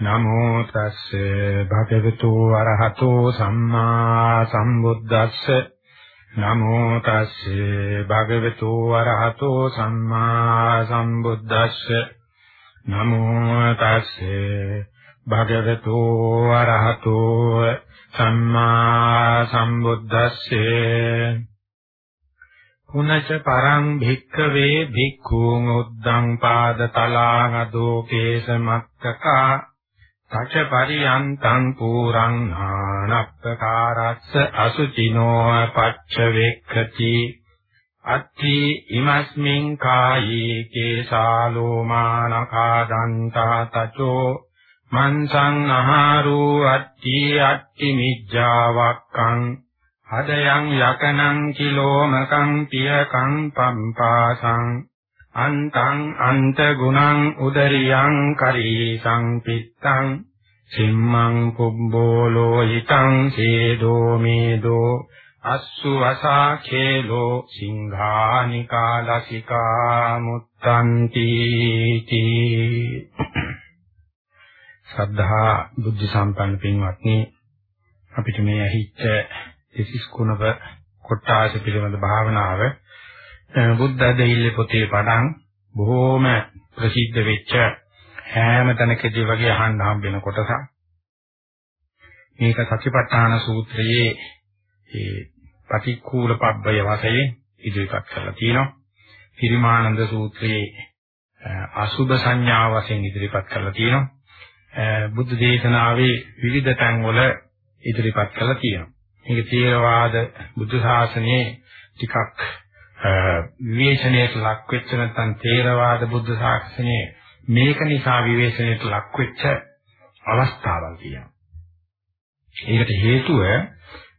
නමෝ තස්සේ භගවතු වරහතෝ සම්මා සම්බුද්දස්ස. නමෝ තස්සේ භගවතු වරහතෝ සම්මා සම්බුද්දස්ස. නමෝ තස්සේ භගවතු වරහතෝ සම්මා සම්බුද්දස්සේ. පුනච පරං භික්ඛවේ භික්ඛූන් උද්දං පාදතලාගදෝ කේසමත්තකා තච පරියන්තං පුරං නානප්පකාරස්ස අසුචිනෝ පච්ච වේක්ඛති අත්ථි ඉමස්මින් කායේ කේසාලෝ මානකා දන්තා තචෝ මන්සං අහාරෝ අත්ථි අත්ථි මිජ්ජාවක්කං හදයන් යකනං කිලෝමකං පියකං පම්පාසං අන්තං අන්ත ගුණං උදරියං කරීසං පිත්තං සිම්මං පුබ්බෝලෝ හිතං සේදෝ මේදෝ අස්සු අසාඛේලෝ සිංහානිකාලසිකා මුත්තන්ති තී. ශ්‍රද්ධා බුද්ධ සම්පන්න පින්වත්නි අපිට මේ ඇහිච්ච දෙසිස් කුණක කොට්ටාස පිළිබඳ භාවනාව බුද්ධ දෙහිල්ලේ පොතේ පඩම් බොහෝම ප්‍රසිද්ධ වෙච්ච හැම තැනකදී වගේ අහන්න හම්බ වෙන කොටසක්. මේක සතිපට්ඨාන සූත්‍රයේ ඒ පටික්කුල පබ්බය වශයෙන් ඉදිරිපත් කරලා තියෙනවා. හිරිමානන්ද සූත්‍රයේ අසුභ සංඥා වශයෙන් ඉදිරිපත් කරලා තියෙනවා. බුද්ධ දේශනාවේ විවිධ තැන්වල ඉදිරිපත් කරලා තියෙනවා. මේක තේරවාද බුද්ධ ශාසනයේ ටිකක් විවේචනයට ලක් වෙච්ච නැත්නම් තේරවාද බුද්ධ ශාසනයේ මේක නිසා විවේචනයට ලක් වෙච්ච අවස්ථාවල් තියෙනවා. ඒකට හේතුව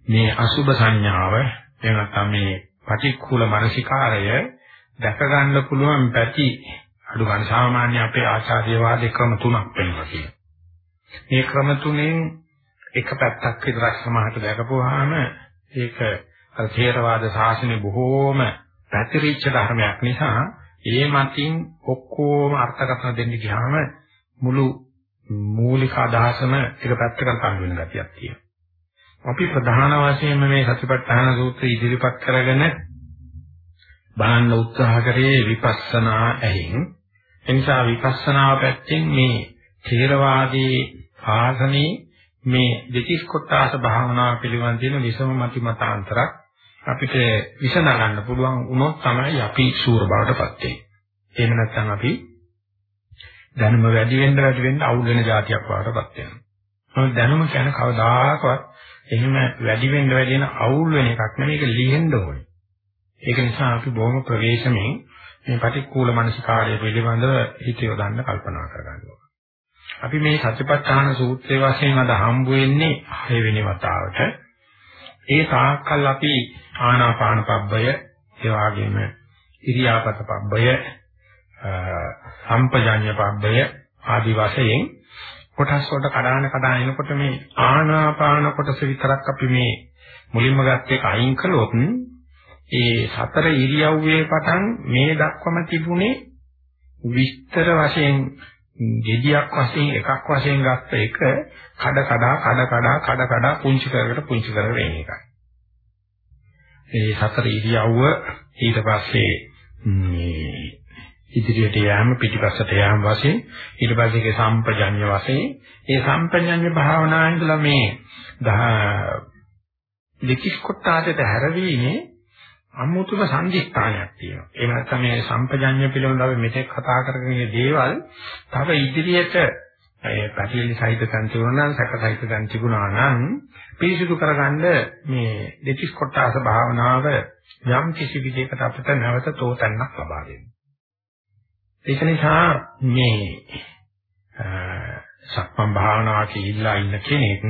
මේ අසුබ සංඥාව එහෙම නැත්නම් මේ පටික්කුල මානසිකාරය දැක ගන්න පුළුවන් පැති අඩු ගන්න සාමාන්‍ය අපේ ආචාර්යවාදී ක්‍රම තුනක් වෙනවා කියනවා. මේ ක්‍රම තුනෙන් එක පැත්තක් විතරක් සමාහට දැකපුවාම ඒක අර ථේරවාද ශාසනය බොහෝම පැතිරිච්ච ධර්මයක් නිසා ඒ මතින් ඔක්කොම අර්ථකථන දෙන්න ගියාම මුළු මූලික අදහසම එක පැත්තකට තල්ලු වෙන ගතියක් තියෙනවා. අපි ප්‍රධාන වශයෙන්ම මේ සතිපට්ඨාන සූත්‍රය ඉදිරිපත් කරගෙන බලන්න උත්සාහ කරේ විපස්සනා ඇහින්. එනිසා විපස්සනා පැත්තෙන් මේ ථේරවාදී ආසනී මේ දෙතිස් කොටාස භාවනාව පිළිබඳ තියෙන විසම මති මතාන්තරක් අපිට විසඳ ගන්න පුළුවන් වුණොත් තමයි අපි සූර බවටපත් වෙන්නේ. එහෙම නැත්නම් අපි දැනුම වැඩි වෙන්න වැඩි වෙන්න අවුල් වෙන જાතියක් වඩටපත් වෙනවා. මොකද දැනුම කියන්නේ කවදාකවත් එහෙම වැඩි වෙන්න වැඩි වෙන අවුල් වෙන එකක් නෙවෙයි ඒක ලිහෙන්න ඕනේ. ඒක නිසා අපි බොහොම ප්‍රවේශමෙන් මේ පටික්කුල මනසිකාරය පිළිබඳව හිත යොදන්න කල්පනා කරගන්නවා. අපි මේ සත්‍යපට්ඨාන සූත්‍රයේ වශයෙන් අද හම්බ වෙන්නේ 6 වෙනි වතාවට. ඒ තාක්කල් අපි ආනාපාන පබ්බය, ඒ වගේම ඉරියාපත පබ්බය, සම්පජඤ්ඤ පබ්බය ආදි වශයෙන් කොටස් වලට කඩාන කඩාන එනකොට මේ ආනාපාන කොටස විතරක් අපි මේ මුලින්ම ගත්ත එක අයින් කළොත් ඒ සතර ඉරියව්වේ පටන් මේ දක්වම තිබුණේ විස්තර වශයෙන් ගෙඩියක් වශයෙන් එකක් වශයෙන් ගත්ත එක කඩ කඩා කඩ කඩා කඩ කඩා පුංචි කරකට පුංචි කරගෙන එන එකයි. මේ සතර ඉරියව්ව ඊට පස්සේ මේ ඉදිරියට යෑම පිටිපස්සට යෑම වශයෙන් ඊට පස්සේ ඒක සම්පජඤ්ඤ වශයෙන් ඒ සම්පජඤ්ඤ භාවනාවෙන්දලා මේ දෙකිස් කොටාසට හැරවීමේ අමුතුම සංදිස්ථානයක් තියෙනවා. ඒ නැත්නම් මේ සම්පජඤ්ඤ පිළිබඳව මෙතෙක් කතා කරගෙන ඉන්න දේවල් තව ඉදිරියට ඒ පැතිලි සහිත තන් තිබුණා නම් සැක සහිත තන් තිබුණා නම් පිරිසිදු කරගන්න මේ දෙතිස් කොටාස භාවනාව යම් කිසි විදිහකට අපිට නැවත තෝතන්නක් ලබා දෙනවා. ඒක නිසා මේ සක්මන් භාවනාවක ඉල්ලා ඉන්න කෙනෙක්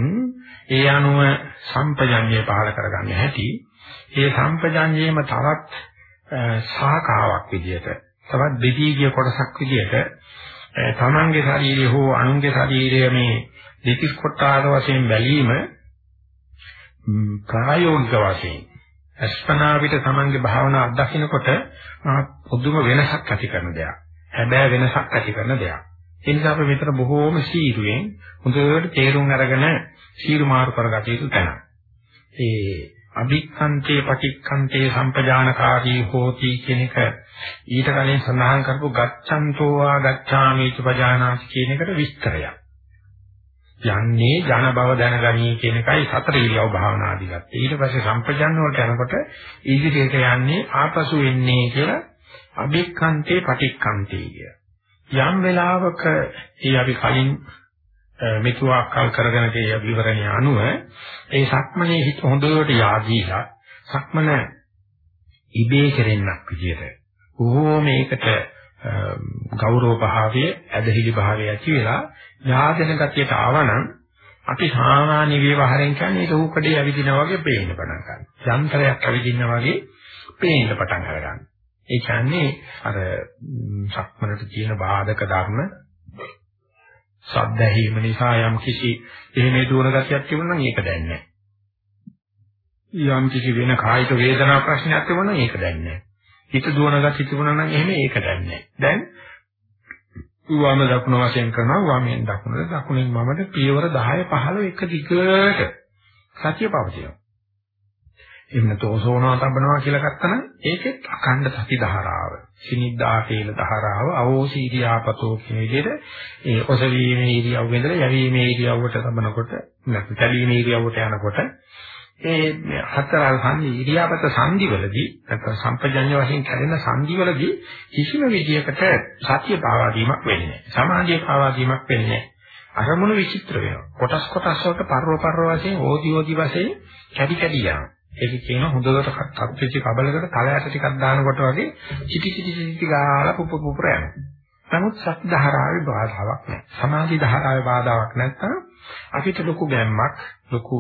ඒ අනුව සම්පජඤ්ඤය පහල කරගන්න හැටි ඒ සම්පජාඤ්ඤයේම තවත් සාකාවක් විදියට තවත් දෙකීගිය කොටසක් විදියට තමන්ගේ ශරීරය හෝ අනුන්ගේ ශරීරය මේ දෙතිස් කොටාද වශයෙන් බැලීම ප්‍රායෝගික වශයෙන් අස්පනා විට තමන්ගේ භාවනා අත්දකින්නකොට පුදුම වෙනසක් ඇති කරන දෙයක්. හැබැයි වෙනසක් ඇති කරන දෙයක්. ඒ නිසා අපි මෙතන බොහෝම සීරුවෙන් හොඳට තේරුම් අරගෙන සීරු මාරු කරගත යුතු තැන. ඒ අභික්ඛන්තේ පටික්ඛන්තේ සම්පජානකාරී හෝති කියන එක ඊට කලින් සඳහන් කරපු ගච්ඡන්තෝ වා ගච්ඡාමි චපජානාති කියන එකට විස්තරයක්. යන්නේ ජන බව දැනගනී කියන එකයි සතර ඉරියව් භාවනාදී ගත්තේ. ඊට පස්සේ සම්පජාන වලට යනකොට ඉදිරියට යන්නේ ආපසු එන්නේ කියලා අභික්ඛන්තේ පටික්ඛන්තේ කිය. යම් වෙලාවක ඒ අපි කලින් මෙතුආකල් කරගෙන ගිය විවරණය අනුව ඒ සක්මනේ හිත හොඳට yaadීලා සක්මන ඉබේ කෙරෙන්නක් විදියට බොහෝ මේකට ගෞරව භාවයේ ඇදහිලි භාවය ඇති වෙලා යාදෙන ගතියට ආවනම් අපි සාමාන්‍ය ව්‍යවහාරයෙන් කියන්නේ ඒක උකඩේ ඇවිදිනා වගේ පේන්න පටන් ගන්නවා. යන්ත්‍රයක් ඇවිදිනා වගේ පේන්න පටන් ගන්නවා. ඒ කියන්නේ අර සක්මනට තියෙන බාධක ධර්ම සද්ද ඇහිම නිසා යම් කිසි එහෙම දුවන ගතියක් තිබුණා නම් ඒක දැන්නේ නැහැ. යම් කිසි වෙන කායික වේදනා ප්‍රශ්නයක් තිබුණා නම් ඒක දැන්නේ නැහැ. හිත දුවන ගතිය තිබුණා නම් එහෙම ඒක දැන්නේ නැහැ. දැන් වම දකුණ වශයෙන් කරනවා වමෙන් දකුණට දකුණෙන් වමට පියවර 10 15 එක දිගට සතිය පවතිනවා. එහෙම නැත්නම් ඕසෝනා තබනවා කියලා ගත්තනම් ඒකෙත් අඛණ්ඩ සති ධාරාව. සිනිද්දා කේල ධාරාව අවෝසීරියාපතෝ කියන විදිහට ඒ ඔසවීමේ ඉරියව්ව ඉඳලා යැවීමේ ඉරියව්වට තබනකොට නැත්නම් තැබීමේ ඉරියව්වට යනකොට ඒ හතර සංදි ඉරියාපත සංදිවලදී නැත්නම් සම්පජඤ්ඤ වශයෙන් කැරෙන සංදිවලදී කිසිම විදියකට සතිය පාවා දීමක් වෙන්නේ නැහැ. සමාධිය පාවා දීමක් වෙන්නේ නැහැ. අරමුණු විචිත්‍ර වෙනවා. කොටස් කොටස් වලට පර්ව පර්ව වශයෙන් ඕදි ඕදි වශයෙන් කැඩි කැඩි යනවා. ඒක කියන හොඳට තත්ත්වෙච්ච කබලකට තලයට ටිකක් දානකොට වගේ චිටි චිටි චිටි ගාලා පුපු පුපුර යනවා. නමුත් සත් ධාරාවේ බාධාවක් නැහැ. සමාධි ධාරාවේ බාධාවක් නැත්නම් අපිට ලොකු ගැම්මක් ලොකු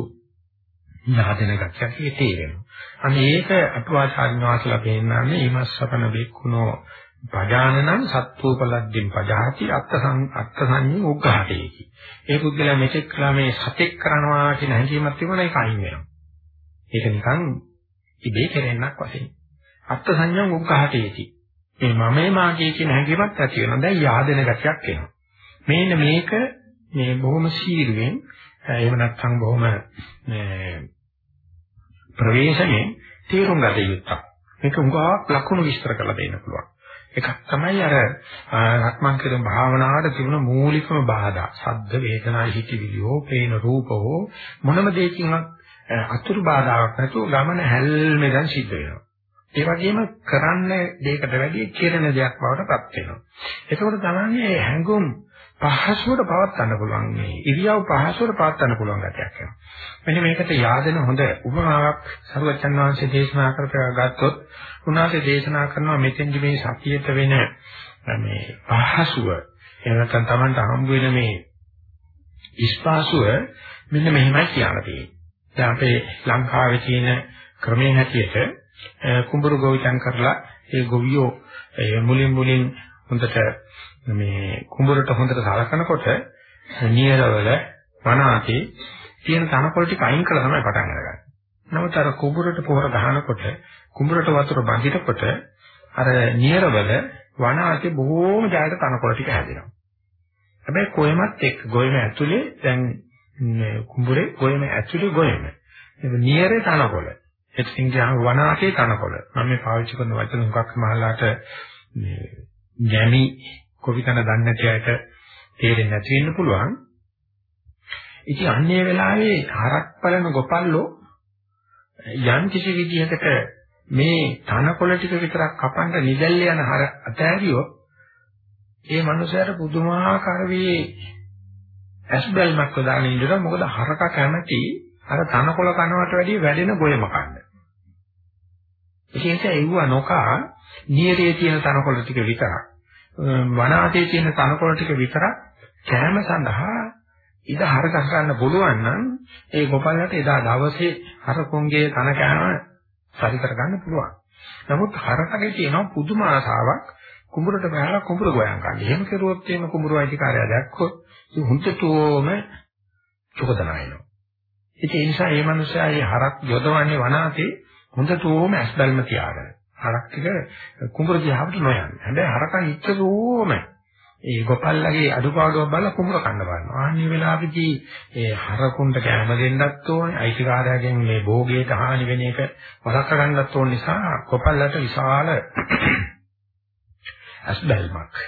නාදන ගතියක් ඒ තේරෙනවා. අනේ ඒක අටුවාචාර්ය වාසලා පෙන්නන්නේ ඊමස්සපන බික්කුණෝ පජානනං සත්වෝපලද්දින් පජාති අත්සං අත්සංඤ්ඤ උග්ඝාටේකි. ඒ පුද්ගලයා මෙතෙක් කළා මේ සතෙක් කරනවා කියන හැඟීමක් තිබුණා ඒක අයින් වෙනවා. ඒක නිකන් ඉබේ කෙරෙන්නක් වශයෙන්. අත්සංඤ්ඤ උග්ඝාටේකි. මේ මමේ මාගේ කියන හැඟීමක් ඇති වෙනවා. දැන් yaadena ගතියක් එනවා. මේන්න මේක මේ බොහොම සීරුවෙන් එහෙම නැත්නම් බොහොම ප්‍රවේශයෙන් තේරුම් ගත යුත්තක්. මේක උගාවක් ලකුණු විස්තර කරලා දෙන්න පුළුවන්. එකක් තමයි අර රත්මන් කියන භාවනාවට තිබුණ මූලිකම බාධා. සද්ද වේදනා හිතිවිලියෝ, පේන රූපෝ මොනම දෙයකින්වත් අතුරු බාධාවක් නැතුව ගමන හැල්මෙන් සිද්ධ වෙනවා. ඒ වගේම කරන්න දෙයකට වැඩි කෙරෙන දෙයක් බවට පත් වෙනවා. ඒකෝට තමයි හැඟුම් පහසුවට පවත් ගන්න පුළුවන් මේ ඉරියව් පහසුවට පවත් ගන්න පුළුවන් ගැටයක් වෙනවා. මෙන්න මේකට yaadena හොඳ උපමාවක් සරුවචන් වහන්සේ දේශනා කරපුවා ගත්තොත් උන්වහන්සේ දේශනා කරනවා මෙතෙන්දි මේ සතියට වෙන මේ පහසුව එහෙම නැත්නම් Tamanට හම්බ වෙන මේ ඉස්පාසුව මෙන්න මෙහෙමයි කියන්න තියෙන්නේ. දැන් අපේ ලංකාවේ තියෙන ක්‍රමයේ හැටියට කුඹුරු ගොවිතැන් කරලා ඒ ගොවියෝ මුලින් මුලින් හොඳට මේ කුඹරට හොඳට සලකනකොට නියරවල වනාතේ තියෙන තනකොළ ටික අයින් කළා තමයි පටන් අරගන්නේ. නමුත් අර කුඹරට පොහොර ගහනකොට කුඹරට වතුර බඳිනකොට අර නියරවල වනාතේ බොහෝම ජයයට තනකොළ ටික හැදෙනවා. හැබැයි කොයමත් එක්ක ගොයම ඇතුලේ දැන් කුඹුරේ ගොයම ඇතුලේ ගොයම. ඒක නියරේ තනකොළ. එක්සින් කියන වනාතේ තනකොළ. මම මේ පාවිච්චි කරන වචන හුඟක් මහලාට මේ ගැමි කොවිතන දන්නේ නැති අයට තේරෙන්නේ නැති වෙන්න පුළුවන්. ඉතින් අන්නේ වෙලාවේ හරක් බලන ගොපල්ලෝ යම් කිසි විදිහකට මේ තනකොළ ටික විතරක් කපන්න නිදැල්ල යන හර අතෑරියොත් ඒ මනුස්සයාට පුදුමාකාර වේ ඇස්බල්මක් දාගෙන ඉඳලා මොකද හරක කැමැති අර තනකොළ කනවට වැඩිය වැඩෙන ගොයම කන්න. ඒ නිසා ඒව නොකා නියරේ තියෙන තනකොළ ටික විතරක් වනාතේ තියෙන තනකොළ ටික විතරක් කෑම සඳහා ඉද හරගස් ගන්න පුළුවන් නම් ඒ ගොපල්ලට එදා දවසේ හරකොන්ගේ තන කෑම සරි කර ගන්න පුළුවන්. නමුත් හරකගේ තියෙන පුදුම ආසාවක් කුඹුරට බහලා කුඹුර ගොයන් ගන්න. එහෙම කරුවොත් එහෙම කුඹුර අයිතිකාරයා දැක්කොත් ඉතින් හුද්දටෝම චොකදනා එනවා. ඉතින් ඒ නිසා මේ මිනිස්සයා මේ හරක් යොදවන්නේ වනාතේ හොඳටෝම ඇස්බල්ම තියාගෙන. හරක් ටික කුඹුර දිහාට නොයන්නේ. හැබැයි හරකන් ඉච්චරෝම ඒ ගොපල්ලගේ අඩුපාඩුවක් බලලා කුඹර කන්න බලනවා. ආන්නේ වෙලාවේදී ඒ හරකුන්ට කැම දෙන්නත් ඕනේ. අයිතිකාරයාගෙන් මේ භෝගයට හානි වෙන එක වළක්ව ගන්නත් ඕන නිසා ගොපල්ලට විශාල අස්බල්මක්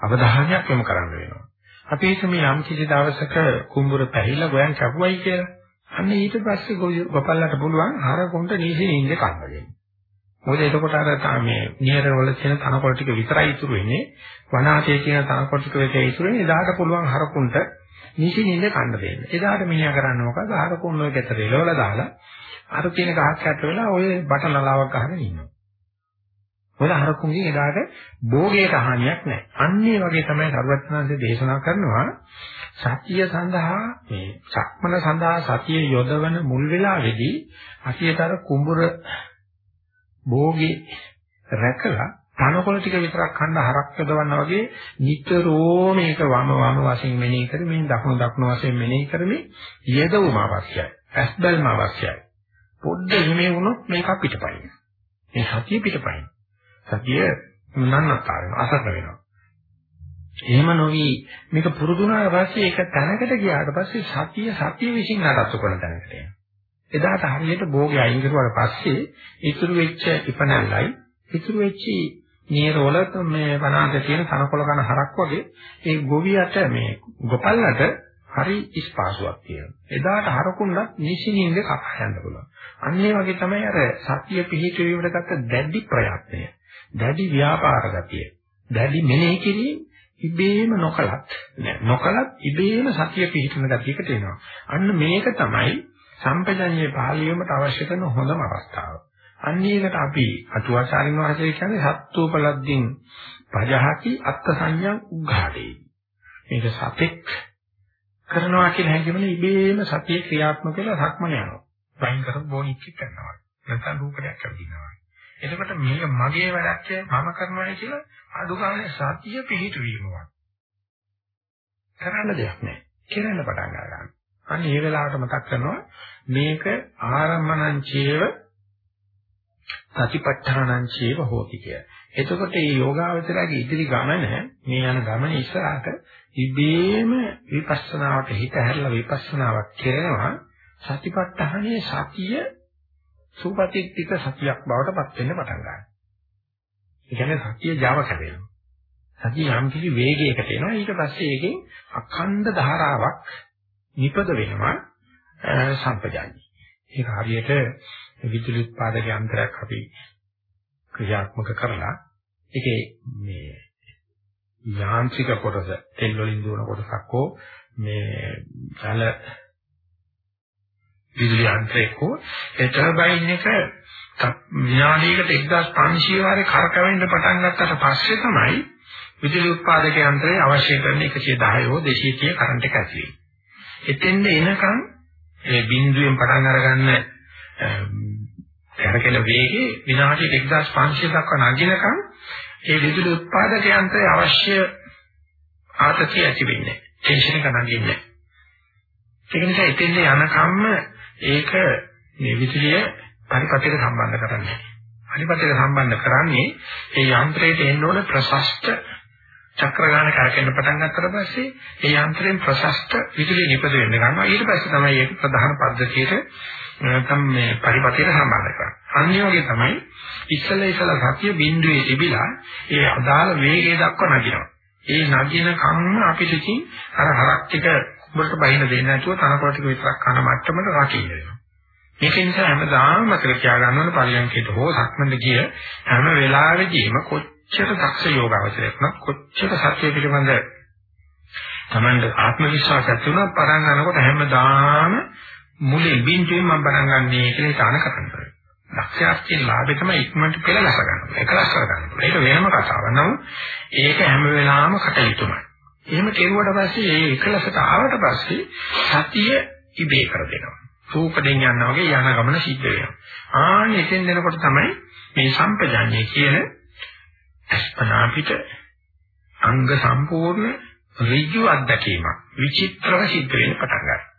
අවධානයක් යොමු කරන්න වෙනවා. අපි හිතමු යම් කිසි දවසක කුඹුර පැහිලා ගොයන් කැපුවයි කියලා. අන්න ඊට පස්සේ ගොපල්ලට පුළුවන් හරකුන්ට නීසි නින්ද කන්න දෙන්න. මොකද එතකොට අර මේ නියර වල තියෙන තනකොළ ටික විතරයි ඉතුරු වෙන්නේ. වනාතේ තියෙන තනකොළ ටික විතරයි ඉතුරු වෙන්නේ. එදාට පුළුවන් හරකුන්ට නිසි නිඳ කන්න දෙන්න. එදාට මිනිහා කරන්නේ මොකද? හරකුන් වල ගැතර එලවලා දාලා අර තියෙන ගහක් යට වෙලා ඔය බට නලාවක් ගහගෙන ඉන්නවා. මොකද හරකුන්ගේ එදාට භෝගයට හානියක් නැහැ. අන්නේ වගේ තමයි සර්වඥාන්සේ දේශනා කරනවා සතිය සඳහා මේ සක්මන සඳහා සතිය යොදවන මුල් වෙලාවේදී අසියතර කුඹුර භෝගේ රැකලා තනකොළ ටික විතරක් කන්න හරක් යදවන්නා වගේ නිතරම මේක වම වම වශයෙන් මෙනෙහි කරමින් දකුණු දකුණු වශයෙන් මෙනෙහි කරමින් යෙදවුම අවශ්‍යයි. ඇස් බැල්ම අවශ්‍යයි. පොඩ්ඩ හිමේ වුණොත් මේක පිටපයින්. මේ සතිය පිටපයින්. සතිය නන්නතර අසර වෙනවා. එහෙම නොවි මේක පුරුදු වුණාට පස්සේ ඒක තැනකට ගියාට පස්සේ සතිය සතිය විසින් නඩත්තු කරන තැනකට එනවා. එදාට හරියට භෝගේ අයින් කරුවාට පස්සේ ඉතුරු වෙච්ච ඉපනල්ලයි ඉතුරු වෙච්ච නියරවල මේ වනාන්ත තියෙන තනකොළ කන හරක් වගේ ඒ ගොවියට මේ ගොපල්ලට හරි ඉස්පාසුවක් තියෙනවා. එදාට හරකුණත් නිසිනින්ද කපා යන්න පුළුවන්. අන්න ඒ වගේ තමයි අර සතිය පිහිටුවීමකට ගත්ත දැඩි ප්‍රයත්නය. දැඩි ව්‍යාපාර ගතිය. දැඩි මෙනෙහි කිරීම ඉබේම නොකලත් නෑ නොකලත් ඉබේම සතිය පිහිටුන ගතියකට එනවා. අන්න මේක තමයි සම්පජඤ්ඤේ පාළියමට අවශ්‍ය කරන හොඳම අවස්ථාව. අන්න ඒකට අපි අටුවාචාරින් වහන්සේ කියන්නේ සත්වෝපලද්දින් පජහති අත්ථ සංඥා උග්ඝාටේ. මේක සතෙක් කරනවා කියන හැඟීමනේ ඉබේම සතිය ක්‍රියාත්මක වෙලා සක්මන යනවා. වයින් කරපු බොනික් කරනවා. නැත්නම් රූපයක් කරදිනවා. එතකොට මේක මගේ වැඩක් මම කරනවායි කියලා අඩු ගන්න සතිය පිහිටුවීමවත්. කරන්න දෙයක් නැහැ. කරන්න පටන් ගන්නවා. අන්න ඒ වෙලාවට මතක් කරනවා මේක ආරම්මණං චේව සතිපට්ඨානං චේව හෝති කිය. එතකොට මේ යෝගාවචරයේ ඉදිරි ගමන මේ යන ගමන ඉස්සරහට ඉබේම විපස්සනාවට හිත හැරලා විපස්සනාවක් කරනවා සතිපට්ඨානයේ සතිය සුපතිත්තික සතියක් බවට පත් වෙන්න පටන් ගන්නවා. ඒ කියන්නේ සතිය Java කැවෙනවා. සතිය යම් කිසි වේගයකට එනවා ඊට පස්සේ ඒකෙන් අඛණ්ඩ ධාරාවක් නිපද වෙනවා සම්පජාඤ්ඤි. ඒක හරියට විදුලි උත්පාදක යන්ත්‍රයක් අපි ක්‍රියාත්මක කරලා ඒකේ මේ යාන්ත්‍රික කොටස තෙල් වලින් දුවන කොටසක් හෝ මේ ජල විදුලි යන්ත්‍රයක හෝ ඒ ටර්බයින් එක විනාඩියකට 1500 වාරේ කරකවෙන්න පටන් ගත්තට පස්සේ තමයි විදුලි උත්පාදක යන්ත්‍රය අවශ්‍ය කරන 110 හෝ 230 කරන්ට් එක ඇති වෙන්නේ. එතෙන්ද එනකන් ඒ බිඳුවෙන් පටන් අරගන්න කරකෙන වේගය විනාඩියට 1500 දක්වා නගිනකන් ඒ විදුලි උත්පාදක යන්ත්‍රය අවශ්‍ය ආතතිය ඇති වෙන්නේ. ටෙන්ෂන් එක නගින්නේ. ඒක නිසා එතෙන්ද යනකම්ම ඒක මේ විදුලිය පරිපතේට සම්බන්ධ කරන්නේ. පරිපතේට සම්බන්ධ කරන්නේ ඒ යන්ත්‍රයට එන්න ඕන ප්‍රශස්ත චක්‍ර ගාන කරකෙන්න පටන් ගත්තට පස්සේ ඒ යන්ත්‍රයෙන් ප්‍රශස්ත විදුලිය නිපද වෙන්න ගන්නවා ඊට පස්සේ තමයි ඒක ප්‍රධාන පද්ධතියට නැත්නම් මේ පරිපතියට සම්බන්ධ කරන්නේ. අනිත් වගේ තමයි ඉස්සල ඉස්සල සතිය බිඳුවේ තිබිලා ඒ අදාළ වේගය දක්වා නගිනවා. ඒ නගින කම්ම අපිට ඉතින් අර හරක් ටික උඹට බහින දෙන්නේ නැතුව තනකොළ ටික විතරක් කන මට්ටමට රකින්න වෙනවා. මේක නිසා හැමදාම මතක තියාගන්න ඕන පරියන්කේට හෝ සක්මන්ද ගිය හැම වෙලාවෙදීම කොච්චර කොච්චර දක්ෂ යෝගාවචරයක් නම් කොච්චර සත්‍ය පිළිබඳ Tamand ආත්ම විශ්වාසයක් තුනක් පටන් ගන්නකොට හැමදාම මුලින් බින්දුවෙන් මම පටන් ගන්නනේ කියලා හිතාන කරන්නේ. දක්ෂයාගේ ලාභය තමයි ඉක්මනට පෙළ ගැස ගන්න. එකලස් කර ගන්න. ඒක වෙනම කතාවක්. නමුත් ඒක හැම වෙලාවෙම කටයුතුමයි. එහෙම කෙරුවට පස්සේ ඒ එකලසට ආවට පස්සේ සතිය ඉබේ කර දෙනවා. සූපදෙන් යනවා වගේ යන ගමන සිද්ධ වෙනවා. ආන් එතෙන් දෙනකොට තමයි මේ සම්පජාඤ්ඤය කියන අස්පනා පිට අංග සම්පූර්ණ ඍජු අත්දැකීමක් විචිත්‍රව සිද්ධ වෙන්න පටන් ගන්නවා.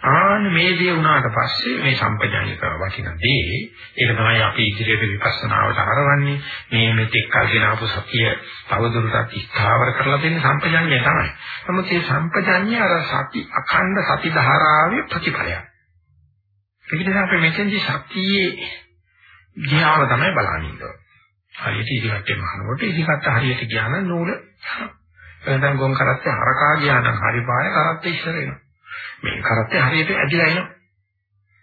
ආන්න මේ දේ වුණාට පස්සේ මේ සම්පජානිය කරන වටින දේ ඒක තමයි අපි ඉදිරියට විපස්සනාවට හරවන්නේ මේ මෙතෙක් කල්ගෙන ආපු සතිය තවදුරටත් ස්ථාවර කරලා දෙන්නේ සම්පජානිය තමයි. නමුත් මේ සම්පජානිය අර සති අඛණ්ඩ සති ධාරාවේ ප්‍රතිඵලයක්. ඒක නිසා අපි මෙතෙන්දි සතියේ ගියාම තමයි බලන්නේ. හරියට ඉදිකට මහනකොට ඉදිකට හරියට ගියා නම් නූල එතන ගොන් කරත්තේ හරකා ගියා නම් හරි පාය කරත්තේ ඉස්සර වෙනවා. මේ කරත්තේ හරියට ඇදිලා එනවා.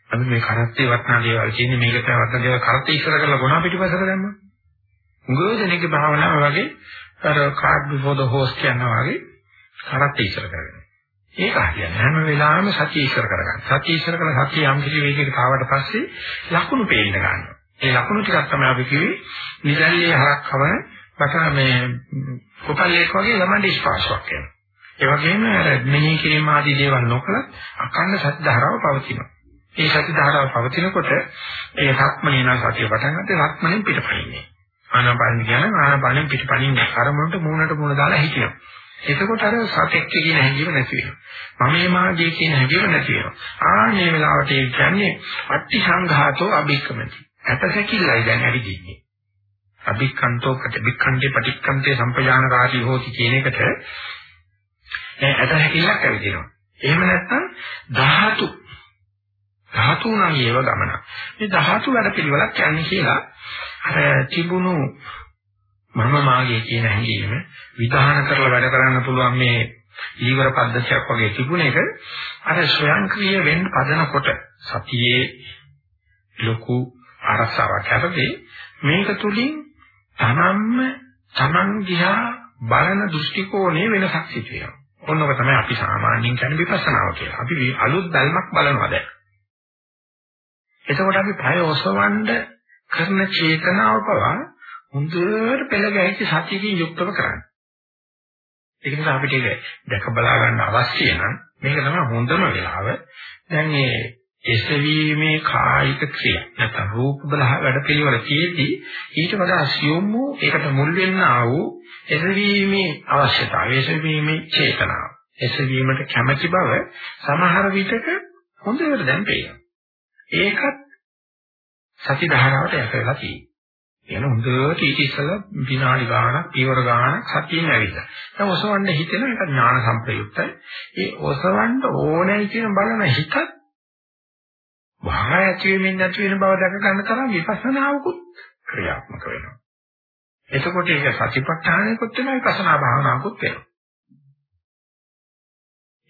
අපි මේ කරත්තේ වටනා දේවල් කියන්නේ මේකට වටන දේවල් කරත්තේ ඉස්සර කරලා ගොනා පිටිපස්සට දැම්මා. උගෝදෙනේක භාවනාව වගේ අර කාඩ් බිෆෝර් ද හෝස් කියනවා වගේ කරත්තේ ඉස්සර කරගෙන. ඒක හරියන්නේ හැම වෙලාවෙම සතිය ඉස්සර කරගන්න. සතිය ඉස්සර කරලා සතිය යම් කිසි වේගයකට ආවට පස්සේ ලකුණු පේන්න ගන්නවා. ඒ ලකුණු ටිකක් තමයි අපි කිව්වේ නිදල්ලේ හරක් කවන බට මේ කොපල්ලේක් වගේ ළමන්ඩි ස්පර්ශයක් වෙනවා. ඒ වගේම අර මෙනෙහි කිරීම ආදී දේවල් නොකල අකන්න සත්‍ය ධාරාව පවතිනවා. ඒ සත්‍ය ධාරාව පවතිනකොට ඒ සක්මනේ නම් සතිය පටන් ගන්නත් සක්මනේ පිටපණින්නේ. ආනාපාන කියන්නේ ආනාපානෙන් පිටපණින්නේ. අරමුණට මූණට මූණ දාලා හිටිනවා. එතකොට අර සතෙක් කියන හැඟීම නැති වෙනවා. මම මේ මාගේ කියන හැඟීම නැති වෙනවා. ආන්නේ වෙලාවට ඒ කියන්නේ අට්ටි සංඝාතෝ අභික්කමති. ඇටසැකිල්ලයි දැන් ඇවිදින්නේ. අභික්කන්තෝ පටික්කන්තේ පටික්කන්තේ සම්පජානකාරී හෝති කියන එකට දැන් ඇටසැකිල්ලක් ඇවිදිනවා. එහෙම නැත්නම් ධාතු ධාතු නම් ඒව ගමන. මේ ධාතු වැඩ පිළිවෙලක් යන්නේ කියලා අර තිබුණු මම මාගේ කියන හැඟීම විධාන කරලා වැඩ කරන්න පුළුවන් මේ ඊවර පද්ධතියක් වගේ තිබුණ එක අර ස්වයංක්‍රීය වෙන්න පදනකොට සතියේ ලොකු ආරක්ෂාවක් හැබැයි මේක තුලින් තමන්ම තමන් දිහා බලන දෘෂ්ටි කෝණය වෙනසක් සිදු වෙනවා. ඔන්නෝක තමයි අපි සාමාන්‍යයෙන් කියන්නේ විපස්සනාව කියලා. අපි අලුත් බැල්මක් බලනවා දැන්. එතකොට අපි පය ඔසවන්න කරන චේතනාව පවා හොඳට පෙළ ගැහිච්ච සතියකින් යුක්තව කරන්න. ඒක නිසා අපිට ඒක දැක බලා ගන්න අවශ්‍ය නම් මේක තමයි හොඳම වෙලාව. දැන් මේ එසවීමේ කායික ක්‍රියා නැත්නම් රූප බල වැඩ පිළිවෙල තියෙද්දි ඊට වඩා සියුම් වූ ඒකට මුල් වෙන්නා වූ එසවීමේ අවශ්‍යතාවය එසවීමේ චේතනාව එසවීමට කැමැති බව සමහර විටක හොඳට දැන් පේනවා. ඒකත් සති ධාරාවට යට වෙලා තියෙනවා. එන හොඳට ඊට ඉස්සෙල්ලා විනාඩි ගාණක්, පියවර ගාණක් සතියෙන් ඇවිල්ලා. දැන් ඔසවන්න හිතෙන එක ඥාන සම්ප්‍රයුක්තයි. ඒ ඔසවන්න ඕනයි කියන බලන හිතත් වහා ඇති වෙමින් නැති වෙන බව දැක ගන්න තරම් විපස්සනාවකුත් ක්‍රියාත්මක වෙනවා. එතකොට ඒක සතිපට්ඨානයකුත් වෙනවා විපස්සනා භාවනාවකුත් වෙනවා.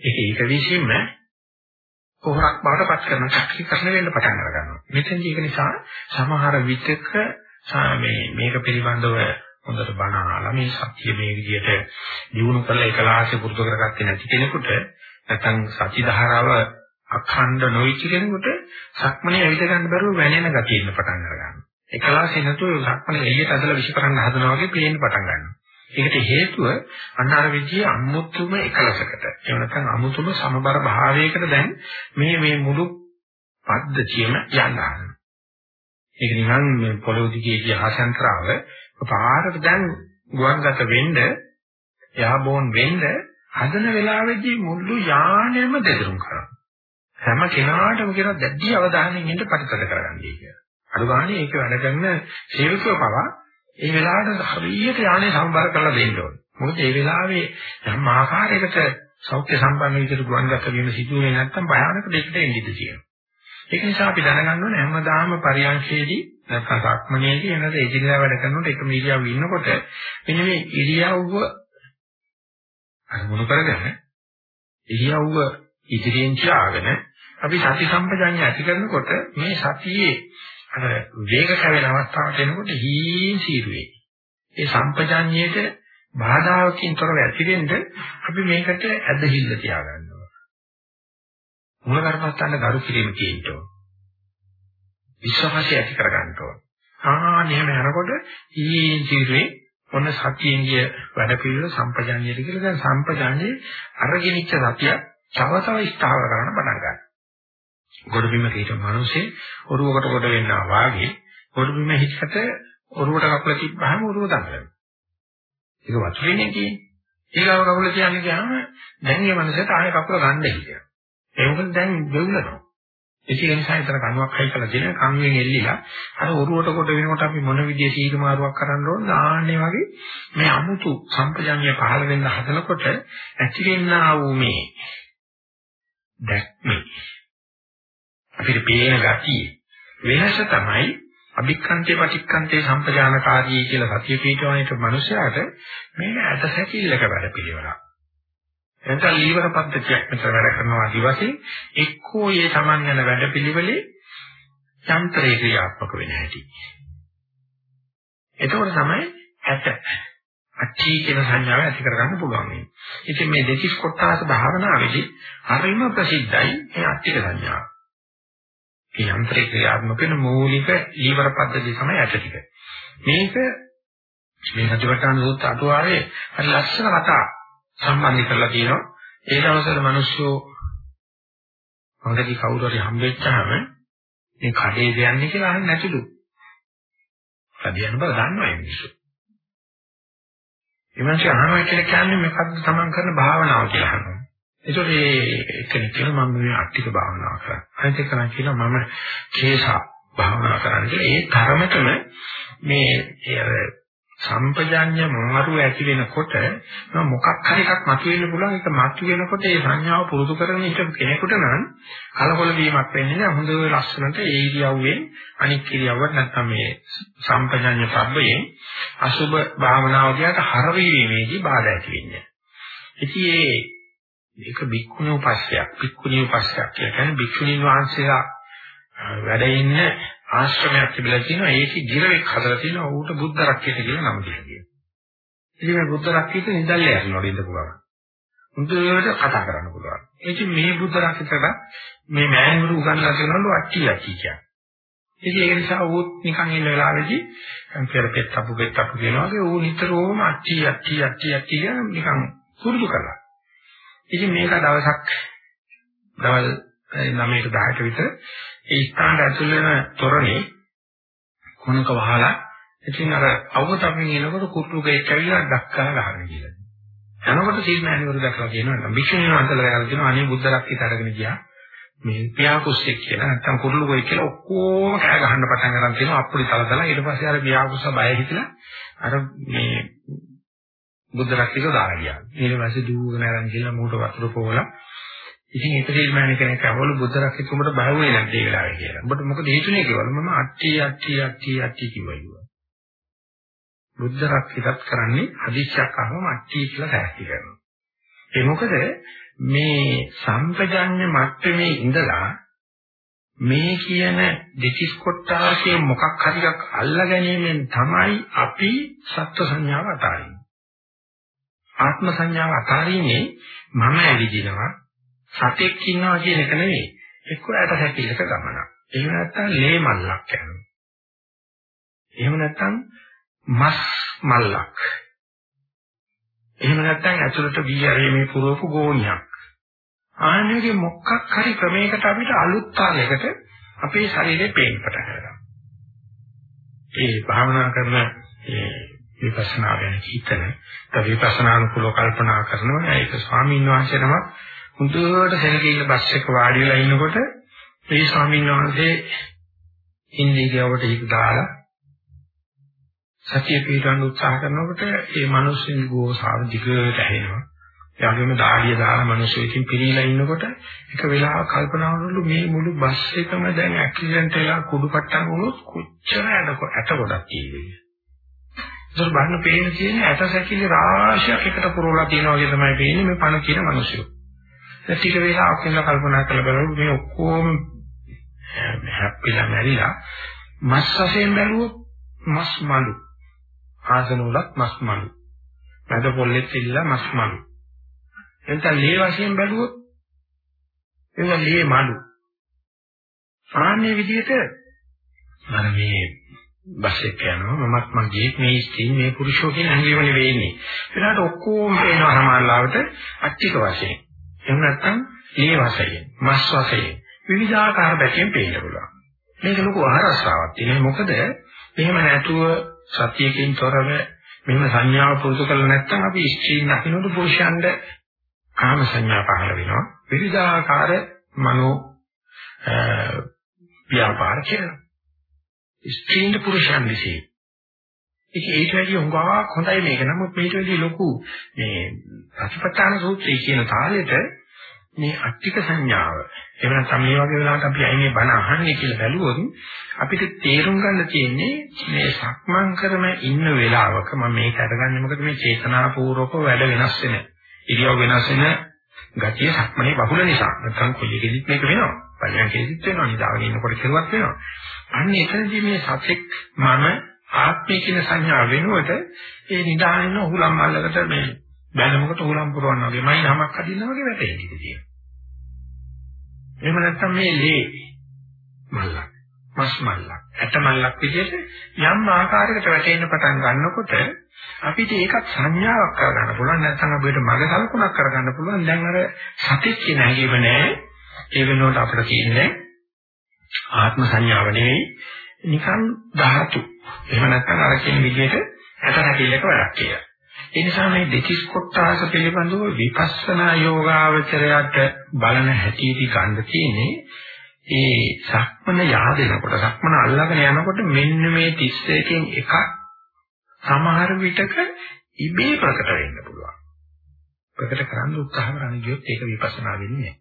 ඒක ඊට විසින්ම කොහොමක් බවට පත් කරන ශක්තිකරණ වෙන්න පටන් ගන්නවා. මෙතෙන්දී ඒක නිසා සමහර විචක මේ මේක පිළිබඳව හොඳට බණ අහලා මේ සත්‍ය මේ විදිහට දිනු කරලා එකලාසේ පුරුදු කරගත්තේ නැති කෙනෙකුට නැත්නම් සත්‍ය ධාරාව අඛණ්ඩ නොවිච්ච කෙනෙකුට සක්මනේ ඇවිද ගන්න බැරුව වැනෙන ගතිය ඉන්න පටන් ගන්නවා. එකලාසේ නැතුව සක්මනේ එළියට ඇදලා විශ් කරන්න හදනවා වගේ පේන්න පටන් ගන්නවා. ඒකට හේතුව අන්නාර විදියේ අමුතුම එකලසකට. එහෙම නැත්නම් අමුතුම සමබර භාවයකට දැන් මේ මේ මුළු පද්ධතියම යනවා. ඒක නිකන් මේ පොළොව දිගේ ගිය ආශංකාව පාරට දැන් ගුවන්ගත වෙන්න යහබෝන් වෙන්න හදන වෙලාවේදී මුළු යානෙම දෙදරුම් කරනවා. හැම කෙනාටම කියන දැඩි අවධානයෙන් ඉන්න ප්‍රතිපද කරගන්නයි කියලා. අඩු ගානේ ඒක වැඩ කරන සේවකව පවා ඒ වෙලාවට හරියට යානේ සම්බර කරලා දෙන්න ඕනේ. මොකද ඒ වෙලාවේ යම් ආකාරයකට සෞඛ්‍ය සම්පන්න විදිහට ගුවන්ගත වීම සිදු වෙන්නේ නැත්නම් භයානක දෙයකට එන්නේ තියෙනවා. ඒක නිසා අපි දැනගන්න ඕනේ හැමදාම පරියන්ඛයේදී නැත්නම් සක්මනේදී එනද එදිනෙදා වැඩ කරනකොට එක ඉරියව්ව ඉන්නකොට මෙන්න මේ ඉරියව්ව අරමුණු කරගෙන ඉරියව්ව ඉදිරියෙන් තියාගෙන අපි සති සම්පජඤ්ඤය ඇති කරනකොට මේ සතියේ අර වේග කැවෙන අවස්ථාවට එනකොට හීන් සීරුවේ. ඒ සම්පජඤ්ඤයට බාධාවකින් තොරව ඇතිවෙන්න අපි මේකට ඇදහිල්ල තියාගන්නවා. මූල කර්මස්ථාන ගරු කිරීම තියෙන්න ඕන. විශ්වාසය ඇති කර ගන්න ඕන. ආ එහෙම යනකොට ඊ ජීවිතේ ඔන්න සතියෙන් ගිය වැඩ පිළිවෙල සම්පජාඤ්ඤයට කියලා දැන් සම්පජාඤ්ඤේ අරගෙනිච්ච සතිය තව තව ස්ථාවර කරන්න පටන් ගන්නවා. ගොඩබිම හිට මිනිස්සේ ඔරුවකට කොට වෙන්නා වාගේ ගොඩබිම හිටකට ඔරුවට කකුල තිබ්බහම ඔරුව දඟලනවා. ඒක වතුරේනේ කියන්නේ. ඊගාව කකුල තියන්නේ ගියාම දැන් මේ මනසට ආයෙ කකුල ගන්න හිතෙනවා. ඒ මොකද දැන් වෙවුලනවා. ඒක නිසා විතර කණුවක් හයි කරලා දෙන කණුවෙන් එල්ලිලා අර ඔරුවට කොට වෙනකොට අපි මොන විදිහේ සීල මාරුවක් කරන්න ඕනද ආන්නේ වගේ මේ අමුතු සම්පජන්‍ය පහළ වෙන්න හදනකොට ඇතිවෙනා වූ මේ දැක්මේ අපිට පේන gati වෙනස තමයි අභික්ඛන්තේ පටික්ඛන්තේ සම්පජානකාරී කියලා සතිය පිටවන්නට මිනිසයාට මේක ඇට සැකිල්ලක වැඩ පිළිවෙලක්. එතන ලීවර පද්ධතියක් මෙතන වැඩ කරනවා දිවසේ එක්කෝ මේ Taman යන වැඩ පිළිවෙලේ යන්ත්‍රේ ක්‍රියාත්මක වෙන හැටි. එතකොට තමයි ඇට අච්චි කියන සංඥාව ඇති කරගන්න පුළුවන් වෙන්නේ. ඉතින් මේ දෙතිස් කොටස භාවනාවේදී හරිම ප්‍රසිද්ධයි මේ අච්චික සංඥාව. මේ යන්ත්‍රේ ක්‍රියාත්මක වෙන මූලික ඊවර පද්ධතිය තමයි ඇට ටික. මේක මේ සතිපට්ඨාන සූත්‍ර අටුවාවේ හරි ලස්සන කතා සම්බන්ධ කරලා තියෙනවා. ඒ දවස්වල මිනිස්සු මොකදදී කවුරු හරි හම්බෙච්චාම මේ කඩේ දෙන්නේ කියලා අහන්නේ නැතිලු. කඩියන බව දන්නවා මේ මිනිස්සු. එමන්සේ අහනවා කියලා කියන්නේ මොකද්ද තමන් කරන භාවනාව කියලා අහනවා. ඒතකොට ඒ කෙනෙක් කියනවා මම මේ අට්ටික භාවනාව කරා. අනිත් එක නම් කියනවා මම කේසා භාවනා කරන්නේ. ඒ තරමටම මේ සම්පජාඤ්ඤ මාරු ඇති වෙනකොට මොකක් හරි එකක් මතුවෙන්න පුළුවන් ඒක මතුවෙනකොට ඒ සංඥාව පුරුදු කරගෙන හිටපු කෙනෙකුට නම් කලකොල වීමක් වෙන්නේ නැහැ හොඳ ලස්සනට ඒ ඉරියව්වෙන් අනික් ඉරියව්වට නැත්නම් මේ සම්පජාඤ්ඤ පබ්බයෙන් අසුබ භාවනාව දිහාට හරවීමේදී බාධා ඇති වෙන්නේ. ඉතින් ඒ ඒක බික්කුණු පස්සයක් බික්කුණිය පස්සයක් කියන්නේ බික්ෂුණීන් වහන්සේලා වැඩ ඉන්න ආශ්‍රමයක් තිබිලා තියෙනවා ඒකේ ගිරවෙක් හදලා තියෙනවා ඌට බුද්ධ රක්කිත කියලා නම දීලා තියෙනවා. ඉතින් මේ බුද්ධ රක්කිත නිදල්ලේ යනවා ඉඳපු ගමන්. මුදුවට කතා කරන්න පුළුවන්. ඉතින් මේ බුද්ධ රක්කිතට මේ මෑණිවරු උගන්ලා දෙනවලු අට්ටි අට්ටි කියන්නේ. ඉතින් ඒක නිසා ඌත් නිකන් ඉන්න වෙලාවේදී පෙර පෙත්තපු පෙත්තපු කියනවා වගේ ඌ නිතරම අට්ටි අට්ටි අට්ටි අට්ටි කියන නිකන් පුරුදු කරලා. ඉතින් මේක දවසක් දවල් 9ට 10ට විතර ඒ ස්ථානට ඇතුල් වෙන තොරණේ කොනක වහලා ඉතින් අර අවතමින් එනකොට කුට්ටුකේ කැවිලා ඩක්කා ගහගෙන ගිහලා. යනකොට සීමානිවරු දැක්ලා කියනවා භික්ෂුණීන් වහන්සේලා දැකලා කියනවා අනේ බුද්ධ රක්කිත අරගෙන ගියා. මේ පියාකුස්සෙක් කියලා නැත්තම් කුරුළු ගොයි කියලා ඔක්කොම කෑ ගහන්න පටන් ගන්න තියෙනවා අප්පුඩි තලතලා ඊට පස්සේ අර පියාකුස්ස බය හිතලා අර මේ බුද්ධ රක්කිත දාලා ගියා. ඊට පස්සේ දුවගෙන අරන් ගිහලා මූට වතුර පොවලා ඉතින් ඒක තීරණය කෙනෙක් අහවලු බුද්ධ රක්කිතුමට බය වුණේ නැද්ද ඒ වෙලාවේ කියලා. ඔබට මොකද හේතුනේ කියලා මම අට්ටි අට්ටි අට්ටි අට්ටි කිව්වා. බුද්ධ රක්කිතත් කරන්නේ හදිස්සියක් අහම අට්ටි කියලා සෑහති කරනවා. ඒ මොකද මේ සම්පජඤ්ඤ මට්ටමේ ඉඳලා මේ කියන දෙතිස් කොටාසේ මොකක් හරි එකක් අල්ලා ගැනීමෙන් තමයි අපි සත්ව සංඥාව අතාරින්නේ. ආත්ම සංඥාව අතාරින්නේ මම ඇවිදිනවා සතෙක් ඉන්නවා කියන එක නෙවෙයි. එක්ක ඇට සැකිලක ගමනක්. එහෙම නැත්නම් ලේ මල්ලක් යනවා. එහෙම නැත්නම් මස් මල්ලක්. එහෙම නැත්නම් ඇතුළට වී ඇරීමේ පුරවපු ගෝණියක්. ආනෙගේ මොකක් හරි ක්‍රමයකට අපිට අලුත් තාලයකට අපේ ශරීරේ පේන්න පටන් ගන්නවා. ඒ භාවනා කරන ඒ විපස්සනා ගැන හිතන, තව විපස්සනානුකූලව කල්පනා කරනවා. ඒක ස්වාමීන් වහන්සේ නමක් හුදුවට සෙනගින්න බස් එක වාඩි වෙලා ඉන්නකොට මේ ස්වාමීන් වහන්සේ ඉන්දියාවට හිත දාලා සතිය පිටවන්න උත්සාහ කරනකොට ඒ මිනිස්සුන් ගෝසාව දිගට ඇහෙනවා. ඒ වගේම දාඩිය දාලා මිනිස්සු ඉතින් පිරීලා ඉන්නකොට එක වෙලාවක කල්පනා වුණලු මේ මුළු බස් එකම දැන් ඇක්සිඩන්ට් වෙලා කුඩු පට්ටම් වුණොත් කොච්චර ඇට ගොඩක් තියෙන්නේ. ඒක බලන්න පේන තියෙන ඇට සැකිලි රාශියක් එකට පුරවලා තියෙනවා වගේ තමයි පේන්නේ මේ පණ කියන මිනිස්සු. ටික වෙලාවක් ඉඳලා කල්පනා කරලා බලමු මේ ඔක්කොම හැප්පිලා මැරිලා මස් වශයෙන් බැලුවොත් මස් මලු. ආසන වලත් මස් මලු. මැද පොල්ලෙත් ඉල්ලා මස් මලු. එතන ලේ වශයෙන් බැලුවොත් ඒක ලේ මලු. ආන්නේ විදිහට මම මේ බස් එක යනවා. මමත් මගේ මේ ස්ත්‍රී මේ පුරුෂෝ කියන හැඟීම නෙවෙයි ඉන්නේ. ඒකට ඔක්කොම පේනවා සමාල්ලාවට අච්චික වශයෙන්. එහෙම නැත්නම් මේ වශයෙන්, මස් වශයෙන් විවිධාකාර බැකෙන් පේන්න පුළුවන්. මේක ලොකු ආරස්සාවක් තියෙනවා. මොකද එහෙම නැතුව සතියකින් තොරව මෙන්න සංඥාව පුරුදු කරලා නැත්නම් අපි ස්ත්‍රීන් දකින්නට පුරුෂයන්ට කාම සංඥා පහළ වෙනවා. විවිධාකාර මනෝ ව්‍යාපාර කරනවා. ස්ත්‍රීන්ට පුරුෂයන් විසින්. ඒක ඊට වැඩිය හුඟක් හොඳයි මේක. නමුත් මේට වැඩිය ලොකු මේ ප්‍රතිපත්තාන සූත්‍රය කියන තාලෙට මේ අට්ටික සංඥාව. එහෙම නැත්නම් මේ වගේ වෙලාවට අපි අයිනේ බණ අහන්නේ කියලා බැලුවොත් අපිට තේරුම් ගන්න තියෙන්නේ මේ සක්මන් කරන ඉන්න වෙලාවක මම මේක අරගන්නේ. මොකද මේ චේතනාපූර්වක වැඩ වෙනස් වෙන. ඉරියව් වෙනස් වෙන ගතිය සක්මනේ බහුල නිසා. නැත්නම් කොල්ලෙකෙදිත් මේක වෙනවා. පරියන්කෙදිත් වෙනවා. නිදාගෙන ඉන්නකොට කෙරුවක් වෙනවා. අන්න එතනදී මේ සත්‍යක් මම ආත්මය කියන සංඥාව වෙනුවට ඒ නිදාගෙන උහුලම් මල්ලකට මේ බැලමුකට උහුලම් පුරවනවා වගේ මයි නමක් අදින්න වගේ වැටෙන්නේ තියෙනවා එහෙම නැත්නම් මේ ලේ මල්ලක්, මස් මල්ලක්, ඇට මල්ලක් විදිහට යම් ආකාරයකට වැටෙන්න පටන් ගන්නකොට අපිට ඒකත් සංඥාවක් කරගන්න පුළුවන් නැත්නම් අපිට මග සලකුණක් කරගන්න පුළුවන්. දැන් අර සතිච්ච නැගීම නෑ. ඒ වෙනුවට අපිට තියෙන්නේ ආත්ම සංඥාව නෙවෙයි නිකන් ධාතු. එහෙම නැත්නම් අර කියන විදිහට ඇට රැකිල්ලක වැඩක් කියලා. ඒ නිසා මේ දෙතිස් කොටස පිළිබඳව විපස්සනා යෝගාවචරයට බලන හැටිදී ගන්න තියෙන්නේ ඒ සක්මන yaadෙනකොට සක්මන අල්ලගෙන යනකොට මෙන්න මේ 31කින් එකක් සමහර විටක ඉබේ ප්‍රකට වෙන්න පුළුවන්. ප්‍රකට කරන්න උත්සාහ කරන්න ගියොත් ඒක විපස්සනා වෙන්නේ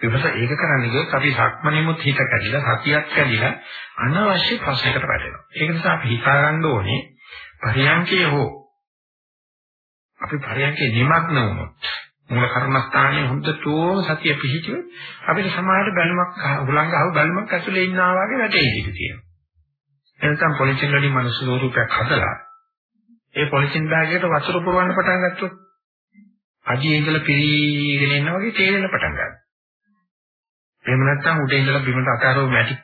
නැහැ. විපස්ස ඒක කරන්න ගියොත් අපි සක්මනෙමුත් හිත කැඩිලා සතියක් කැඩිලා අනවශ්‍ය ප්‍රශ්නයකට වැටෙනවා. ඒක නිසා අපි හිතා ගන්න ඕනේ පරියන්කේ හෝ අපි පරියන්කේ නිමග්න වුණොත් මූල කර්මස්ථානයේ හොඳටම සතිය පිහිටුව අපිට සමාහයට බැලුමක් උලංග ආව බැලුමක් ඇතුලේ ඉන්නා වගේ වැටේ ඉඳී තියෙනවා. එනසම් පොලිසින් වලින් මනුස්ස ස්වරූපයක් හදලා ඒ පොලිසින් බෑගයකට වතුර පුරවන්න පටන් ගත්තොත් අඩියේ ඉඳලා පිරීගෙන ඉන්න වගේ තේරෙන්න පටන් ගන්නවා. එහෙම නැත්නම් උඩේ ඉඳලා බිමට අතාරෝ මැටි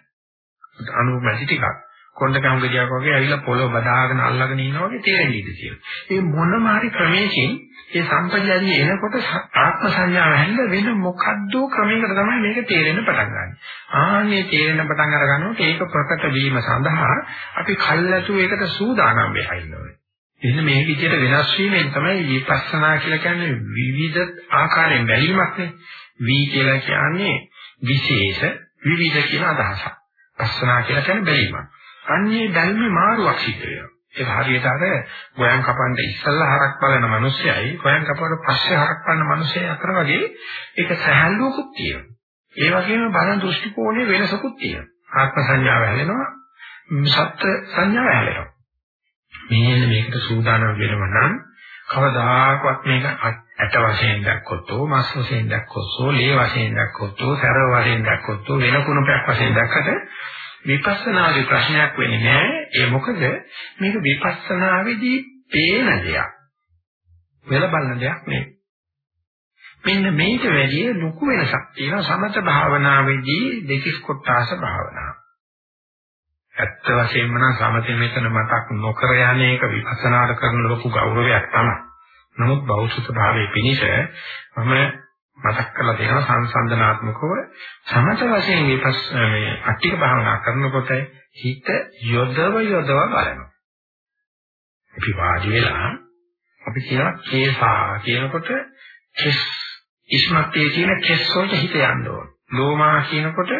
අණු මැටි ටිකක් කොණ්ඩ කම් ගෙඩියක් වගේ ඇවිල්ලා පොළොව බදාගෙන අල්ලගෙන ඉන්නවා වගේ තේරෙන්නේ ඉඳී කියලා. ඒ මොනම හරි ක්‍රමයකින් ඒ සම්පජානිය එනකොට ආත්ම සංඥාව හැඳ වෙන මොකද්ද ක්‍රමයකට තමයි මේක තේරෙන්න පටන් ගන්න. ආන්නේ තේරෙන්න පටන් අර ගන්නකොට ඒක ප්‍රකට වීම සඳහා අපි කල්ැතු ඒකට සූදානම් වෙලා ඉන්නවා. එන්න මේ විදිහට වෙනස් වීමෙන් තමයි විපස්සනා කියලා කියන්නේ විවිධ ආකාරයෙන් බැලීමක් නේ. වී කියලා කියන්නේ විශේෂ විවිධ කියන අදහසක්. පස්සනා කියලා කියන්නේ බැලීමක්. අන්නේ බැල්මේ මාරුවක් සිද්ධ වෙනවා. ඒක හරියට අර ගෝයන් කපන්න ඉස්සල්ලා හරක් බලන මිනිස්සයයි ගෝයන් කපවට පස්සේ හරක් බලන මිනිස්සයයි අතර වගේ ඒක සහැල්ලුවකුත් තියෙනවා. ඒ වගේම බලන දෘෂ්ටි කෝණයේ වෙනසකුත් තියෙනවා. ආත්ම සංඥාව හැලෙනවා, සත්‍ය සංඥාව හැලෙනවා. මෙන්න මේකට සූදානම් වෙනව නම් කවදාකවත් මේක ඇට වශයෙන් දැක්කොත්, මස් වශයෙන් දැක්කොත්, ලේ වශයෙන් දැක්කොත්, සැර වශයෙන් දැක්කොත්, වෙන කුණපයක් වශයෙන් දැක්කට විපස්සනාවේ ප්‍රශ්නයක් වෙන්නේ නැහැ. ඒ මොකද මේක විපස්සනාවේදී පේන දෙයක්. වෙල බලන දෙයක් නෙවෙයි. මෙන්න මේක වැඩි ලොකු වෙනසක් තියෙනවා සමත භාවනාවේදී දෙකිස් කොටාස භාවනාව. ඇත්ත වශයෙන්ම නම් සමතේ මෙතන මතක් නොකර යන්නේ ඒක විපස්සනාට කරන ලොකු ගෞරවයක් තමයි. නමුත් බෞද්ධ භාවයේ පිනිස මම මතක් කරලා දෙනවා සංසන්දනාත්මකව සමත වශයෙන් විපස් මේ අට්ටික භාවනා කරනකොට හිත යොදව යොදව බලනවා. අපි වාඩි වෙලා අපි කියනවා කේසා කියනකොට කෙස් ඉස්මත්තේ තියෙන කෙස් වලට හිත යන්න ඕන. ලෝමා කියනකොට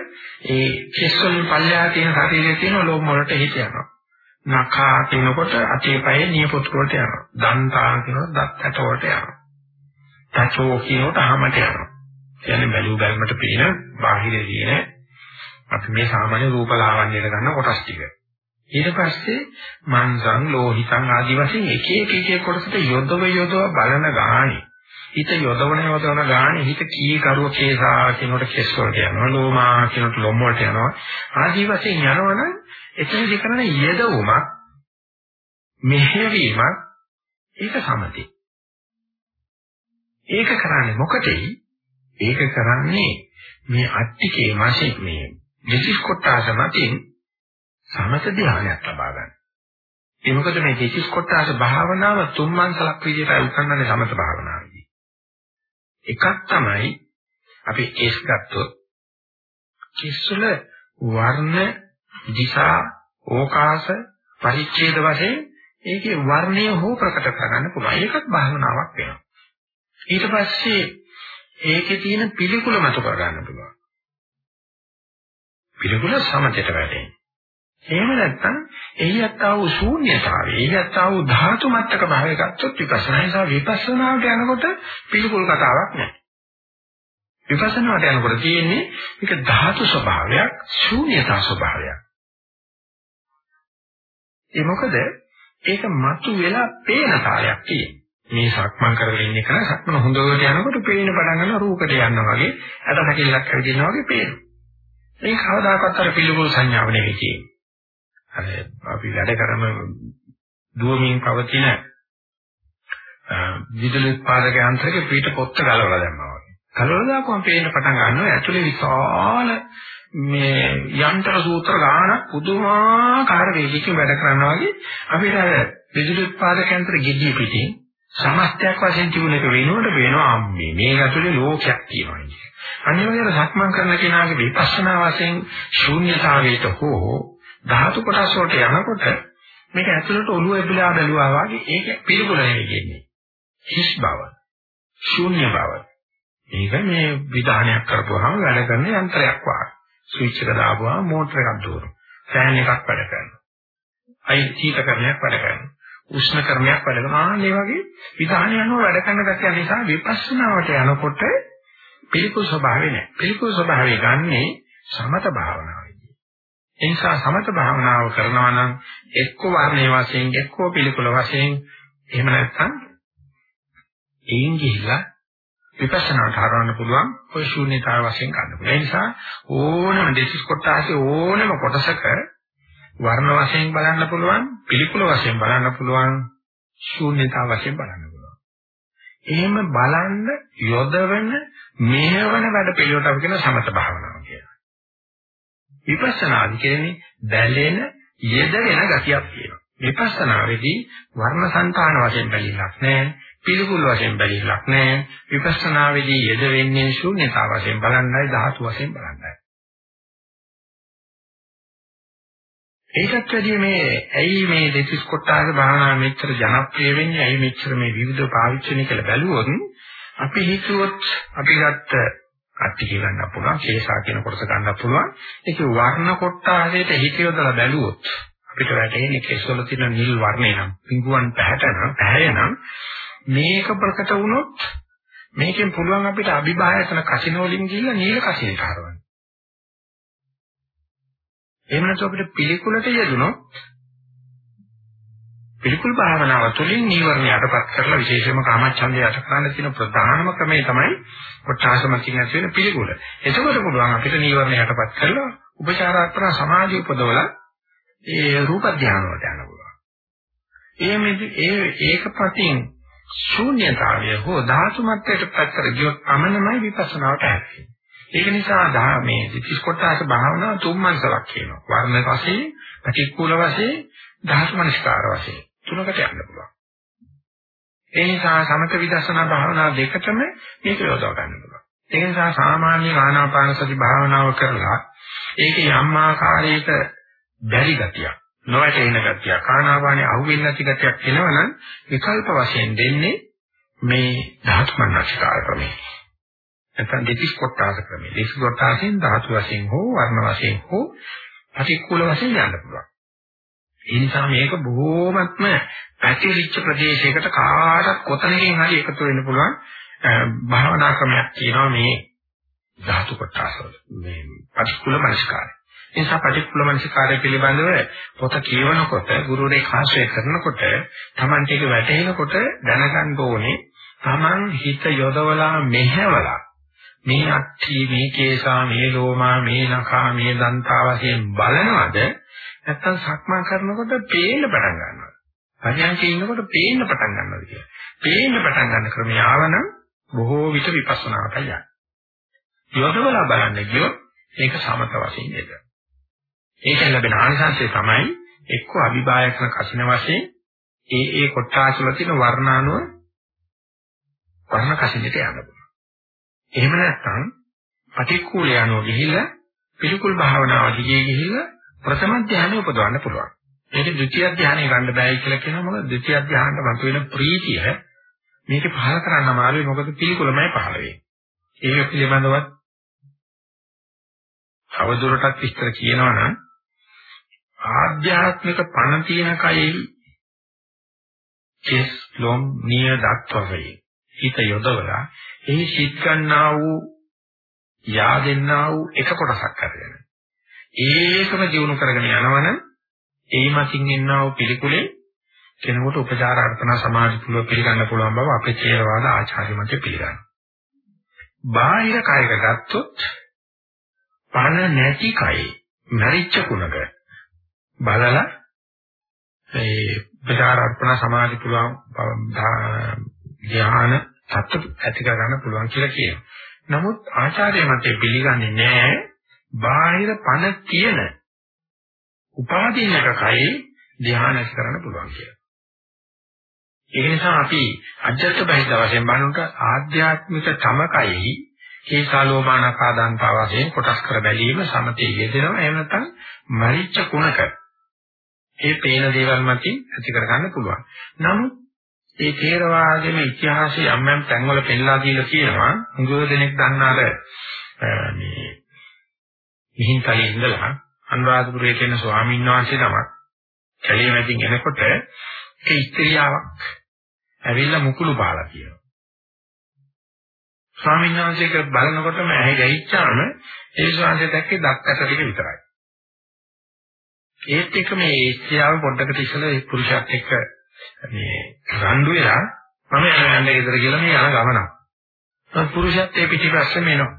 ඒ කෙස් වලින් පල්ලෙහා තියෙන ශරීරයේ තියෙන ලෝම වලට හිත යනවා. නඛා කියනකොට අතේ පයේ නියපොතු වලට යනවා. දන්තා කියනකොට දත් ඇට වලට යනවා. තචෝ කියනකොට අහමට යනවා. කියන්නේ බැලු බැලමට පේන බාහිරේ තියෙන අපි මේ සාමාන්‍ය රූප ලාවන්‍යයට ගන්න කොටස් ටික. ඊට පස්සේ මන්සං ලෝහිතං ආදි වශයෙන් එක එක එක එක කොටසට යොදව යොදව බලන ගාණි. හිත යොදවන යොදවන ගාණි හිත කී කරුව කේසා කියනකොට කෙස් වලට යනවා ලෝමා කියනකොට ලොම් වලට යනවා ආදි වශයෙන් යනවනම් එතනදි කරන යෙදවුමක් මෙහෙවීමක් ඒක සමතේ ඒක කරන්නේ මොකටයි? ඒක කරන්නේ මේ අට්ටිකේ මාසේ මේ දෙසිස් කොටස මතින් සමත ධානයක් ලබා ගන්න. ඒ මොකද මේ දෙසිස් කොටස භාවනාව තුන්මන්සලක් විදිහට උකන්නන්නේ සමත භාවනාවේදී. එකක් තමයි අපි කේස් ගත්තොත් කේස් වල වර්ණ දිශා ඕකාස පරිච්ඡේද වශයෙන් ඒකේ වර්ණය හෝ ප්‍රකට කරගන්න පුළුවන්. ඒකත් භාවනාවක් වෙනවා. ඊට පස්සේ ඒකේ තියෙන පිළිකුල මත කරගන්න පුළුවන්. පිළිකුල සමතයට වැටෙන්නේ. එහෙම නැත්නම් එහියත් ආ වූ ශූන්‍යතාවය, එහියත් ආ වූ ධාතු මත්තක භාවය ගත්තොත් විපස්සනා නිසා විපස්සනාවට යනකොට පිළිකුල් කතාවක් නැහැ. විපස්සනාවට යනකොට තියෙන්නේ මේක ධාතු ස්වභාවයක්, ශූන්‍යතා ස්වභාවයක්. ඒ මොකද ඒක මතු වෙලා පේන කාලයක් තියෙනවා. මේ සක්මන් කරගෙන ඉන්න එක සක්මන හොඳට යනකොට පේන පටන් ගන්න රූපට යනවා වගේ අර හැකිලක් ඇවිදිනවා වගේ පේනවා. ඒක කවදාකවත් අර පිළිගුරු සංඥාව නෙවෙයි කියන්නේ. අර අපි වැඩ කරන දුවමින් පවතින විදුලි උත්පාදක යන්ත්‍රයක පිට පොත්ත ගලවලා දැම්මා වගේ. ගලවලා දාපුවම පේන්න පටන් ගන්නවා ඇතුලේ විශාල මේ යන්ත්‍ර සූත්‍ර ගානක් පුදුමාකාර වේගයකින් වැඩ කරනවා වගේ අපිට අර විදුලි උත්පාදක යන්ත්‍ර ගෙඩිය පිටින් සමස්තයක් වශයෙන් තිබුණ එක වෙනකොට වෙනවා අම්මේ මේ ඇතුලේ ලෝකයක් තියෙනවා කියන්නේ. අනිවාර්යයෙන් සක්මන් කරන කෙනාගේ විපස්සනා වශයෙන් ශූන්‍යතාවයට හෝ ධාතු කොටස් වලට යනකොට මේක ඇතුළට ඔළුව එපිලා බැලුවා වගේ ඒක පිළිකුල නෙවෙයි කියන්නේ. හිස් බව. ශූන්‍ය බව. මේක මේ විධානයක් කරපුවාම වැඩ කරන යන්ත්‍රයක් වගේ. ස්විච් එක දාපුවාම මෝටර එකක් දුවනවා. ෆෑන් එකක් වැඩ කරනවා. අයි සීතකරණයක් වැඩ කරනවා. උෂ්ණකරණයක් වැඩ කරනවා. ආන්නේ වගේ විධානය අනුව වැඩ කරන ගැතිය නිසා විපස්සනාවට යනකොට පිළිකුල් ස්වභාවය නැහැ. පිළිකුල් ස්වභාවය ගන්නේ සමත භාවනාවේදී. ඒ නිසා සමත භාවනාව කරනවා නම් එක්ක වර්ණයේ වශයෙන් එක්ක පිළිකුල වශයෙන් එහෙම නැත්නම් එයින් ගිහිලා විපස්සනාට හරවන්න පුළුවන් ඔය ශූන්‍යතාව වශයෙන් ගන්න පුළුවන්. ඒ නිසා ඕනම දෙසිස් කොටාසේ ඕනම කොටසක වර්ණ වශයෙන් බලන්න පුළුවන්, පිළිකුල වශයෙන් බලන්න පුළුවන්, ශූන්‍යතාව වශයෙන් බලන්න පුළුවන්. එහෙම බලන්න යොදවන මෙහෙවන වැඩ පිළිවෙලට අපි කියන සමත භාවනාව කියලා. විපස්සනාදි කියන්නේ බැලෙන යෙදෙන ගතියක් කියනවා. විපස්සනාවේදී වර්ණ సంతාන වශයෙන් බැලිලක් නැහැ. පිළිකුල් වශයෙන් බැලිලක් නැහැ. විපස්සනාවේදී යෙද වෙන්නේ ශූන්‍යතාව වශයෙන් බලන්නයි ධාතු වශයෙන් බලන්නයි. ඒකත් වැඩිය මේ ඇයි මේ දෙතිස් කොටාගේ භාවනා මෙච්චර ජනප්‍රිය වෙන්නේ? ඇයි මෙච්චර මේ විවිධ පාවිච්චි කියලා බැලුවොත් අපි හිතුවොත් අපි ගත්ත අට්ටි ගන්න පුළුවන්, කේසා කියන කොටස ගන්න පුළුවන්. ඒක වර්ණ කොටාසේට හිත යොදලා බැලුවොත් අපිට වැටෙන්නේ කෙස්වල තියෙන නිල් වර්ණය නම්, පිඟුවන් පැහැට නම්, පැහැය නම් මේක ප්‍රකට වුණොත් මේකෙන් පුළුවන් අපිට අභිභායතන කසින වලින් ගිහිල්ලා නිල කසිනට හරවන්න. එහෙම නැත්නම් අපිට පිළිකුලට යෙදුනොත් පිළිකුල් භාවනාව තුළින් නීවරණ යටපත් කරලා විශේෂයෙන්ම කාමච්ඡන්දය යට කරන්න තියෙන ප්‍රධානම ක්‍රමය තමයි කොටාසමකින් ඇති වෙන පිළිකුල. එතකොට පුළුවන් අපිට නීවරණ යටපත් කරලා උපචාරාත්මක සමාධිය උපදවලා ඒ රූප ධානය වලට යන්න පුළුවන්. ඒ ඒ ඒකපතින් ශූන්‍යතාවය හෝ ධාතු මට්ටයට පැත්තට ගියොත් අමනමයි විපස්සනාවට හැරෙන්නේ. ඒක නිසා මේ දිටිස් කොටස භාවනාව තුම්මන්සලක් කියනවා. වර්ණ වශයෙන්, ප්‍රතිකූල වශයෙන්, ධාතු මනස්කාර වශයෙන් තුනකට යන්න පුළුවන්. ඒ නිසා සමත විදර්ශනා භාවනා දෙකටම මේක යොදව ගන්න පුළුවන්. ඒ නිසා සාමාන්‍ය ආනාපාන සති භාවනාව කරලා ඒකේ යම් ආකාරයක බැරි ගතියක් නොවැටෙන ගතියක් ආනාපානේ අහුවෙන්නේ නැති ගතියක් එනවනම් විකල්ප වශයෙන් දෙන්නේ මේ ධාතු මනස්කාර ක්‍රමය. නැත්නම් දෙතිස් කොටාස ක්‍රමය. දෙතිස් කොටාසෙන් ධාතු වශයෙන් හෝ වර්ණ වශයෙන් හෝ ප්‍රතිකූල වශයෙන් යන්න පුළුවන්. ඒ නිසා මේක බොහෝමත්ම පැතිරිච්ච ප්‍රදේශයකට කාටත් කොතනකින් හරි එකතු වෙන්න පුළුවන් භාවනා ක්‍රමයක් තියෙනවා මේ ධාතු කොටස වල. මේ ප්‍රතිකූල මනස්කාරය. ඒ නිසා පටිච්චසමුප්පාද මනසිකාරය පිළිබඳව පොත කියවනකොට ගුරුවරේ කාශ්‍රය කරනකොට Tamante එක වැටහෙනකොට දැනගන්න ඕනේ Taman හිත යොදවලා මෙහෙवला මේ අට්ටි මේ කේසා මේ ලෝමා මේ නඛා මේ දන්තා වශයෙන් බලනවද නැත්තම් සක්මන් කරනකොට පේන්න පටන් ගන්නවා. පරියන්කේ ඉන්නකොට පේන්න පටන් ගන්නවා කියලා. පේන්න පටන් ගන්න ක්‍රමය ආවනම් බොහෝ විට විපස්සනාට යනවා. යොදවලා බලන්න ගියොත් ඒක සමත වශයෙන් නේද? ඒකෙන් ලැබෙන ආනිසංසය තමයි එක්ක අභිභායකන කසින වශයෙන් ඒ ඒ කොටාස වල තියෙන වර්ණානුව වර්ණ කසිනට යන්න පුළුවන්. එහෙම නැත්නම් පටික්කුල යනවා ගිහිල්ලා පිළිකුල් භාවනාව දිගේ ගිහිල්ලා ප්‍රථම ධානය උපදවන්න පුළුවන්. ඒක ද්විතිය ධානය ගන්න බෑයි කියලා කියනවා මොකද ද්විතිය ධානයට මතුවෙන ප්‍රීතිය මේක පහල කරන්න අමාරුයි මොකද පිළිකුලමයි පහල වෙන්නේ. ඒක පිළිබඳවත් අවදුරටත් විස්තර කියනවා නම් ආධ්‍යාත්මික පණ තියෙන කයෙහි කෙස් ලොම් නිය දත්වවේ හිත යොදවලා එහි සිත් ගන්නා වූ yaadෙන්නා වූ එක කොටසක් අරගෙන ඒකම දිනු කරගෙන යනවනම් ඒ මතින් එන්නා වූ පිළිකුලේ කෙනෙකුට උපචාර අර්පණ සමාධි පුළුව පිළිගන්න පුළුවන් බව අපේ ථේරවාද ආචාර්ය මත පිළිගන්නවා. බාහිර කයක ගත්තොත් පණ නැති කයේ මරිච්ච කුණක බලලා ඒ උපචාර අර්පණ සමාධි පුළුවන් ධ්‍යාන සත්‍ය ඇති කරගන්න පුළුවන් කියලා කියනවා. නමුත් ආචාර්ය මතේ පිළිගන්නේ නැහැ බාහිර පණ තියෙන උපාදීනක කයේ ධ්‍යාන ඇති කරන්න පුළුවන් කියලා. ඒ නිසා අපි අජත්ත බහිද්ද වශයෙන් බලනකොට ආධ්‍යාත්මික තමකයෙහි කේසාලෝමානකාදාන්තා වශයෙන් කොටස් කර බැලීම සමතේ යෙදෙනවා එහෙම නැත්නම් මරිච්ච කුණක ඒ පේන දේවල් මතින් ඇති කරගන්න පුළුවන්. නමුත් ඒ ථේරවාදයේ ඉතිහාසයේ යම් යම් තැන්වල පෙන්නලා දීලා තියෙනවා හුඟව දෙනෙක් දන්නාර මේ මිහින්තලේ ඉඳලා අනුරාධපුරයේ තියෙන ස්වාමීන් වහන්සේ නමක් කැලේ මැදින් එනකොට ඒ ස්ත්‍රියාවක් ඇවිල්ලා මුකුළු බාලා කියනවා. ස්වාමීන් වහන්සේක බලනකොටම ඇහි ගැහිච්චාම ඒ ස්වාමීන් දැක්කේ දක්කට ටික විතරයි. ඒත් එක මේ ස්ත්‍රියව පොඩ්ඩකට ඉස්සෙල්ලා ඒ පුරුෂයාත් එක්ක මේ රණ්ඩු වෙලා මම යන යන්න ගෙදර කියලා මේ යන ගමනක්. ඒ පුරුෂයාත් ඒ පිටිපස්සෙම එනවා.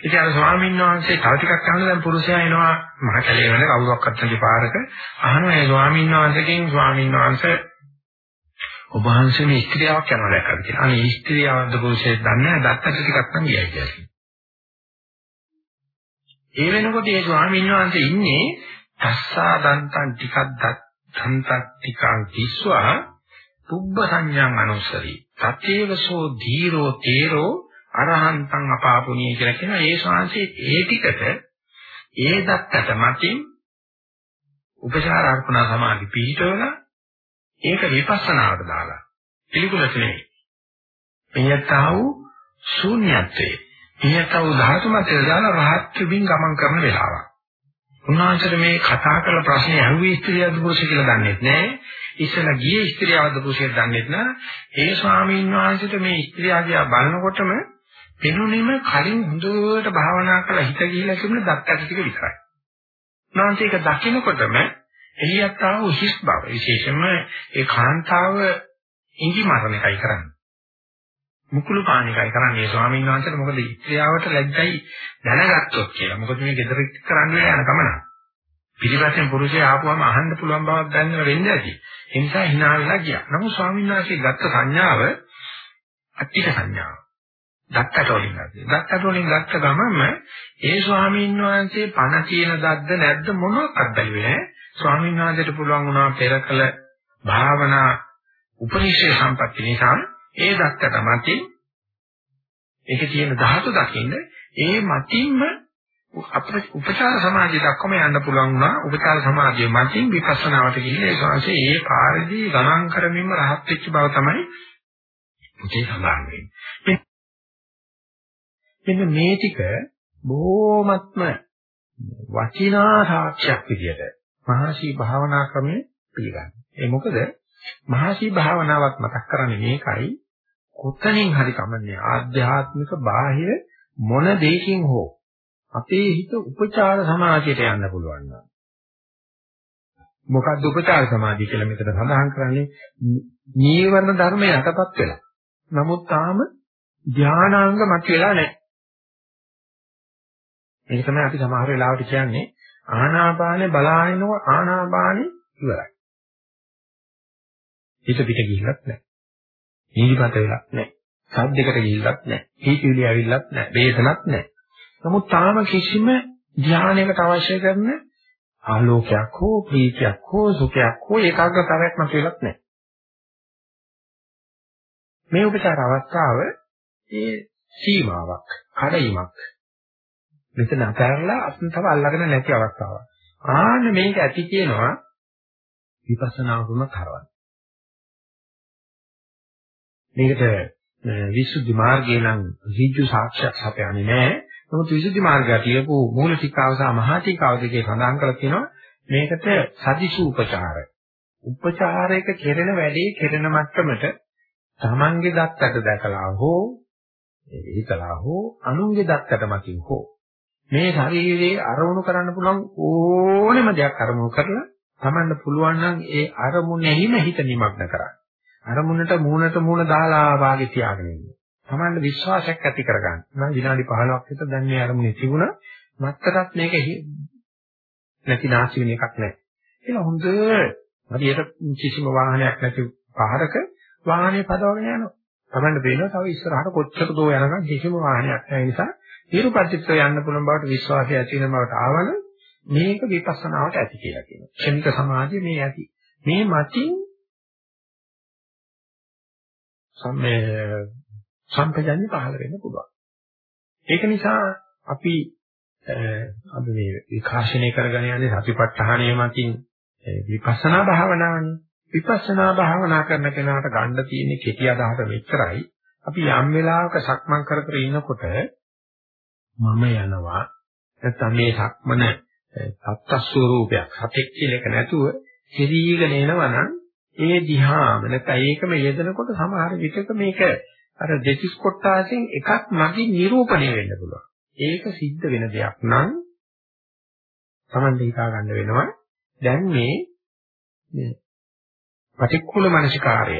ඉතින් අර ස්වාමීන් වහන්සේ තව ටිකක් අහන දැන් පුරුෂයා එනවා මහ කැලේ වෙන කවුරක්වත් නැති පාරක අහනවා ඒ ස්වාමීන් වහන්සේගෙන් ස්වාමීන් වහන්සේ ඔබ වහන්සේ මේ ස්ත්‍රියක් යනවා දැක්කද කියලා. අනේ ස්ත්‍රියවද පුරුෂයෙක් දන්නේ නැහැ දත්තට ටිකක් නම් ගියයි කියලා. ඒ වෙනකොට ඒ ස්වාමීන් වහන්සේ ඉන්නේ තස්සා දන්තං ටිකක් දන්තක් ටිකක් කිස්වා පුබ්බ සංඥාන් අනුසරි. තතේවසෝ ධීරෝ තේරෝ අරහන්තං අපාපුණිය කියලා කියනවා ඒ ශාන්සේ ඒ ටිකට ඒ දත්තට මතින් උපචාර අර්පණ සමාධි පිහිටවල ඒක විපස්සනාවට දාලා පිළිකුලට නෙවෙයි. මෙයතා වූ ශූන්‍යත්වයේ මෙයතා වූ ධාතු මතය දාලා රහත් වෙමින් ගමන් කරන වෙලාවක්. උන්වහන්සේට මේ කතා කරලා ප්‍රශ්නේ ඇහුවේ ස්ත්‍රියද පුරුෂ කියලා දන්නේ නැහැ. ඉස්සලා ගියේ ස්ත්‍රියවද පුරුෂයෙක්ද දන්නේ නැහැ. ඒ ස්වාමීන් වහන්සේට මේ ස්ත්‍රියදියා බලනකොටම පෙනුනේම කලින් හොඳට භාවනා කරලා හිත ගිහිලා තිබුණ දත්තට ටික විතරයි. උන්වහන්සේ ඒක දකිනකොටම එළියට ආව හිස් බව විශේෂයෙන්ම ඒ කාන්තාව ඉඟි මරණ එකයි කරන්නේ. මුකුළු පාන එකයි කරන්නේ ස්වාමීන් වහන්සේට මොකද ඉත්‍යාවට ලැජ්ජයි දැනගත්තොත් කියලා. මොකද මේ ගෙදර කරන්නේ යන ගමන. පිළිපැත්තෙන් පුරුෂයා ආපුවම අහන්න පුළුවන් බවක් දැනන වෙන්නේ ඇති. ඒ නිසා hina වෙලා ගියා. නමුත් ස්වාමීන් වහන්සේ ගත්ත සංඥාව අට්ටික සංඥාව. දත්තට වලින් ගත්තේ. දත්තට වලින් ගත්ත ගමන්ම ඒ ස්වාමීන් වහන්සේ පණ කියන දද්ද නැද්ද මොනවක්වත් බැලුවේ නැහැ. ස්වාමීන් වහන්සේට පුළුවන් වුණා පෙර කළ භාවනා උපනිෂේ සම්පatti නිසා ඒ දත්තට මතින් ඒකේ තියෙන ධාතු දකින්න ඒ මතින්ම අපේ උපචාර සමාධිය දක්වම යන්න පුළුවන් වුණා. උපචාර සමාධිය මතින් විපස්සනාවට ගිහින් ඒ ශාංශේ ඒ පාරදී ගමන් කරමින්ම රහත් වෙච්ච බව තමයි මුචේ සඳහන් වෙන්නේ. මෙන්න මේ ටික බොහොමත්ම වචිනා සාක්ෂියක් විදියට මහසී භාවනා ක්‍රමයේ පිළිගන්න. ඒ මොකද මහසී භාවනාවක් මතක් කරන්නේ මේකයි කොතනින් හරි කමන්නේ ආධ්‍යාත්මික බාහිර මොන දෙයකින් හෝ අපේ හිත උපචාර සමාධියට යන්න පුළුවන් නම් මොකක්ද උපචාර සමාධිය කියලා මෙතන සඳහන් කරන්නේ නීවරණ ධර්ම යටපත් වෙලා. නමුත් තාම ධානාංග මත වෙලා නැහැ. මේක තමයි අපි සමහර වෙලාවට කියන්නේ ආනාපානේ බලාගෙනව ආනාපානේ ඉවරයි. හිත පිට ගිහිල්ලත් නැහැ. නිදිමත වෙලක් නැහැ. සද්දයකට ගිහිල්ලත් නැහැ. හීතිවිලි ඇවිල්ලත් නැහැ. වේදනක් නැහැ. නමුත් තාම කිසිම ධානයකට අවශ්‍ය කරන ආලෝකයක් හෝ ප්‍රීතියක් හෝ සුඛයක් හෝ ඒකාග්‍රතාවයක් මත වෙලත් නැහැ. මේ උපචාර අවස්ථාව ඒ සීමාවක්, කඩයිමක් මෙතන අතහැරලා අතන තව අල්ලගෙන නැති අවස්ථාවක්. ආන්න මේක ඇති කියනවා විපස්සනා වුණත් හරවන්න. මේකට විසුද්ධි මාර්ගය නම් ඍජු සාක්ෂාත් සපයන්නේ නැහැ. නමුත් විසුද්ධි මාර්ගය කියපු මූල ටිකාව සහ මහා ටිකාව දෙකේ සඳහන් කරලා තියෙනවා මේකට සදිසු උපචාර. උපචාරයක කෙරෙන වැඩේ කෙරෙන මට්ටමට තමන්ගේ දත්තට දැකලා හෝ හිතලා හෝ අනුන්ගේ දත්තට මතින් හෝ මේ ශරීරයේ අරමුණු කරන්න පුළුවන් ඕනෙම දෙයක් අරමුණු කරලා තමන්න පුළුවන් නම් ඒ අරමුණෙහිම හිත නිමග්න කරන්න. අරමුණට මූණට මූණ දාලා වාගේ තියාගෙන ඉන්න. තමන්න විශ්වාසයක් ඇති කරගන්න. මම විනාඩි 15ක් විතර දැන් මේ අරමුණේ තිබුණා. මත්තරත් මේක නැති නාසි වෙන එකක් නැහැ. ඒක හොඳ හරියට කිසිම වාහනයක් නැති පාරක වාහනේ පදවගෙන යනවා. තමන්න පේනවා තව ඉස්සරහට කොච්චර දෝ යනකම් කිසිම වාහනයක් නැහැ නිසා ඊරුපත්‍ත්ව යන්න පුළුවන් බවට විශ්වාසය ඇති වෙන බවට ආවන මේක විපස්සනාවට ඇති කියලා කියනවා. ක්ෂණික සමාධිය මේ ඇති. මේ මතින් සම්මේ සම්පජන්‍ය පහළ වෙන්න පුළුවන්. ඒක නිසා අපි අපි මේ විකාශනය කරගෙන යන්නේ සතිපට්ඨානය මතින් විපස්සනා භාවනාවනේ. විපස්සනා භාවනා කරන කෙනාට ගන්න තියෙන කෙටි අදහස මෙච්චරයි. අපි යම් වෙලාවක සක්මන් කර කර ඉන්නකොට මම යනවා නැත්නම් මේ සක්මන සත්ත්ව සතෙක් කියලා එක නැතුව කෙරීගෙන එනවා නම් ඒ දිහාම නැත්නම් ඒකම යෙදෙනකොට සමහර විටක මේක අර දෙතිස් කොටාසෙන් එකක් මගින් නිරූපණය වෙන්න පුළුවන්. ඒක සිද්ධ වෙන දෙයක් නම් Taman හිතා ගන්න වෙනවා. දැන් මේ මේ පටික්කුල මනසිකාරය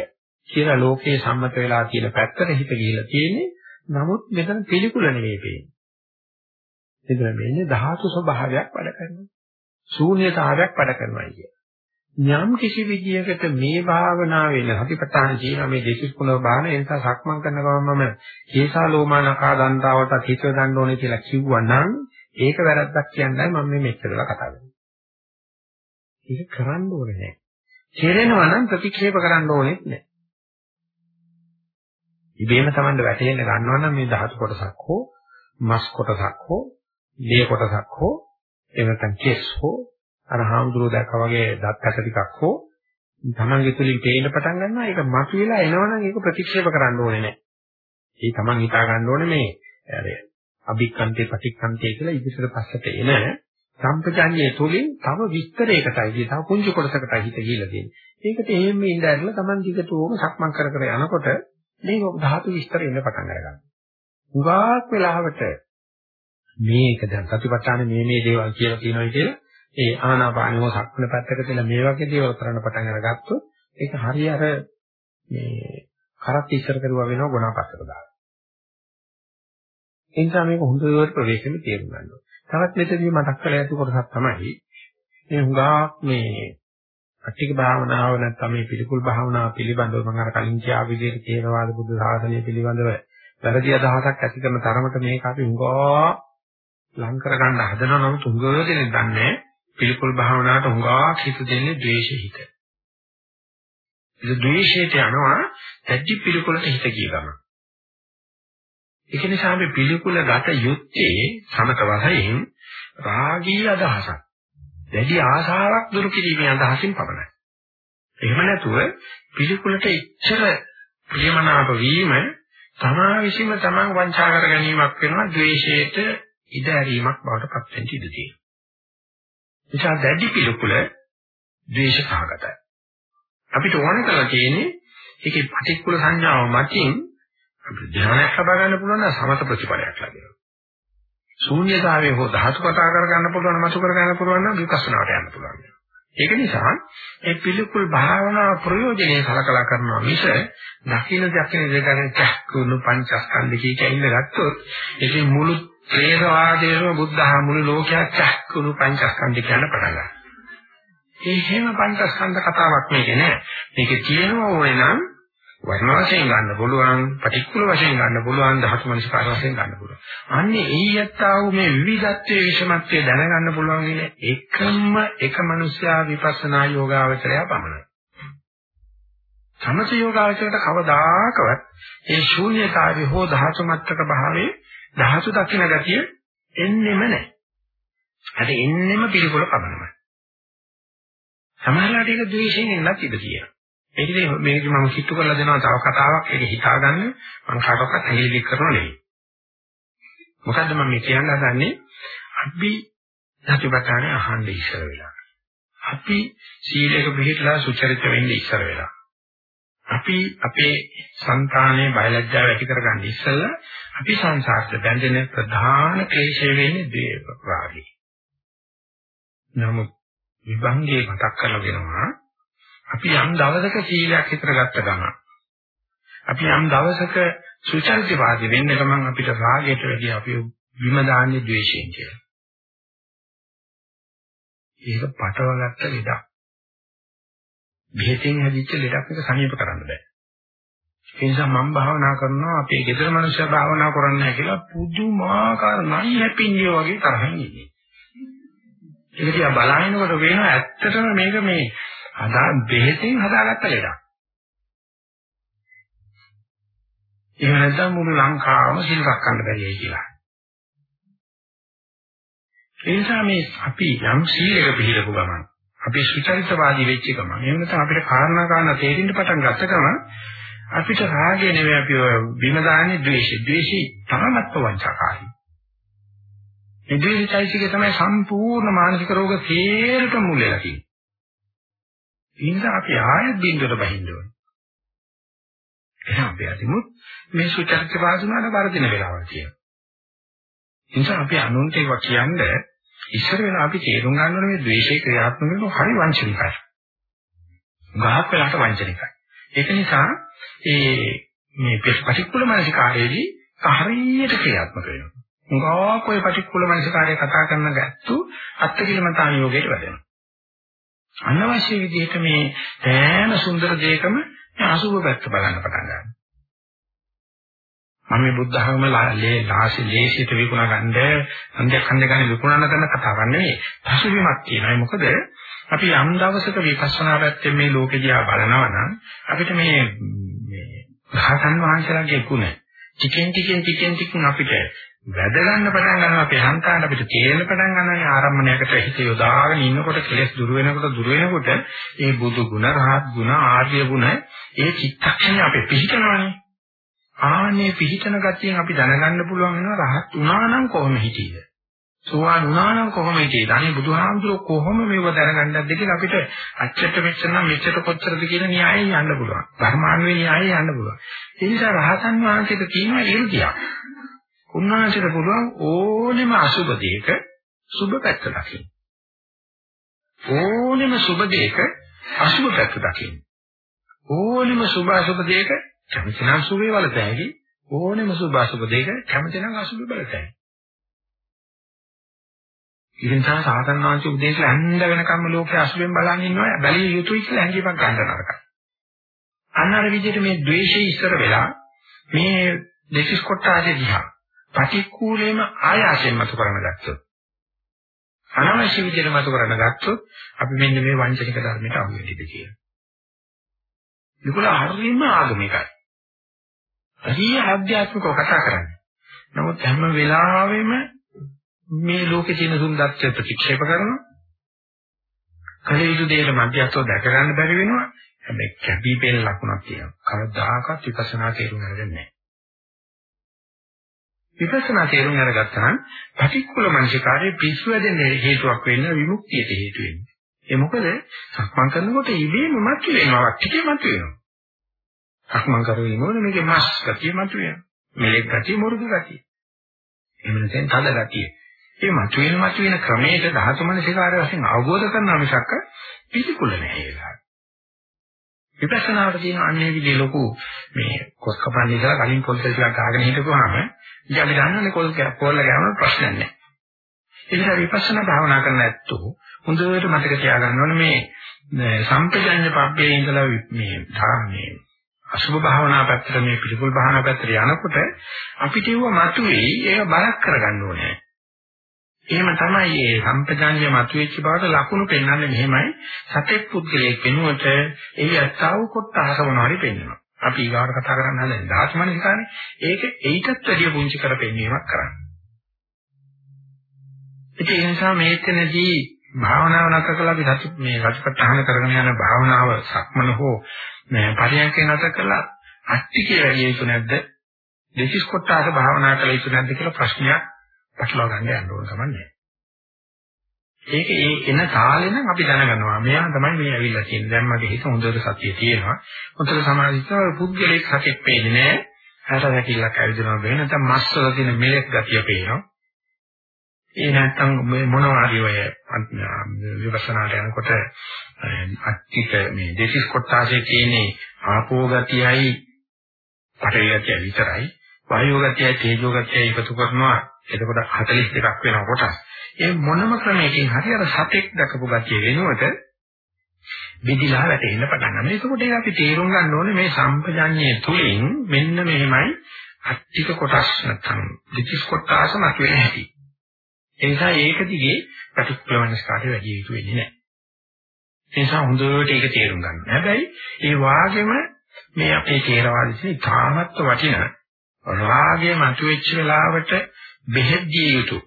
කියලා ලෝකයේ සම්මත වෙලා තියෙන පැත්තට හිත ගිහිලා තියෙන්නේ. නමුත් මෙතන පිළිකුල නෙවෙයි පේන්නේ. එතන මේන්නේ ධාතු ස්වභාවයක් වැඩ කරනවා. ශූන්‍යතාවයක් වැඩ කරනවා කිය. යම් කිසි විදියකට මේ භාවනාවේ සතිපට්ඨාන කියන මේ දෙසිස් පුනව බාහන ඒ නිසා සක්මන් කරන ගමන් මම ඒසා ලෝමානකා දන්තාවට හිත ගන්න ඕනේ කියලා කිව්වනම් ඒක වැරද්දක් කියන්නේ මම මේ මෙච්චරලා කතා කරන්නේ. ඒක කරන්න ඕනේ නැහැ. කෙරෙනවා නම් ප්‍රතික්ෂේප කරන්න ඕනෙත් නැහැ. ඉබේම Tamanට වැටෙන්න ගන්නවා නම් මේ ධාතු කොටසක් හෝ මස් කොටසක් හෝ ලේ කොටසක් හෝ එහෙම නැත්නම් කෙස් හෝ අර හාමුදුරුවෝ දැක්කා වගේ දත් ඇට ටිකක් හෝ තමන්ගේ තුලින් පේන්න පටන් ගන්නවා ඒක මතුවලා එනවනම් ඒක ප්‍රතික්ෂේප කරන්න ඕනේ නැහැ. ඒ තමන් හිතා ගන්න ඕනේ මේ අර අභික්කන්තේ පටික්කන්තේ කියලා ඉදිරියට පස්සට එන සම්පජාඤ්ඤයේ තුලින් තව විස්තරයකටයි තව කුංජු කොටසකටයි හිත ගිහිලා තියෙන්නේ. ඒකට එහෙම ඉඳ ඇරලා තමන් දිගටම සක්මන් කර කර යනකොට මේ ධාතු විස්තර එන්න පටන් ගන්නවා. උගාක් වෙලාවට මේක දැන් සතිපට්ඨාන මේ මේ දේවල් කියලා කියනවා කියලා ඒ ආනාපානව සක්මන පැත්තක තියලා මේ වගේ දේවල් කරන්න පටන් අරගත්තොත් ඒක හරිය අර මේ කරත් ඉස්සර කරුවා වෙනවා ගුණාපස්සට දාලා. ඒ නිසා මේක හොඳට ප්‍රවේශෙම තේරුම් ගන්න ඕනේ. තවත් මෙතනදී මතක් කරලා ඇති කොටසක් තමයි මේ හුඟා මේ අට්ටික භාවනාව නැත්නම් මේ පිළිකුල් භාවනාව පිළිබඳව මම අර කලින් කියා විදිහට තේරවාද බුදු සාසනය පිළිබඳව වැරදි අදහසක් ඇති කරන තරමට මේක අපි හුඟා ලං කර ගන්න හදනවා නම් තුඟ දෙනෙක් දන්නේ පිළිකුල් භාවනාවට හුඟා හිත දෙන්නේ ද්වේෂ හිත. ඒ ද්වේෂයට යනවා ඇජ්ජි පිළිකුලට හිත ගිය ගමන්. ඒක නිසා අපි පිළිකුල ගත යුත්තේ සමත වශයෙන් රාගී අදහසක්. දැඩි ආශාවක් දුරු කිරීමේ අදහසින් පමණයි. එහෙම නැතුව පිළිකුලට ඉච්ඡර ප්‍රියමනාප වීම තමා විසින්ම තමන් වංචා කර ගැනීමක් වෙනවා ද්වේෂයට ඉඩ ඇරීමක් බවට පත් වෙන්න ඉඩ තියෙනවා. නිසා දැඩි පිළිකුල ද්වේෂ සහගතයි. අපිට ඕන කරලා තියෙන්නේ ඒකේ පටික්කුල සංඥාව මතින් අපිට ධ්‍යානයක් ලබා ගන්න පුළුවන් නම් සමත ප්‍රතිපලයක් ලැබෙනවා. ශූන්‍යතාවයේ හෝ ධාතු කතා කර ගන්න පුළුවන් මතු කර ගන්න පුළුවන් නම් විපස්සනාට යන්න පුළුවන්. ඒක නිසා ඒ පිළිකුල් භාවනා ප්‍රයෝජනේ සලකලා කරනවා මිස දකින්න දකින්න දෙකෙන් චක්කුණු පංචස්කන්ධ කීක ඉන්න ගත්තොත් ඒකේ මුළු ත්‍ේරවාදයේම බුද්ධ මුළු ලෝකයක් චක්කුණු පංචස්කන්ධ කියන පටන් ගන්නවා. ඒ හැම පංචස්කන්ධ කතාවක් මේකේ නෑ. මේකේ තියෙනවා ඕනේ නම් වර්ණ වශයෙන් ගන්න පුළුවන්, පටික්කුල වශයෙන් ගන්න පුළුවන්, ධාතු මනස්කාර වශයෙන් ගන්න පුළුවන්. අන්නේ එయ్యත්තා වූ මේ විවිධත්වයේ විෂමත්වයේ දැනගන්න පුළුවන් ඉන්නේ එකම එක මිනිස්යා විපස්සනා යෝගාවචරය පමණයි. සමථ යෝගාවචරයට කවදාකවත් ඒ ශූන්‍යතාවය හෝ ධාතු මත්තක භාවයේ ධාතු දකින්න ගතිය එන්නෙම නැහැ. අර එන්නෙම පිළිකොල පමණයි. සමහරවිට ඒක ද්වේෂයෙන් එන්නත් ඉඩ තියෙනවා. ඒකදී මේක මම කිට්ටු කරලා දෙනවා තව කතාවක් ඒක හිතාගන්න මම කාටවත් ඇඟිලි කරනව නෙවෙයි. මොකද්ද මම මේ කියන්න හදන්නේ? අපි සතිපට්ඨානේ අහන්න ඉස්සර වෙලා. අපි සීලයක පිළිපදලා සුචරිත වෙන්න ඉස්සර වෙලා. අපි අපේ సంతානයේ බයලජ්ජාව ඇති කරගන්න ඉස්සෙල්ලා අපි සංසාරට බැඳෙන ප්‍රධාන ක්ලේශය වෙන්නේ දේව රාගය. නමුත් විභංගයේ මතක් කරලා දෙනවා අපි යම් දවසක සීලයක් හිතර ගත්ත ගමන් අපි යම් දවසක සුචරිතවාදී වෙන්න ගමන් අපිට රාගයට වැඩි අපි විම දාන්නේ ද්වේෂයෙන් කියලා. ඒක පටවගත්ත ලෙඩක්. බෙහෙතෙන් හැදිච්ච ලෙඩක් එක සනීප කරන්න බෑ. ඒ නිසා මම භාවනා කරනවා අපේ ගෙදර මිනිස්සු භාවනා කරන්නේ නැහැ කියලා පුදුමාකාර නයි හැපින්නේ වගේ තරහින් ඉන්නේ. ඒක දිහා බලනකොට වෙනවා ඇත්තටම මේක මේ හදා බෙහෙතෙන් හදාගත්ත ලෙඩක්. එහෙම නැත්නම් මුළු ලංකාවම සිල් රැකන්න බැරියි කියලා. ඒ නිසා මේ අපි යම් සීලයක පිළිපදපු ගමන් අපි සුචරිතවාදී වෙච්ච ගමන් එහෙම නැත්නම් අපිට කාරණා කාරණා තේරෙන්න පටන් ගත්ත ගමන් අපිට රාගය නෙවෙයි අපි බිම දාන්නේ ද්වේෂය. ද්වේෂي තරමත්ව වංචකාරී. මේ ද්වේෂයිසිකේ තමයි සම්පූර්ණ මානසික රෝග තේරෙට මුල වෙලා තියෙන්නේ. ඒ නිසා අපි ආයෙත් බින්දුවට බහින්න ඕනේ. එහෙනම් අපි අදිමුත් මේ සුචරිත වාසනාවට වර්ධින වෙලාවල් තියෙනවා. ඒ නිසා අපි අනුන්ට ඒක කියන්නේ ඉස්සර වෙලා අපි තේරුම් ගන්න ඕනේ මේ ද්වේෂය ක්‍රියාත්මක වෙනකොට හරි වංචනිකයි. ගහක් වෙලාට වංචනිකයි. ඒක නිසා ඒ මේ පටික්කුල මානසිකාරයේදී හරියට ක්‍රියාත්මක වෙනවා. උගාවක් ඔය පටික්කුල මානසිකාරය කතා කරන ගැත්තු අත්කිලමතාන යෝගයට වැඩෙනවා. අනවශ්‍ය විදිහට මේ සෑම සුන්දර දෙයකම අසුබ පැත්ත බලන්න පටන් ගන්නවා. මම මේ බුද්ධ ධර්ම ලාසි ලේසියට විකුණා ගන්න සංජය ඛණ්ඩ ගන්න විකුණන කරන කතාවක් නෙවෙයි. පසුබිමක් තියෙනවා. මොකද අපි යම් දවසක විපස්සනා පැත්තේ මේ ලෝකෙ දිහා බලනවා නම් අපිට මේ මේ භාසන් වහන්සේලාගේ ගුණ ටිකෙන් ටිකෙන් ටිකෙන් ටිකෙන් අපිට වැද ගන්න පටන් ගන්නවා අපේ හන්තාන අපිට තේරෙන්න පටන් ගන්නවා ආරම්භණයකට හිත යොදාගෙන ඉන්නකොට කෙලස් දුර වෙනකොට දුර වෙනකොට ඒ බුදු ගුණ රහත් ගුණ ආර්ය ගුණ ඒ චිත්තක්ෂණය අපේ පිහිටනවානේ. ආනේ පිහිටන ගතියෙන් අපි දැනගන්න පුළුවන් වෙනවා රහත් වුණා නම් කොහොම හිටියද? සෝවාන් වුණා නම් කොහොම හිටියද? අනේ බුදුහාමුදුරුවෝ කොහොම මේව දැනගන්නද කියලා අපිට අච්චට මෙච්චර නම් මෙච්චර කොච්චරද කියන න්‍යායයෙන් යන්න පුළුවන්. ධර්මාන්වේ න්‍යායයෙන් යන්න පුළුවන්. ඒ නිසා රහතන් වහන්සේට තියෙනවා ඉරුදියක් උන්වහන්සේට පුළුවන් ඕනෙම අසුබ දෙයක සුබ පැත්ත දකින්න. ඕනෙම සුබ දෙයක අසුබ පැත්ත දකින්න. ඕනෙම සුබ අසුබ දෙයක කැමතිනම් සුබේ වලතැයි ඕනෙම සුබ අසුබ දෙයක කැමතිනම් අසුබ බලතැයි. ඉතින් තමයි සාතන් වහන්සේ උදේට හැන්ද වෙනකම්ම ලෝකයේ අසුබෙන් බලන් ඉන්නවා බැලිය යුතුයි කියලා හැඟීමක් ගන්න නරකයි. අන්න අර විදිහට මේ ද්වේෂය ඉස්සර වෙලා මේ දෙසිස් කොට ආදී දිහා පටික්කුලේම ආයාසයෙන් මතු කරන ගත්තොත් අනවශ්‍ය විදිහට මතු කරන ගත්තොත් අපි මෙන්න මේ වංචනික ධර්මයට අහු වෙන්නේ කියලා. ඒකල හරියම ආගමිකයි. හරිය ආධ්‍යාත්මිකව කතා කරන්නේ. නමුත් හැම වෙලාවෙම මේ ලෝකේ තියෙන සුන්දරත්වය ප්‍රතික්ෂේප කරනවා. කලයුතු දෙයට මධ්‍යස්ථව දැක ගන්න බැරි වෙනවා. හැබැයි කැපී පෙනෙන ලකුණක් තියෙනවා. කවදාකවත් විපස්සනා තේරුම් ගන්න නැහැ. විපස්සනා තේරුම් අරගත්තා නම් පටික්කුල මනසිකාරයේ පිස්සු වැදෙන්න හේතුවක් වෙන්න විමුක්තියට හේතු වෙන්නේ. ඒ මොකද සක්මන් කරනකොට ඉබේම මත වෙනවා ටිකේ මත වෙනවා. සක්මන් කරුවේ මොන මේකේ මාස් ගතිය මත වෙනවා. මෙලෙක් ගතිය මුරුදු ගතිය. එහෙම නැත්නම් තද ගතිය. මේ මත වෙන මත වෙන ක්‍රමයට ධාතු මනසිකාරය වශයෙන් අවබෝධ කරනවා මිසක් පිළිකුල නැහැ ඒලා. විපස්සනාවට තියෙන අන්නේ විදිහේ ලොකු මේ කොස් කපන්නේ ඉඳලා කලින් පොල් ටිකක් ගහගෙන හිටපුවාම ඉතින් අපි දන්නනේ කොල් පොල්ල ගෑවම ප්‍රශ්නයක් නැහැ. ඒ නිසා විපස්සනා භාවනා කරන්න ඇත්තෝ හොඳට මතක තියාගන්න ඕනේ මේ සම්පජඤ්ඤ පබ්බේ ඉඳලා මේ ධාර්මයේ අසුභ භාවනා පැත්තට මේ පිළිකුල් භාවනා පැත්තට යනකොට අපිට ඒව මතුවේයි ඒක බලක් කරගන්න ඕනේ. එහෙම තමයි මේ සම්පජාන්‍ය මතුවෙච්ච බවට ලකුණු පෙන්වන්නේ මෙහෙමයි සතෙක් පුද්ගලයෙක් වෙනුවට එහි අත්තාව කොටස මොනවාරි පෙන්වනවා. අපි ඊගාවට කතා කරන්න හදන්නේ දාස්මනිකානේ. ඒක ඒකත් වැඩිය පුංචි කර පෙන්වීමක් කරන්නේ. ඉතින් ඒ නිසා මේකනදී භාවනාව නැතර කළා අපි සති මේ රජපත්හන කරගෙන යන භාවනාව සක්මන හෝ මේ පරියන්කේ නැතර කළා අට්ටිකේ වැඩි යුතු නැද්ද? දෙසිස් කොටාස භාවනා කළ යුතු නැද්ද කියලා ප්‍රශ්නයක් පටලවා ගන්න යන්න ඕන තමයි. ඒක ඒ එන කාලේ නම් අපි දැනගන්නවා මෙයා තමයි මේ ඇවිල්ලා තියෙන්නේ. දැන් මගේ හිත හොඳට සතිය තියෙනවා. හොඳට සමාධිස්ව පුද්ගලික සතියක් පේන්නේ නැහැ. හරට වැටිලක් ඇවිදිනවා වෙන නැත්නම් මස් වල තියෙන මෙලෙක් ගතිය පේනවා. ඒ නැත්තම් මේ මොනවා හරි ඔය විපස්සනාට යනකොට අත්‍තික මේ දෙසිස් කොටාසේ තියෙන්නේ ආපෝ ගතියයි පඨවි ගතිය විතරයි වායෝ ගතියයි තේජෝ ගතියයි එකතු කරනවා එතකොට 42ක් වෙනවා කොටස්. ඒ මොනම ක්‍රමයකින් හරි අර සතෙක් දකපු ගතිය වෙනුවට විදිලා වැටෙන්න පටන් ගන්නවා. ඒකකොට අපි තේරුම් ගන්න ඕනේ මේ සම්පජඤ්ඤය තුලින් මෙන්න මෙහෙමයි අත්‍තික කොටස් නැත්නම් දෙසිස් කොටාස මතුවෙන හැටි. ඒ නිසා ඒක දිගේ ප්‍රතික්‍රමණස්කාරය වැඩි යුතු වෙන්නේ නැහැ. ඒ නිසා හොඳට ඒක තේරුම් ගන්න. හැබැයි ඒ වාගෙම මේ අපේ තේරවාදීන් තාමත් වටින රාගය මතුවෙච්ච වෙලාවට බෙහෙත් දිය යුතු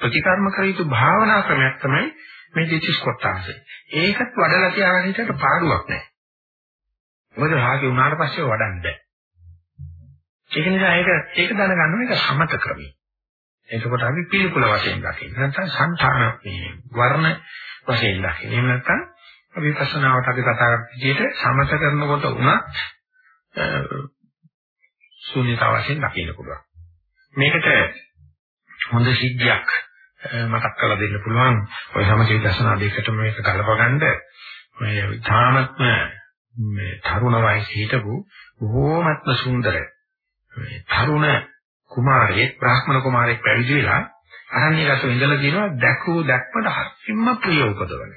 ප්‍රතිකර්ම කර යුතු භාවනා ක්‍රමයක් තමයි මේ දෙතිස් කොටස. ඒකත් වඩලා තියාගන්න හිතට පාඩුවක් නැහැ. මොකද රාගය උනාට පස්සේ වඩන්න බෑ. ඒක නිසා ඒක ඒක දැනගන්න මේක සමත ක්‍රමයි. එතකොට අපි පිළිකුල වශයෙන් දකින්න. නැත්නම් සංඨාන මේ වර්ණ වශයෙන් දකින්න. එහෙම නැත්නම් අපි විපස්සනාවට අපි කතා කරන විදිහට සමත කරනකොට උනත් ශූන්‍යතාව වශයෙන් දකින්න පුළුවන්. මේකට හොඳ සිද්ධියක් මතක් කරලා දෙන්න පුළුවන්. ඔය සමථ විදර්ශනා දෙකටම මේක ගලපගන්න මේ ධානත්ම මේ තරුණ වයසේ හිටපු බොහෝමත්ම සුන්දර මේ තරුණ කුමාරයෙක් බ්‍රාහ්මණ කුමාරයෙක් පැවිදි වෙලා අරණ්‍යගත ඉඳලා කියනවා දැකෝ දැක්මට හරිම ප්‍රිය උපදවන.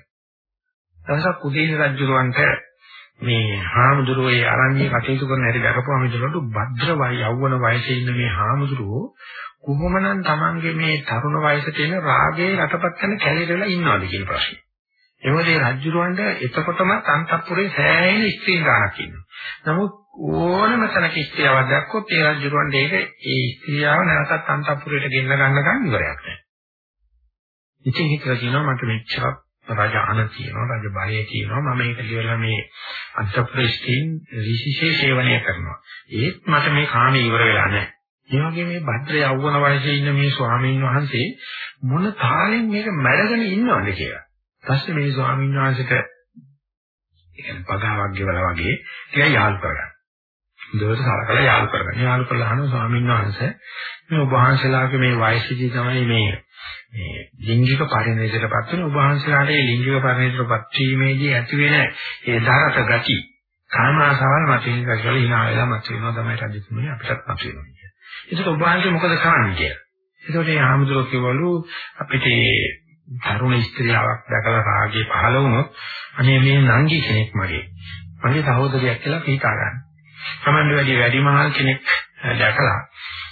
දවසක් කුදීන රජුරවන්ට මේ හාමුදුරුවෝ ඒ අරණ්‍ය කටයුතු කරන හැටි දැකපුවම ඉතලට භද්‍ර වය යෞවන වයසේ ඉන්න මේ හාමුදුරුවෝ කොහොමනම් Tamange මේ තරුණ වයසේ තියෙන රාගයේ රටපත් කරන කැලේරලා ඉන්නවද කියන ප්‍රශ්නේ. ඒ මොකද රජුරවන්ට එතකොටම අන්තපුරේ සෑහෙන ස්ත්‍රී ගානක් ඉන්නවා. නමුත් ඕනම තැනක ස්ත්‍රියවක් දැක්කොත් ඒ රජුරවන්ට ඒක ඒ ස්ත්‍රියව නැවතත් අන්තපුරයට ගෙන්න ගන්නකම් ඉවරයක් නැහැ. ඉතින් හිතලා කියනවා මට මෙච්චර රජ අන තියෙනවා රජ බලය තියෙනවා මම මේක කියලා මේ අන්තපුරස්ථීන් විශේෂ සේවනය කරනවා. ඒත් මට මේ කාමේ ඉවර වෙලා නැහැ. ඒ වගේ මේ භද්‍ර යෞවන වයසේ ඉන්න මේ ස්වාමීන් වහන්සේ මොන තාලෙන් මේක මැඩගෙන ඉන්නවද කියලා. ඊපස්සේ මේ ස්වාමීන් වහන්සේට කියන්නේ පගාවක් ගෙවලා වගේ ටිකක් යාළු කරගන්න. දෙවට සලකලා යාළු කරගන්න. යාළු කරලා අහනවා ස්වාමීන් වහන්සේ මේ ඔබ වහන්සේලාගේ මේ වයසේදී තමයි මේ මේ ලිංගික පරිණතයටපත් වෙන ඔබ වහන්සේලාට මේ ලිංගික පරිණතයටපත් වීමේදී ඇති වෙන ඒ ධාරක ගති කාමාසාවල් මතින් කියලා hina වෙලා මත වෙනවා තමයි රජතුමනි අපිටත් මත වෙනවා. ඒක ඔබ වහන්සේ මොකද කරන්නේ කියලා. ඒකට මේ ආමුදුරෝ කිව්වලු අපිට තරුණ ස්ත්‍රියාවක් දැකලා රාගේ පහළ වුණොත් අනේ මේ නංගි කෙනෙක් මගේ මගේ සහෝදරියක් කියලා හිතා ගන්න. Tamande වැඩි වැඩිමහල් කෙනෙක් දැකලා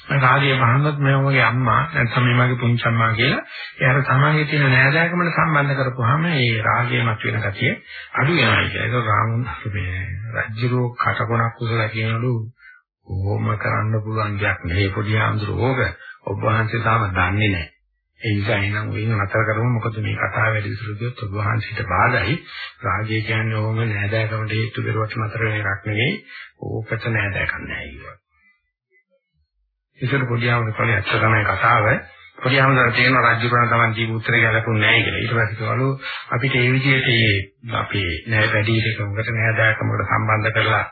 රාගයේ පහළොත් මේ වගේ අම්මා නැත්නම් මේ මගේ පුංචි අම්මා කියලා එයාට සමාජයේ තියෙන නෑදෑකමට සම්බන්ධ කරපුවාම ඒ රාගයේ මතුවෙන ගතිය අඩු වෙනවා කියලා. ඒක රාමුන් මේ රජ්ජුරෝ කටකොණක් කුසල කියනලු කොහොම කරන්න පුළුවන් දෙයක් නෙවෙයි පොඩි ආන්දරෝ ඕක ඔබ වහන්සේ තාම දන්නේ නැහැ. ඒ නිසා එනම් වෙන නතර කරමු මොකද මේ කතාව වැඩි විසුරු කියොත් ඔබ වහන්සේට බාධායි. රාජ්‍ය කියන්නේ ඕම නෑදෑකමට හේතු බෙරුවට නතර වෙන එකක් නෙවෙයි. ඕකට නෑදෑකම් නෑ කියනවා. ඒකට පොඩි ආන්දරෝ ඇත්ත තමයි කතාව. පොඩි ආන්දරෝ තියෙන රාජ්‍ය කරන තමන් ජීව උත්තරේ ගැලපුන්නේ නැහැ කියලා. ඊට පස්සේ කිව්වලු අපිට ඒ විදිහට අපේ නෑ වැඩි එකකට නෑදෑකමකට සම්බන්ධ කරලා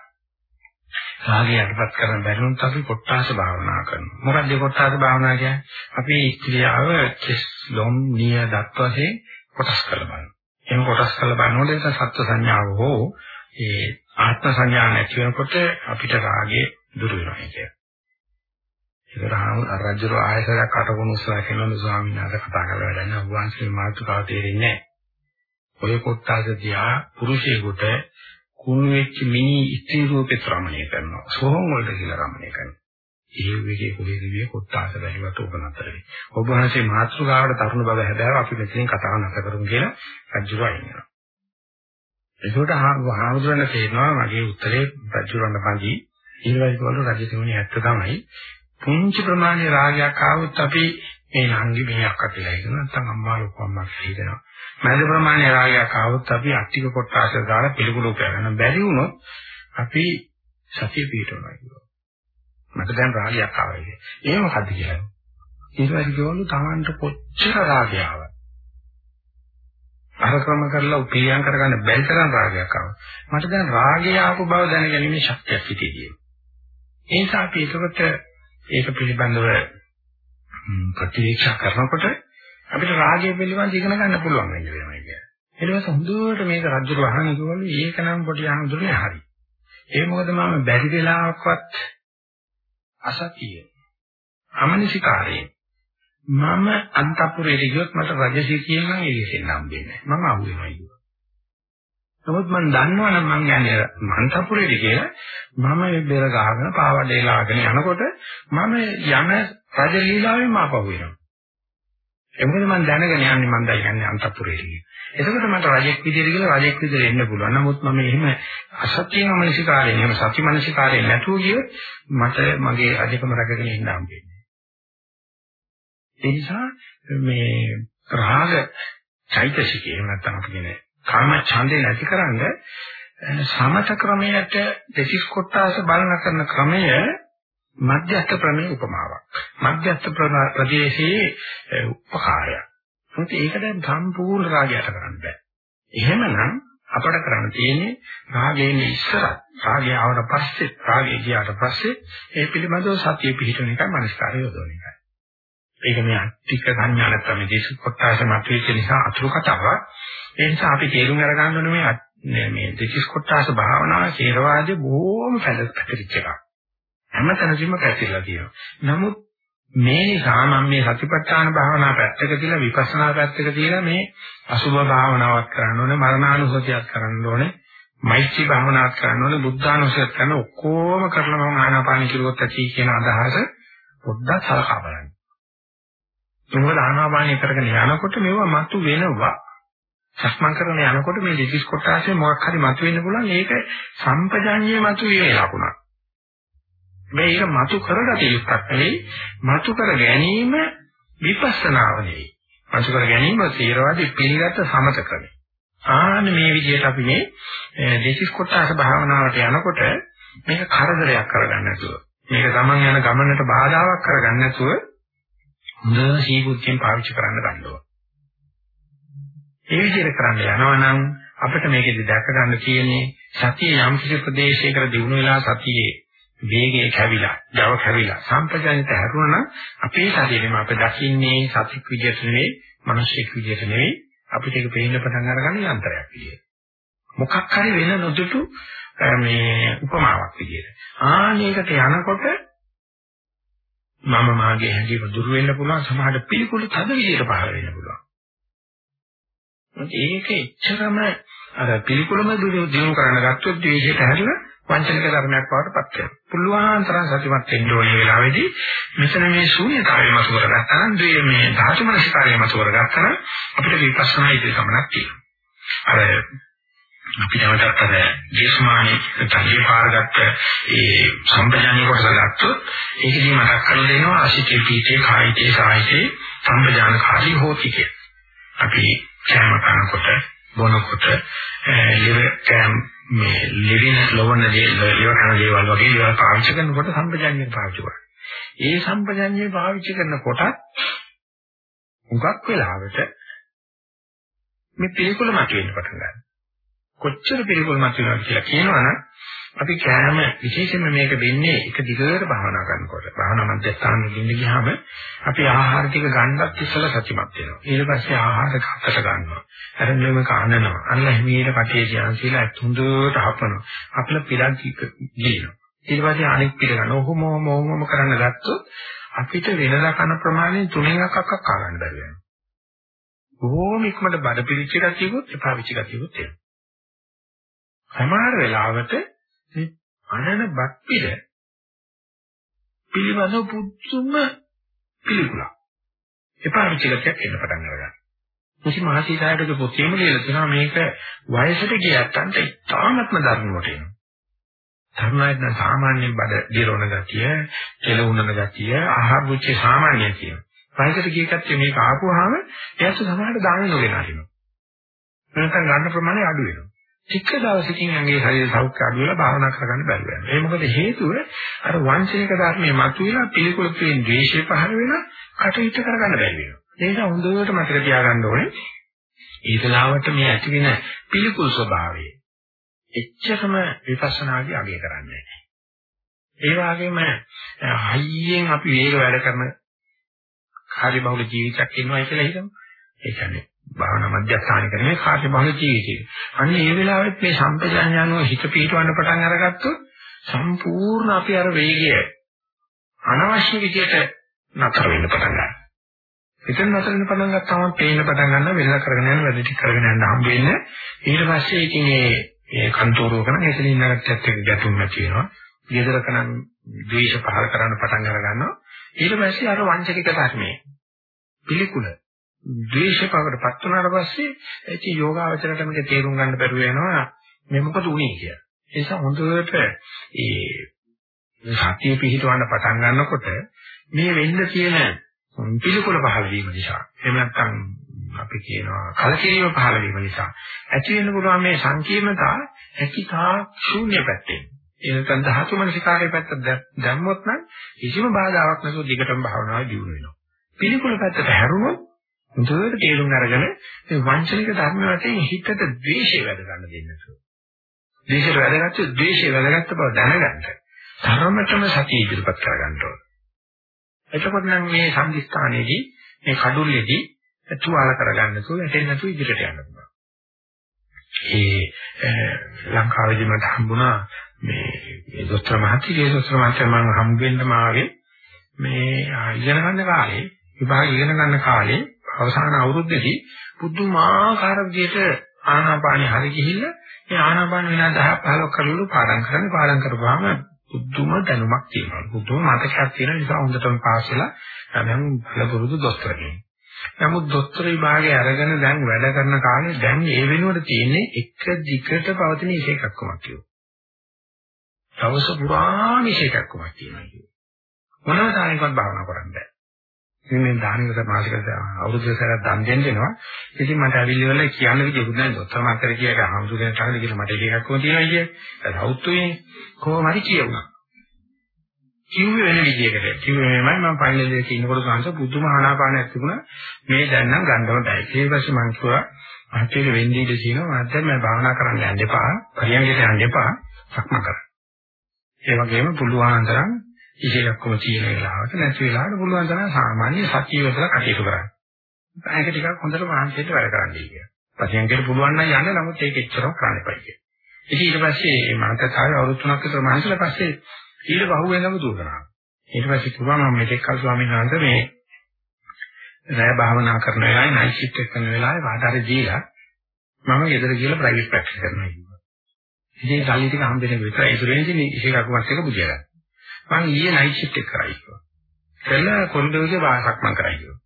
රාගය යටපත් කරන්න බැරි වුණත් අපි කොට්ටාස භාවනා කරනවා. මොකක්ද මේ කොට්ටාස භාවනා කියන්නේ? අපි ස්ත්‍රියව කෙස් ලොම් නිය දත් වශයෙන් කොටස් කරලා බලනවා. එහෙම කොටස් කරලා බලනකොට ඒක සත්ත්ව සංඥාව හෝ ඒ ආත්ම සංඥා නැති වෙනකොට අපිට රාගය දුරු වෙනවා කියන්නේ. ඒක රාජ්‍යර ආයතනයක් අටගුණ උත්සාහ කරන ස්වාමීන් වහන්සේ කතා කරලා වැඩන්නේ ඔබ වහන්සේ මාතෘකාව තේරෙන්නේ නැහැ. ඔය කොට්ටාස දිහා පුරුෂයෙකුට කුණු වෙච්ච මිනි ස්ත්‍රී රූපේ රමණය කරනවා. සෝහම් වලට කියලා රමණය කරනවා. ඒ විදිහේ කොහේද මේ කොට්ටාස බැලුවට ඔබ නතර වෙයි. ඔබ වහන්සේ මාතෘකාවට තරුණ බව හැදාව අපි මෙතනින් කතාව නැත කරමු කියලා රජුරා ඉන්නවා. ඒකට හාමුදුරනේ තේරෙනවා මගේ උත්තරේ රජුරන්න පන්දි ඊළඟට වල රජතුමනි ඇත්ත තමයි පුංචි ප්‍රමාණයේ රාගයක් ආවොත් අපි මේ නංගි මේ අක්කා කියලා හිතනවා නැත්නම් අම්මා ලොකු අම්මා කියලා හිතනවා. මැද ප්‍රමාණයේ රාගයක් ආවොත් අපි අට්ටික කොටාස දාලා පිළිකුල කරන බැරි වුණොත් අපි සතිය පිටවනවා කියනවා. මට දැන් රාගයක් ආවයි. ඒ මොකද්ද කියලා. ඊට පස්සේ කියවලු Tamanට කොච්චර රාගය ආවද? අරක්‍රම කරලා උපේයම් කරගන්න බැරි තරම් රාගයක් ආවා. මට දැන් රාගය ආපු බව දැනගැනීමේ ශක්තියක් හිතේ තියෙනවා. ඒ නිසා අපි ඒකට ඒක පිළිබඳව ප්‍රතිවීක්ෂා කරනකොට අපිට රාගය පිළිබඳව ඉගෙන ගන්න පුළුවන් වෙනවා කියන්නේ. ඊට පස්සේ හොඳට මේක රජු වහන කිව්වලු ඒක නම් පොඩි අහඳුරන්නේ හරි. ඒ මොකද මම බැරි වෙලාවක්වත් අසතිය අමනිසිකාරේ මම අන්තපුරේට ගියොත් මට රජසිතියෙන් නම් එළියෙන් හම්බෙන්නේ නැහැ. මම අහු වෙනවා කියනවා. නමුත් මම දන්නවනම් මං යන්නේ අන්තපුරේට කියලා මම බෙර ගහගෙන පාවඩේ ලාගෙන යනකොට මම යන රජ ලීලාවෙන් මාපහු වෙනවා. ඒ මොකද මම දැනගෙන යන්නේ මම දැන් යන්නේ අන්තපුරේට කියලා. එතකොට මට රජෙක් විදියට කියලා රජෙක් විදියට එන්න පුළුවන්. නමුත් මම එහෙම අසත්‍යම මනසිකාරයෙන් එහෙම සත්‍ය මනසිකාරයෙන් නැතුව ගියොත් මට මගේ රජකම රැකගෙන ඉන්න හම්බෙන්නේ. ඒ නිසා මේ රාග චෛතසිකේ නැත්නම් අපි කියන්නේ කාම ඡන්දේ නැතිකරන්න සමත ක්‍රමයට දෙසිස් කොටස බලන කරන ක්‍රමය මධ්‍යස්ථ ප්‍රමේ උපමාවක්. මධ්‍යස්ථ ප්‍රදේශයේ උපකාරයක්. මොකද ඒක දැන් සම්පූර්ණ රාගයට කරන්න බෑ. එහෙමනම් අපට කරන්න තියෙන්නේ රාගයෙන් ඉස්සර රාගය ආවට පස්සේ රාගය ගියාට පස්සේ ඒ පිළිබඳව සතිය පිහිටුන එකයි මනස්කාරය යොදවන එකයි. ඒක මේ අට්ටික සංඥා නැත්නම් මේ දේශ කොටස මතුවෙච්ච නිසා අතුරු කතාවක්. ඒ නිසා අපි තේරුම් අරගන්න ඕනේ මේ මේ දේශ කොටස භාවනාව ථේරවාදයේ බොහොම පැතිරිච්ච එකක්. හැමතැනදීම පැතිරලා තියෙනවා. නමුත් මේ නිසා මම මේ සතිපට්ඨාන භාවනා පැත්තක තියලා විපස්සනා පැත්තක තියලා මේ අසුභ භාවනාවක් කරන්න ඕනේ මරණානුසතියක් කරන්න ඕනේ මෛත්‍රී භාවනාවක් කරන්න ඕනේ බුද්ධානුසතියක් කරන ඔක්කොම කරලා මම ආනාපාන කිරුවොත් ඇති කියන අදහස පොඩ්ඩක් සලකා බලන්න. මොකද ආනාපානය කරගෙන යනකොට මේවා මතු වෙනවා. සක්මන් කරන යනකොට මේ දෙතිස් කොටාසේ මොකක් හරි මතු වෙන්න පුළුවන්. ඒක සම්පජාඤ්ඤයේ මතු වීමේ ලකුණක්. මේක මතු කරගත යුක්තක් නෙවෙයි මතු කර ගැනීම විපස්සනාව නෙවෙයි. මතු කර ගැනීම සීරවාදී පිළිගත් සමත ක්‍රමය ආන්න මේ විදිහට අපි මේ දෙසිස් කොටස භාවනාවට යනකොට මේක කරදරයක් කරගන්න නැතුව මේක ගමන් යන ගමනට බාධාවක් කරගන්න නැතුව හොඳ සීබුද්ධියෙන් පාවිච්චි කරන්න ගන්නවා ඒ විදිහට කරන්න යනවනම් අපිට මේකෙදි දැක ගන්න තියෙන්නේ සතිය යම් කිසි ප්‍රදේශයකට දිනු වෙලා සතියේ වේගය කැවිලා, Java කැවිලා සම්පජානිත හැරුණා අපේ ශරීරෙම අප දකින්නේ සතික් විදියට නෙවෙයි, මිනිස්සෙක් විදියට නෙවෙයි, අපිට ඒක පේන්න පටන් අරගන්න යන්ත්‍රයක් විදියට. මොකක් හරි වෙන නොදුටු මේ උපමාවක් විදියට. ආනේකට යනකොට මම මාගේ හැඟීම දුර වෙන්න පුළුවන් සමහරට පිළිකුල් තද විදියට පහළ වෙන්න පුළුවන්. ඒක එච්චරම අර පිළිකුලම දිනු කරන්න ගත්තොත් ද්වේෂයට හැරිලා වංචනික ධර්මයක් බවට පත් වෙනවා. පුළුවන් තරම් සතුටුමත් වෙන්න ඕනේ වෙලාවේදී මෙතන මේ ශූන්‍යතාවය මත කරගත්තා නම් ද්වේ මේ ධාතු මනසිකාරය මත කරගත්තා නම් අපිට විපස්සනා ඉදිරි ගමනක් තියෙනවා. අර අපි නැවතත් අර ජීස්මානි තනිය පාරගත්ත ඒ සම්පජානිය කොටස ගත්තොත් ඒකදී මතක් කරලා දෙනවා අසිතේ පීතේ කායිතේ සායිතේ සම්පජානකාරී හෝති කිය. අපි කෑම කනකොට බොනකොට liver කෑම මේ living ලොවන දේ ඒව කරන දේවල් වගේ ඒවා පාවිච්චි කරනකොට සම්පජඤ්ඤය පාවිච්චි කරනවා. ඒ සම්පජඤ්ඤය පාවිච්චි කරනකොට උගක් වෙලාවට මේ පිළිකුල මතුවෙන්න පටන් ගන්නවා. කොච්චර පිළිකුල මතුවෙනවද කියලා කියනවනම් අපි කෑම විශේෂයෙන්ම මේක වෙන්නේ එක දිගට භාවනා කරනකොට. භාවනා මධ්‍යස්ථානෙ ඉන්න ගියාම අපි ආහාර ටික ගන්නත් ඉස්සලා සතිමත් වෙනවා. ඊට පස්සේ ආහාර කකට ගන්නවා. අර මෙම කනනවා. අන්න හිමීට කටේ ධ්‍යාන කියලා හොඳට හපනවා. අපල පිරන් ගිලිනවා. ඊට පස්සේ අනෙක් පිට ගන්න. ඔහොම ඔහොම ඔහොම කරන්න ගත්තොත් අපිට වෙනදා කන ප්‍රමාණයෙන් තුනෙන් එකක් අක්ක කා ගන්න බැරි වෙනවා. බොහොම ඉක්මනට බඩ පිළිච්ච ගතියකුත් එපා විච ගතියකුත් එනවා. සමහර වෙලාවට මේ අනන බත් පිළ පිළිවඳ පුදුම පිළිකුලක්. එපා විචිතයක් එන්න පටන් ගන්නවා. මුසි මහසීසාරගේ පොතේම කියලා තියෙනවා මේක වයසට ගියත්තන්ට ඉතාමත්ම දරුණුවට එනවා. තරුණයෙක් නම් සාමාන්‍යයෙන් බඩ දිරවන ගතිය, කෙලුණන ගතිය, ආහාර රුචි සාමාන්‍ය තියෙනවා. වයසට ගිය කච්චේ මේක ආපුවාම එයාට සමහරට දාන නොගෙන අරිනවා. නැත්නම් ගන්න ප්‍රමාණය අඩු වෙනවා. ටික දවසකින් ඇඟේ ශරීර සෞඛ්‍ය අඩු වෙලා භාවනා කරගන්න බැරි වෙනවා. ඒ මොකද හේතුව අර වංශනික ධර්මයේ මතුවලා පිළිකුල් කියන ද්වේෂය පහළ වෙලා කටයුතු කරගන්න බැරි වෙනවා. ඒක හොඳට මතක තියාගන්න ඕනේ. ඒ වෙලාවට මේ ඇති වෙන පිළිකුල් ස්වභාවය එච්චරම විපස්සනාදී අගය කරන්නේ නැහැ. ඒ වගේම හයියෙන් අපි වේග වැඩ කරන කාර්යබහුල ජීවිතයක් ඉන්නවා කියලා හිතමු. ඒ කියන්නේ භාවනා මධ්‍යස්ථාන කරන්නේ කාර්යබහුල ජීවිතය. අන්න ඒ වෙලාවෙත් මේ සම්පජාඤ්ඤානුව හිත පිටවන්න පටන් අරගත්තොත් සම්පූර්ණ අපි අර වේගය අනවශ්‍ය විදියට නතර වෙන්න පටන් ගන්නවා. එතන නතර වෙන්න පටන් ගත්තාම පේන්න පටන් ගන්නවා වෙනද කරගෙන යන වැඩ ටික කරගෙන යන්න හම්බ වෙන්නේ. ඊට පස්සේ ඉතින් මේ මේ කන්තෝරුවක නම් එතනින් නැගත්තත් එක්ක ගැටුම් නැති වෙනවා. ගෙදරක නම් ද්වේෂ පහල කරන්න පටන් අර ගන්නවා. ඊට පස්සේ අර වංචනික ධර්මයේ පිළිකුල ද්වේෂපකට පත් වුණාට පස්සේ ඒක යෝගාවචරයට මේක තේරුම් ගන්න බැරුව වෙනවා මේ මොකද උනේ කියලා. ඒ නිසා හොඳට ඒ සතිය පිහිටවන්න පටන් ගන්නකොට මේ වෙන්න තියෙන පිළිකුල පහළ වීම නිසා එහෙම නැත්නම් අපි කියනවා කලකිරීම පහළ වීම නිසා ඇති වෙන්න පුළුවන් මේ සංකීර්ණතා හැකිතා ශූන්‍ය පැත්තෙන් එනකන් ධාතු මනසිකාරයේ පැත්ත දැම්මොත් නම් කිසිම බාධාවක් නැතුව දිගටම භාවනාවේ දියුණු වෙනවා. පිළිකුල පැත්තට හැරුණොත් හොඳට තේරුම් අරගෙන මේ වංචනික ධර්ම වලින් හිතට ද්වේෂය වැඩ ගන්න දෙන්නසෝ. ද්වේෂය වැඩගත්තු ද්වේෂය වැඩගත්ත බව දැනගන්න. ධර්මතම සතිය ඉදිරිපත් කරගන්න ඕන. එතකොට නම් මේ සම්දිස්ථානයේදී මේ කඩුල්ලේදී තුවාල කරගන්න තුල එතෙන් නැතු ඉදිරියට යන්න පුළුවන්. ඒ ලංකාවේදී මට හම්බුණා මේ දොස්තර මහත්තයා දොස්තර මහත්තයා මම හම්බ වෙන්නම ආවේ මේ ඉගෙන ගන්න කාලේ විභාග ඉගෙන ගන්න කාලේ අවසාන අවුරුද්දේදී පුදුමාකාර විදිහට ආනාපානෙ හරි ගිහිල්ලා මේ ආනාපාන විනාඩි 10 15 කරලු පාඩම් කරන්න පාඩම් කරපුවාම පුදුම දැනුමක් තියෙනවා. පුදුම මතකයක් තියෙන නිසා හොඳටම පාස් වෙලා දැන් ලබුරුදු දොස්තර කෙනෙක්. නමුත් දොස්තර විභාගේ අරගෙන දැන් වැඩ කරන කාලේ දැන් ඒ වෙනුවට තියෙන්නේ එක දිගට පවතින ඉෂේකක්කමක් කියනවා. දවස පුරාම ඉෂේකක්කමක් තියෙනවා කියනවා. මොනවද තානිකවත් භාවනා කරන්න බෑ. ඉතින් මේ දානික මාසිකට අවුරුදු දෙකක් දන් දෙන්න දෙනවා. ඉතින් මට අවිලි වල කියන්න විදිහකුත් නැහැ. දොස්තර මාතර කියක හම්සුගෙන තනද කියලා මට එකක් කොහොම තියෙනවා කියේ. ඒක හවුතුනේ කොහොම හරි කියුණා. කිව්වේ වෙන විදිහකට. කිව්වේ මෙමය මම ෆයිනල් එකේ ඉන්නකොට සංස පුදුම ආනාපානයක් තිබුණා. මේ දැන් නම් ගන්නව බෑ. ඊට පස්සේ මම කිව්වා මහත්තයෙක් වෙන්නේ ඉඳී කියනවා මහත්තයා මම භාවනා කරන්න යන්න එපා. පරියන්කට යන්න එපා. සක්ම කරන්න. ඒ වගේම පුළුවන් තරම් ඉහිලක්කම තියෙන වෙලාවට නැති වෙලාවට පුළුවන් තරම් සාමාන්‍ය සතිය වල කටයුතු කරන්න. ඒක ටිකක් හොඳට මහන්සියට වැඩ කරන්න කියලා. පරියන්කට පුළුවන් නම් යන්න නමුත් ඒක එච්චරම කරන්න එපා කියලා. ඉතින් ඊට පස්සේ මහත්තයා අවුරුදු තුනක් විතර මහන්සිලා පස්සේ ඊට බහුවෙන්ම දුර කරා. ඊට පස්සේ කිව්වා මම මෙතෙක් කල් ස්වාමීන් වහන්සේ මේ රැය භාවනා කරන වෙලාවේ නයිට් ෂිෆ්ට් එක කරන වෙලාවේ වාඩාරි දීලා මම ගෙදර ගිහලා ප්‍රයිවට් ප්‍රැක්ටිස් කරනවා කිව්වා. ඉතින් සල්ලි ටික හම්බෙන විතර ඒ දුරේදී ඉෂේකක් වත් එක බුදියා ගන්න. මම ඊයේ නයිට් ෂිෆ්ට් එක කරා කිව්වා. කළා කොරිඩෝරේ වාසක් මම කරා කිව්වා.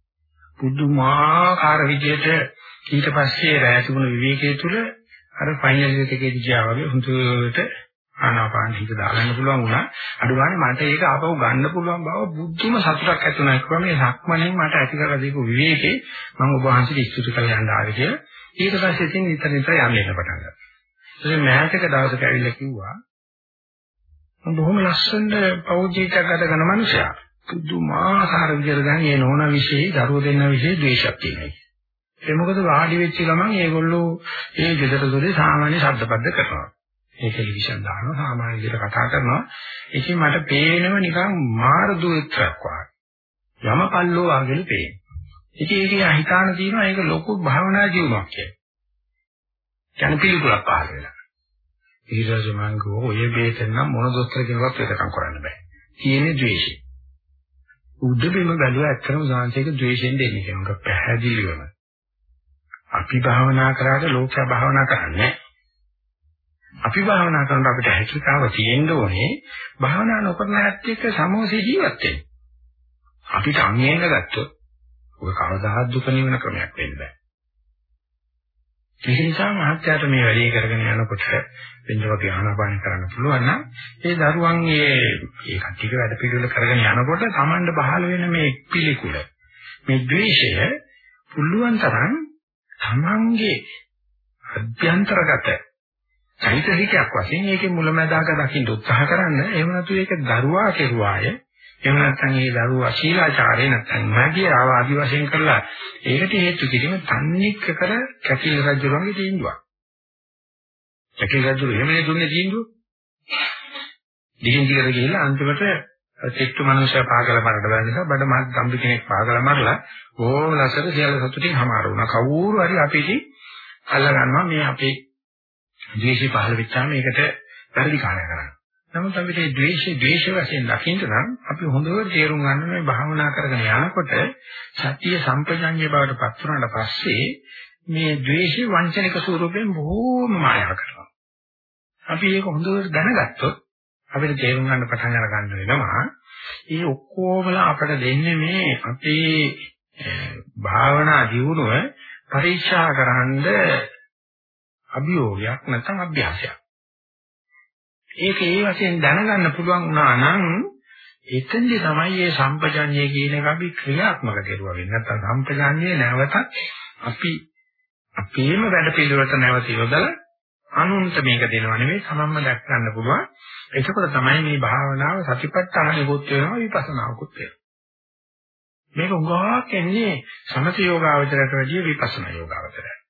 පුදුමාකාර විදිහට ඊට පස්සේ රැය තිබුණු විවේකයේ තුල අර ෆයිනල් එකේදී ගියා වගේ හුදුට ආනාපාන හිත දාගන්න පුළුවන් වුණා. අඩු ගානේ මට ඒක ආපහු ගන්න පුළුවන් බව බුද්ධිම සතුටක් ඇති වුණා. ඒක මේ සක්මණෙන් මට ඇති කරලා දීපු විවේකේ මම ඔබ වහන්සේට ස්තුති කරලා යන්න ආවේ කියලා. ඊට පස්සේ ඉතින් නිතර නිතර යන්න එන්න පටන් ගත්තා. ඉතින් මෑතක දවසක ඇවිල්ලා කිව්වා බොහොම ලස්සන පෞද්ගලිකයක් ගත කරන මනුස්සයා. පුදුමාකාර විදිහට දැන් මේ නෝන විශේෂ දරුවෝ දෙන්න විශේෂ ද්වේෂයක් තියෙනවා. ඒ මොකද වාඩි වෙච්ච ගමන් ඒගොල්ලෝ ඒ ගෙදර දොරේ සාමාන්‍ය ශබ්දපද්ද කරනවා. ඒ ටෙලිවිෂන් දානවා සාමාන්‍ය විදිහට කතා කරනවා. ඉතින් මට පේනව නිකන් මාර දුරක් වගේ. යමපල්ලෝ වගේ පේනවා. ඉතින් ඒක හිතාන තියෙනවා ඒක ලොකු භාවනා ජීවනක් කියලා. කියන්නේ පිළිතුරක් පහල වෙලා. ඊළඟ මං ගෝ ඔය බේතෙන් නම් මොන දොස්තර කෙනෙක්වත් වෙදකම් කරන්න බෑ. තියෙන්නේ ද්වේෂය. උද්දෙබෙම බැලුවා ඇත්තම සාංශයක ද්වේෂෙන් දෙන්නේ කෙනෙක් පැහැදිලිවම. අපි භාවනා කරාට ලෝකයා භාවනා කරන්නේ අපි භාවනා කරනකොට අපිට හැකියාව තියෙන්න ඕනේ භාවනා නොකරන ඇත්ත එක්ක සමෝසී ජීවත් වෙන්න. අපිට අංගයෙන් ගත්තොත් ඔය කවදාහත් දුක නිවන ක්‍රමයක් වෙන්න බෑ. ඒක නිසා මහත්යාට මේ වැඩේ කරගෙන යනකොට වෙන වගේ ආනාපාන කරන්න පුළුවන් නම් ඒ දරුවන් මේ ඒ කට්ටියක වැඩ පිළිවෙල කරගෙන යනකොට Tamand බහල වෙන මේ පිළිකුල මේ ද්වේෂය පුළුවන් තරම් තමන්ගේ අභ්‍යන්තරගත චෛතසිකයක් වශයෙන් ඒකේ මුලැමැදාක දකින්න උත්සාහ කරන්න. එහෙම නැතු ඒක දරුවා කෙරුවාය. එහෙම නැත්නම් ඒ දරුවා ශීලාචාරය නැත්නම් මාගිය ආදි වශයෙන් කරලා ඒකට හේතු කිරීම තන්නික් කර කැකිල රජුගේ තීන්දුවක්. කැකිල රජු එහෙමනේ දුන්නේ තීන්දුව. දිගින් දිගට ගිහිල්ලා අන්තිමට චිත්ත මනුෂ්‍ය පාගල මරන්න බැරි නිසා බඩ මහත් ගම්බි කෙනෙක් පාගල මරලා ඕම ලස්සට සියල්ල සතුටින් හමාර වුණා. කවුරු හරි අපිටි අල්ල ගන්නවා මේ අපේ ද්වේෂය පහළ වෙච්චාම ඒකට වැරදි කාර්ය කරන්නේ. නමුත් අපිට මේ ද්වේෂය ද්වේෂ වශයෙන් දකින්න නම් අපි හොඳට තේරුම් ගන්න මේ භාවනා කරගෙන යනකොට සත්‍ය සම්පජඤ්ඤය බවට පත් වුණාට පස්සේ මේ ද්වේෂය වංචනික ස්වරූපයෙන් බොහෝම මායාව කරනවා. අපි ඒක හොඳට දැනගත්තොත් අපිට තේරුම් ගන්න පටන් අර ගන්න වෙනවා. ඒ ඔක්කොමලා අපට දෙන්නේ මේ අපේ භාවනා දියුණුව පරීක්ෂා කරන්න අභියෝගයක් නැත්නම් අභ්‍යාසයක්. ඒක ඒ වශයෙන් දැනගන්න පුළුවන් වුණා නම් එතෙන්දී තමයි මේ සම්පජඤ්ඤය කියන එක අපි ක්‍රියාත්මක කරුවා වෙන්නේ. නැත්නම් සම්පජඤ්ඤය නැවත අපි අපේම වැඩ පිළිවෙලට නැවත යොදලා අනුන්ට මේක දෙනව නෙවෙයි සමම්ම දැක් ගන්න පුළුවන්. එතකොට තමයි මේ භාවනාව සතිපට්ඨානෙකුත් වෙනවා විපස්සනාකුත් වෙනවා. මේක උගාවක් එන්නේ සමථ යෝගාවචරයට වැඩිය විපස්සනා යෝගාවචරයට.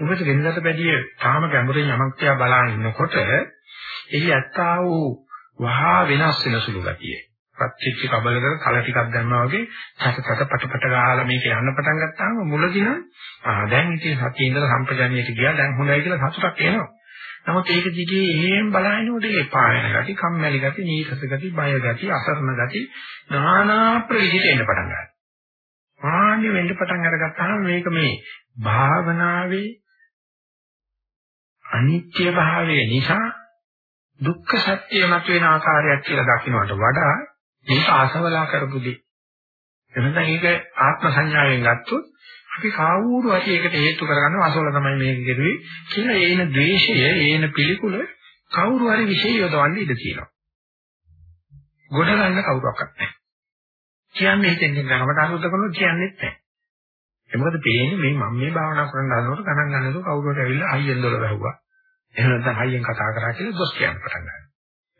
මොකද වෙනදට බැදී තාම ගැඹුරින් යමක් තියා බලන ඉන්නකොට එහි ඇත්තා වූ වහා වෙනස් වෙන සුළු ගතිය. පත්‍චිච්ච කබලකට කල ටිකක් දැම්මා වගේ සත සත පට පට ගහලා මේක යන්න පටන් ගත්තාම මුලදී නම් ආ දැන් ඉතින් සතියේ ඉඳලා සම්පජානියට ගියා දැන් හොඳයි කියලා සතුටක් එනවා. නමුත් ඒක දිගේ එහෙම බලනකොට එපා වෙන ගති, කම්මැලි ගති, නීරස ගති, බය ගති, අසරණ ගති নানা ප්‍රවිධිත එන්න පටන් ගන්නවා. ආන්නේ වෙන්න පටන් අරගත්තාම මේක මේ භාවනාවේ අනිත්‍ය භාවය නිසා දුක්ඛ සත්‍ය මතුවෙන ආකාරයක් කියලා දකින්නට වඩා මේක ආසවලා කරපු දෙයක්. එතන ඒක ආත්ම සංඥාවෙන් ගත්තොත් අපි කාවුරු ඇති ඒකට හේතු කරගන්න අසවල තමයි මේක කෙරුවේ කියලා ඒන ද්වේෂය ඒන පිළිකුල කවුරු හරි විශේෂ යොදවන්න ඉඩ තියෙනවා. ගොඩ ගන්න කවුරක්වත් නැහැ. කියන්නේ හිතෙන් ගමට අනුද්ද කරනවා කියන්නේත් නැහැ. ඒ මොකද පේන්නේ මේ මම මේ භාවනා කරන්න හදනකොට ගණන් ගන්නකොට කවුරුහට ඇවිල්ලා අයියෙන් දොල වැහුවා. එහෙම නැත්නම් අයියෙන් කතා කරා කියලා දොස් කියන්න පටන් ගන්නවා.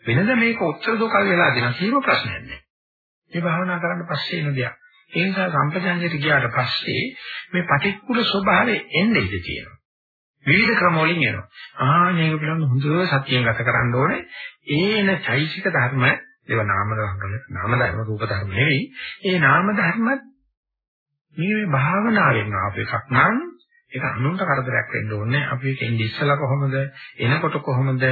වෙනද මේක උත්තර දොකල් වෙලා දෙන කීම ප්‍රශ්නයක් නෑ. මේ භාවනා කරන්න පස්සේ එන දෙයක්. ඒ නිසා සම්පජාඤ්ඤයට ගියාට පස්සේ මේ පටික්කුල ස්වභාවය එන්නේ ඉඳී තියෙනවා. විවිධ ක්‍රම වලින් එනවා. ආ මේක පිළිබඳව හොඳ සතියෙන් ගත කරන්න ඕනේ. ඒන චෛසික ධර්ම ඒවා නාම ධර්ම නාම ධර්ම රූප ධර්ම නෙවෙයි. ඒ නාම ධර්මත් මේ භාවනාවෙන් ආපු එකක් නම් ඒක අනුන්ට කරදරයක් වෙන්න ඕනේ. අපි එන්නේ ඉස්සලා කොහොමද? එනකොට කොහොමද?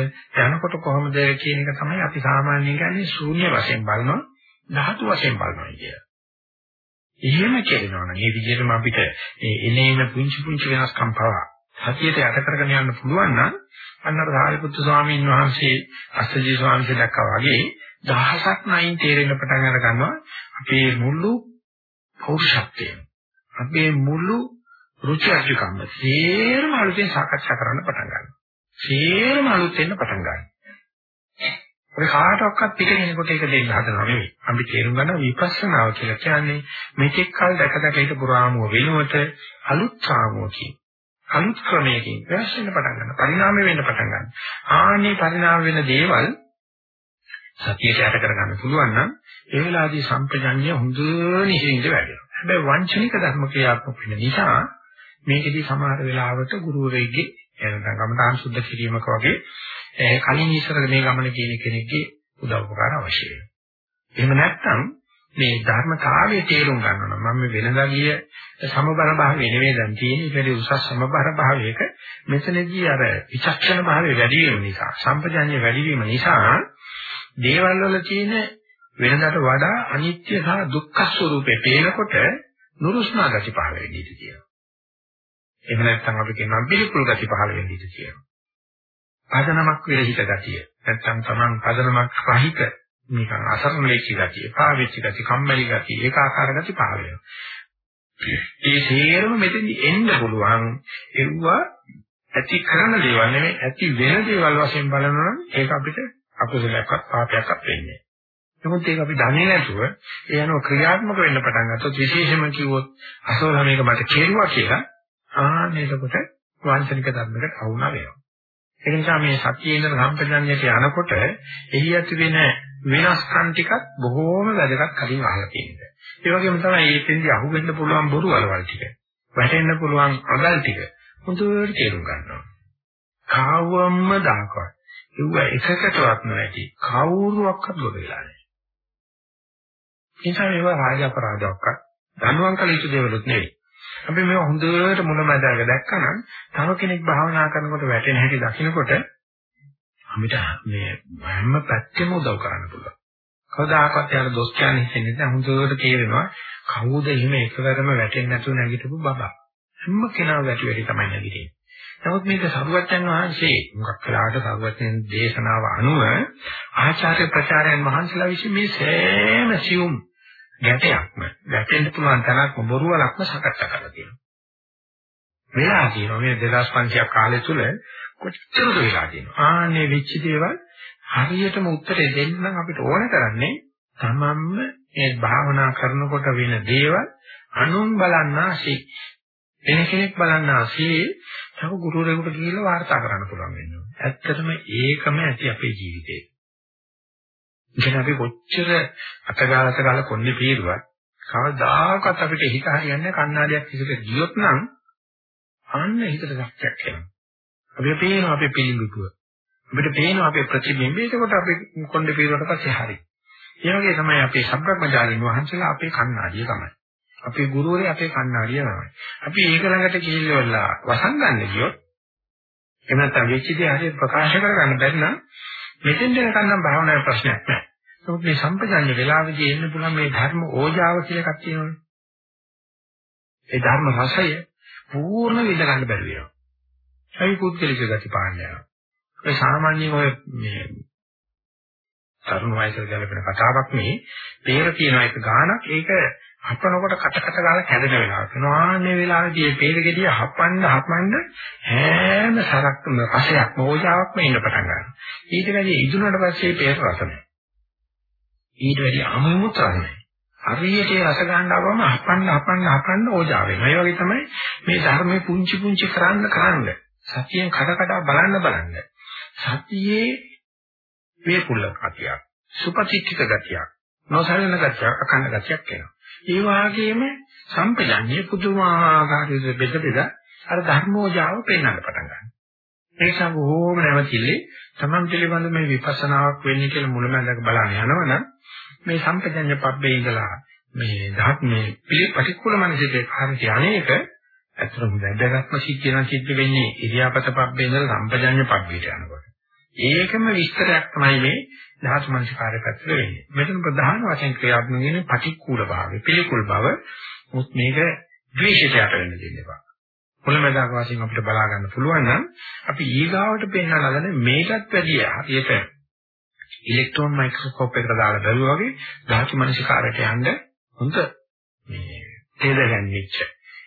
යනකොට කොහොමද කියන එක තමයි අපි සාමාන්‍යයෙන් කියන්නේ ශූන්‍ය වශයෙන් බලනවා, ධාතු වශයෙන් බලනවා කියලා. එහෙම කියනවා නම් මේ විදිහටම අපිට මේ එනේන පුංචි පුංචි වෙනස්කම් පවා සතියට යට කරගෙන යන්න පුළුවන් නම් අන්න අර සාරිපුත්තු ස්වාමීන් වහන්සේ අස්සජී ස්වාමීන් වහන්සේ දැක්කා වගේ දහසක් නයින් තේරෙන්න පටන් අර ගන්නවා අපේ මුළු පෞරුෂත්වයෙන් අපේ මුළු රුචි අරුචිකම් සේරම අලුතෙන් සාකච්ඡා කරන්න පටන් ගන්නවා. සේරම අලුතෙන් පටන් ගන්නවා. ඔය කාටවත් පිට කෙනෙකුට ඒක දෙන්න හදනව නෙවෙයි. අපි තේරුම් ගන්න විපස්සනාව කියලා කියන්නේ මේකෙක් කල් දැක දැක හිට පුරාමුව වෙනුවට අලුත් සාමෝකින් අලුත් ක්‍රමයකින් වෙනස් වෙන්න පටන් ගන්නවා. පරිණාමය වෙන්න පටන් ගන්නවා. ආනේ පරිණාම වෙන දේවල් සතියට යට කරගන්න පුළුවන් නම් ඒ වෙලාවේදී සම්පජඤ්ඤය හොඳ නිහින්ද වැඩෙනවා. හැබැයි වංචනික ධර්ම ක්‍රියාත්මක වෙන නිසා මේකෙදී සමහර වෙලාවට ගුරුවරයෙක්ගේ එනනම් ගමතාන් සුද්ධ කිරීමක වගේ කලින් ඉස්සර මේ ගමන කියන කෙනෙක්ගේ උදව් උපකාර අවශ්‍ය වෙනවා. එහෙම නැත්නම් මේ ධර්මතාවයේ තේරුම් ගන්නවා නම් මම වෙනදා ගිය සමබර භාවය නෙවෙයි දැන් තියෙන්නේ ඉතින් උසස් සමබර භාවයක මෙතනදී අර විචක්ෂණ භාවය වැඩි වීම නිසා සම්පජාඤ්ඤය වැඩි වීම නිසා දේවල් වල තියෙන වෙනදාට වඩා අනිත්‍ය සහ දුක්ඛ ස්වરૂපේ පේනකොට නුරුස්නා ගති පහළ වෙන්නේ ඉති කියනවා. එහෙම නැත්නම් අපි කියනවා පිළිකුල් ගති පහළ වෙන්නේ ඉති කියනවා. පදනමක් විරහිත ගතිය. නැත්නම් Taman පදනමක් රහිත නිකන් අසරණ වෙච්ච ගතිය, පාවෙච්ච ගතිය, කම්මැලි ගතිය, ඒකාකාර ගති පහළ වෙනවා. ඒ සියරම මෙතෙන්දි එන්න පුළුවන්. ඒවා ඇති කරන දේවල් නෙමෙයි ඇති වෙන දේවල් වශයෙන් බලනවා නම් ඒක අපිට අකුසලයක්වත් පාපයක්වත් වෙන්නේ නමුත් ඒක අපි දන්නේ නැතුව ඒ අනුව ක්‍රියාත්මක වෙන්න පටන් ගත්තොත් විශේෂම කිව්වොත් අසෝලා මේක මට කෙරුවා කියලා ආන්න එතකොට වංචනික ධර්මයකට අවුනා වෙනවා. ඒ නිසා මේ සතියේ ඉඳන් සම්පජන්‍යයට යනකොට එහි ඇති වෙන වෙනස්කම් ටිකක් බොහෝම වැදගත් කලින් අහලා තියෙනවා. ඒ වගේම තමයි මේ දෙන්නේ අහුවෙන්න පුළුවන් බොරු වලවල් ටික. වැටෙන්න පුළුවන් අගල් ටික හොඳට තේරුම් ගන්නවා. කාවම්ම දාකවත්. ඒව එකකටවත් නැති කවුරුවක්වත් බොරු වෙලා නැහැ. ඒ නිසා මේවා රාජ අපරාධයක් දනුවම් කළ යුතු දේවලුත් නෙවෙයි. අපි මේ හොඳට මුලමඳාක දැක්කනම් තව කෙනෙක් භාවනා කරනකොට වැටෙන හැටි දකිනකොට අපිට මේ හැම පැත්තෙම උදව් කරන්න පුළුවන්. කවදාකවත් යාර දොස් කියන්නේ හිතෙන්නේ නැහැ. හොඳට තේරෙනවා කවුද එහෙම එකවරම වැටෙන්නේ නැතුව නැගිටපු බබා. හැම කෙනාම වැටි වැටි තමයි නැගිටින්නේ. නමුත් මේක සරුවච්චන් වහන්සේ මොකක් කළාට සරුවච්චන් දේශනාව අනුව ආචාර්ය ප්‍රචාරයන් වහන්සේලා විසින් මේ සෑම සියුම් ගැටයක්ම ගැටෙන්න පුළුවන් තරම් බොරුවලක්ම සකච්ඡා කරලා තියෙනවා. වෙලා තියෙනවා මේ 2500ක් කාලය තුල කොච්චරද වෙලා තියෙනවා. ආන්නේ වෙච්ච දේවල් හරියටම උත්තරේ දෙන්න නම් අපිට ඕන කරන්නේ තමන්ම මේ භාවනා කරනකොට වෙන දේවල් අනුන් බලන්නාසී වෙන කෙනෙක් බලන්නාසී තව ගුරුවරයෙකුට ගිහිල්ලා වාර්තා කරන්න පුළුවන් වෙනවා. ඇත්තටම ඒකම ඇති අපේ ජීවිතේ. ඉතින් අපි කොච්චර අතගාලත ගාල කොන්නේ පීරුවත් කවදාකවත් අපිට හිත හරියන්නේ කණ්ණාඩියක් ඉස්සරට ගියොත් නම් අන්න හිතට සත්‍යක් එනවා. අපිට පේනවා අපේ පිළිඹුව. අපිට පේනවා අපේ ප්‍රතිබිම්බය. ඒකට අපි කොණ්ඩේ පීරුවට පස්සේ හරි. ඒ වගේ තමයි අපේ සම්බ්‍රහ්මචාරින් වහන්සේලා අපේ කණ්ණාඩිය තමයි. අපේ ගුරුවරයා අපේ කණ්ණාඩිය තමයි. අපි ඒක ළඟට ගිහිල්ලා වසංගන්න ගියොත් එහෙම නැත්නම් වෙච්ච දේ හරියට ප්‍රකාශ කරගන්න බැරි නම් මෙතෙන් දෙනකන් නම් භාවනාවේ ප්‍රශ්නයක් නැහැ. නමුත් මේ සම්පජන්‍ය වෙලාවෙදී එන්න පුළුවන් මේ ධර්ම ඕජාව කියලා එකක් තියෙනවනේ. ඒ ධර්ම රසය පූර්ණ විඳ ගන්න බැරි වෙනවා. ඒ පුද්ගලික ගති පාන්න යනවා. ඒ සාමාන්‍යයෙන් ඔය මේ තරුණ වයසට ගැලපෙන කතාවක් මේ පේර කියන එක ගානක් ඒක හපනකොට කට කට ගාලා කැඩෙන වෙලාවක්. නාන්නේ වෙලාවේදී මේ පේර ගෙඩිය හපන්න හපන්න හැම සරක්ම රසයක්ම ඕජාවක්ම ඉන්න පටන් ගන්නවා. ඊට වැඩි ඉදුණට පස්සේ පේර රස නැහැ. ඊට වැඩි අමුමුත් රස නැහැ. හරියට ඒ රස ගන්න ආවම හපන්න හපන්න හපන්න ඕජාව වෙනවා. ඒ වගේ තමයි මේ ධර්මයේ පුංචි පුංචි කරන්න කරන්න සතියෙන් කඩ කඩ බලන්න බලන්න සතියේ මේ කුල්ල කතියක් සුපතිත්තික ගතියක් නොසලන ගතියක් අකන්න ගතියක් එනවා. ඒ වගේම සම්පජන්‍ය පුදුමාකාර විදිහට බෙද බෙද අර ධර්මෝජාව පෙන්වන්න පටන් ගන්නවා. ඒක සම්බෝම නැවතිලි තමන් පිළිබඳ මේ විපස්සනාවක් වෙන්නේ කියලා මුලමඳක බලන්න යනවනම් මේ සම්පජන්‍ය පබ්බේ ඉඳලා මේ ධාත්මේ පිළිපටිකුල මනසේ කාර්ය අනේක ඇත්තටම වැදගත්ම සිද්ධ වෙන සිද්ධ වෙන්නේ ඉරියාපත පබ්බේ ඉඳලා සම්පජන්‍ය පබ්බේට යනකොට. ඒකම විස්තරයක් තමයි මේ ධාතු මනසිකාරය පැත්තට වෙන්නේ. මෙතන ප්‍රධාන වශයෙන් ක්‍රියාත්මක වෙන්නේ පටික්කුල භාවය, පිළිකුල් බව. මුත් මේක ද්වේෂයට වෙන්න දෙන්න එපා. මුලමදාක වශයෙන් අපිට බලා ගන්න පුළුවන් නම් අපි ඊගාවට පෙන්වන ලදන මේකත් වැඩිය හරියට ඉලෙක්ට්‍රෝන මයික්‍රොස්කෝප් එකකට දාලා බැලුවා වගේ ධාතු මනසිකාරයට යන්න හොඳ මේ තේද ගැන්විච්ච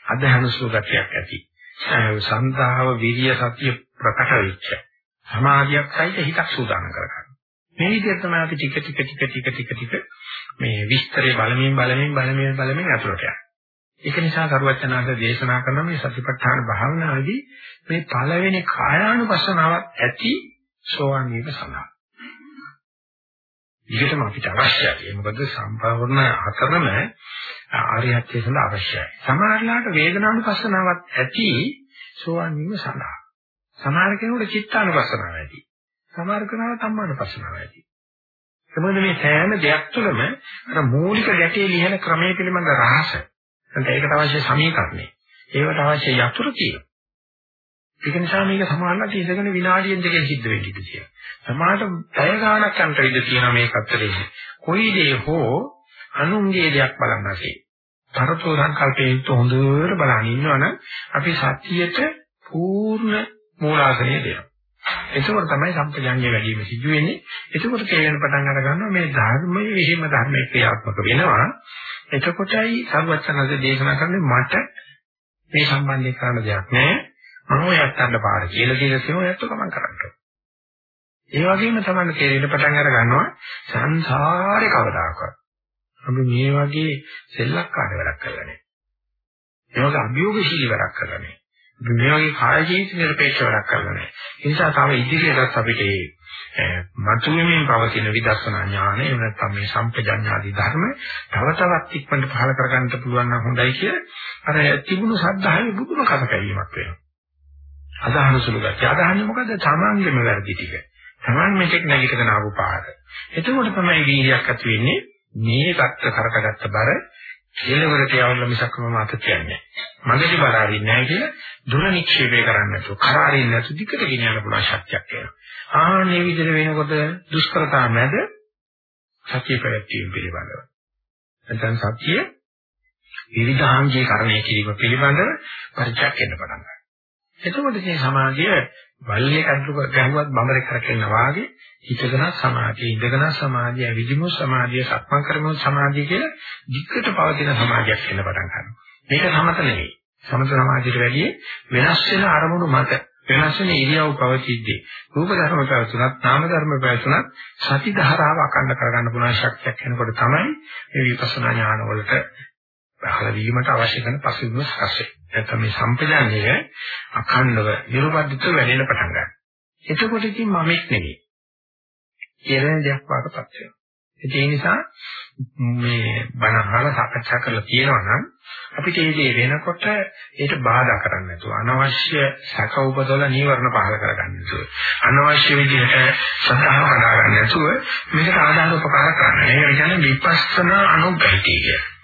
අධහනසු ගතියක් ඇති. සන්තාව විරිය සතිය ප්‍රකට වෙච්ච සමාධියක් සහිත හිතක් සූදානම් කරගන්න. මේ විදිහට තමයි අපි ටික ටික ටික ටික ටික ටික මේ විස්තරේ බලමින් බලමින් බලමින් බලමින් අතුරට යනවා. ඒක නිසා සරුවචනාංශ දේශනා කරන මේ සතිපට්ඨාන භාවනාවේදී මේ පළවෙනි කායානුපස්සනාවක් ඇති සෝවන් වීම සඳහා. ඊටම අපිට අවශ්‍යයි. මොකද සම්පූර්ණ හතරම ආර්යත්වයේ සඳහා අවශ්‍යයි. සමහරලාට වේදනානුපස්සනාවක් ඇති සෝවන් වීම සඳහා. සමහර කෙනෙකුට චිත්තානුපස්සනාවක් ඇති. සමහර කෙනාට ධම්මානුපස්සනාව ඇති. එතකොට මේ සෑම දෙයක් තුළම අර මූලික ගැටේ ලියන ක්‍රමයේ පිළිබඳ රහස. නැත්නම් ඒකට අවශ්‍ය සමීකරණය. ඒවට අවශ්‍ය යතුරු තියෙනවා. ඒක නිසා මේක සමානලට ඉඳගෙන විනාඩියෙන් දෙකකින් සිද්ධ වෙන්න ඉඩ තියෙනවා. සමානට පැය ගාණක් යනට ඉඩ තියෙනවා මේක අත්තරේ. කොයි දේ හෝ අනුන්ගේ දෙයක් බලන්නසේ. තරතෝ සංකල්පයෙන් හොඳට බලන ඉන්නවනම් අපි සත්‍යයට පූර්ණ මූලාසනය දෙනවා. එතකොට තමයි සම්පජාඤ්ඤය වැඩි වීම සිදු වෙන්නේ. එතකොට තේරෙන පටන් අර ගන්නවා මේ ධර්මයේ විහිම ධර්මයේ ක්‍රියාත්මක වෙනවා. එතකොටයි සර්වචනද දේශනා කරන්නේ මට මේ සම්බන්ධයෙන් කරන්න දෙයක් නැහැ. මම ඔයත් ගන්න පාර කියලා කියලා කියනවා ඔයත් ගමන් කරන්න. ඒ වගේම තමයි තේරෙන්න පටන් අර ගන්නවා සංසාරේ කවදාකවත්. අපි මේ වගේ සෙල්ලක්කාර වැඩක් කරලා නැහැ. ඒ වගේ අභියෝගශීලී වැඩක් කරලා නැහැ. අපි මේ වගේ කාය ජීවිත නිර්පේක්ෂ වැඩක් කරලා නැහැ. ඒ නිසා තව ඉදිරියටත් අපිට මතුවෙමින් පවතින විදර්ශනා ඥානය එහෙම නැත්නම් මේ සම්පජඤ්ඤාදී ධර්ම තව තවත් ඉක්මනට පහළ කරගන්න පුළුවන් නම් හොඳයි කියලා අර තිබුණු සද්ධාවේ බුදුම කතකැවීමක් වෙනවා. අදහන සුළු ගැටි. අදහන්නේ මොකද? තමන්ගේම වැරදි ටික. තමන් මෙතෙක් නැගිටගෙන ආපු පාර. එතකොට තමයි වීර්යයක් ඇති වෙන්නේ. මේ ගත්ත කරකගත්ත බර කෙලවරට යවන්න මිසක් මම අත කියන්නේ. මගදී බර අරින්නේ නැහැ කියලා දුර නික්ෂේපය කරන්නේ නැතුව කරාරින්න නැතුව දිකට ගෙනියන්න පුළුවන් ශක්තියක් එනවා. ආන්නේ විදිහට වෙනකොට දුෂ්කරතා මැද සත්‍ය ප්‍රත්‍යයෙන් පිළිබඳව. නැත්නම් සත්‍ය විවිධාංගීකරණය කිරීම පිළිබඳව පරිචයක් එන්න පටන් ගන්නවා. එතකොට මේ සමාධිය වල්ලේ කඩු ගැහුවත් බඹරේ කරකෙන්න වාගේ හිතගෙන සමාධිය ඉඳගෙන සමාධිය ඇවිදිමු සමාධිය සක්මන් කරමු සමාධිය කියලා ධික්කට පවතින සමාධියක් වෙන්න පටන් ගන්නවා. මේක සමත නෙවෙයි. සමත සමාධියට වැඩිය වෙනස් වෙන අරමුණු මත වෙනස් වෙන ඉරියව් පවතිද්දී රූප ධර්ම පැවතුනත් නාම ධර්ම පැවතුනත් සති ධාරාව අකණ්ඩ කරගන්න පුළුවන් ශක්තියක් වෙනකොට තමයි මේ විපස්සනා ඥාන වලට පහළ වීමට අවශ්‍ය කරන පසුබිම සකස් වෙන්නේ. නැත්නම් මේ සම්පජාන්‍යය අඛණ්ඩව නිර්වද්දිත වැඩෙන පටන් ගන්නවා. එතකොට ඉතින් මමෙක් නෙවෙයි. කියන දෙයක් වාටපත් වෙනවා. ඒ නිසා මේ බණ අහලා සාකච්ඡා කරලා තියෙනවා නම් අපිට මේ දේ වෙනකොට ඒට බාධා කරන්න නැතුව අනවශ්‍ය සැක උපදවල නීවරණ පහල කරගන්න නැතුව අනවශ්‍ය විදිහට සතහන හදාගන්න නැතුව මේකට ආදාන උපකාර කරන්න. ඒක කියන්නේ විපස්සනා අනුග්‍රහිතය කියන්නේ.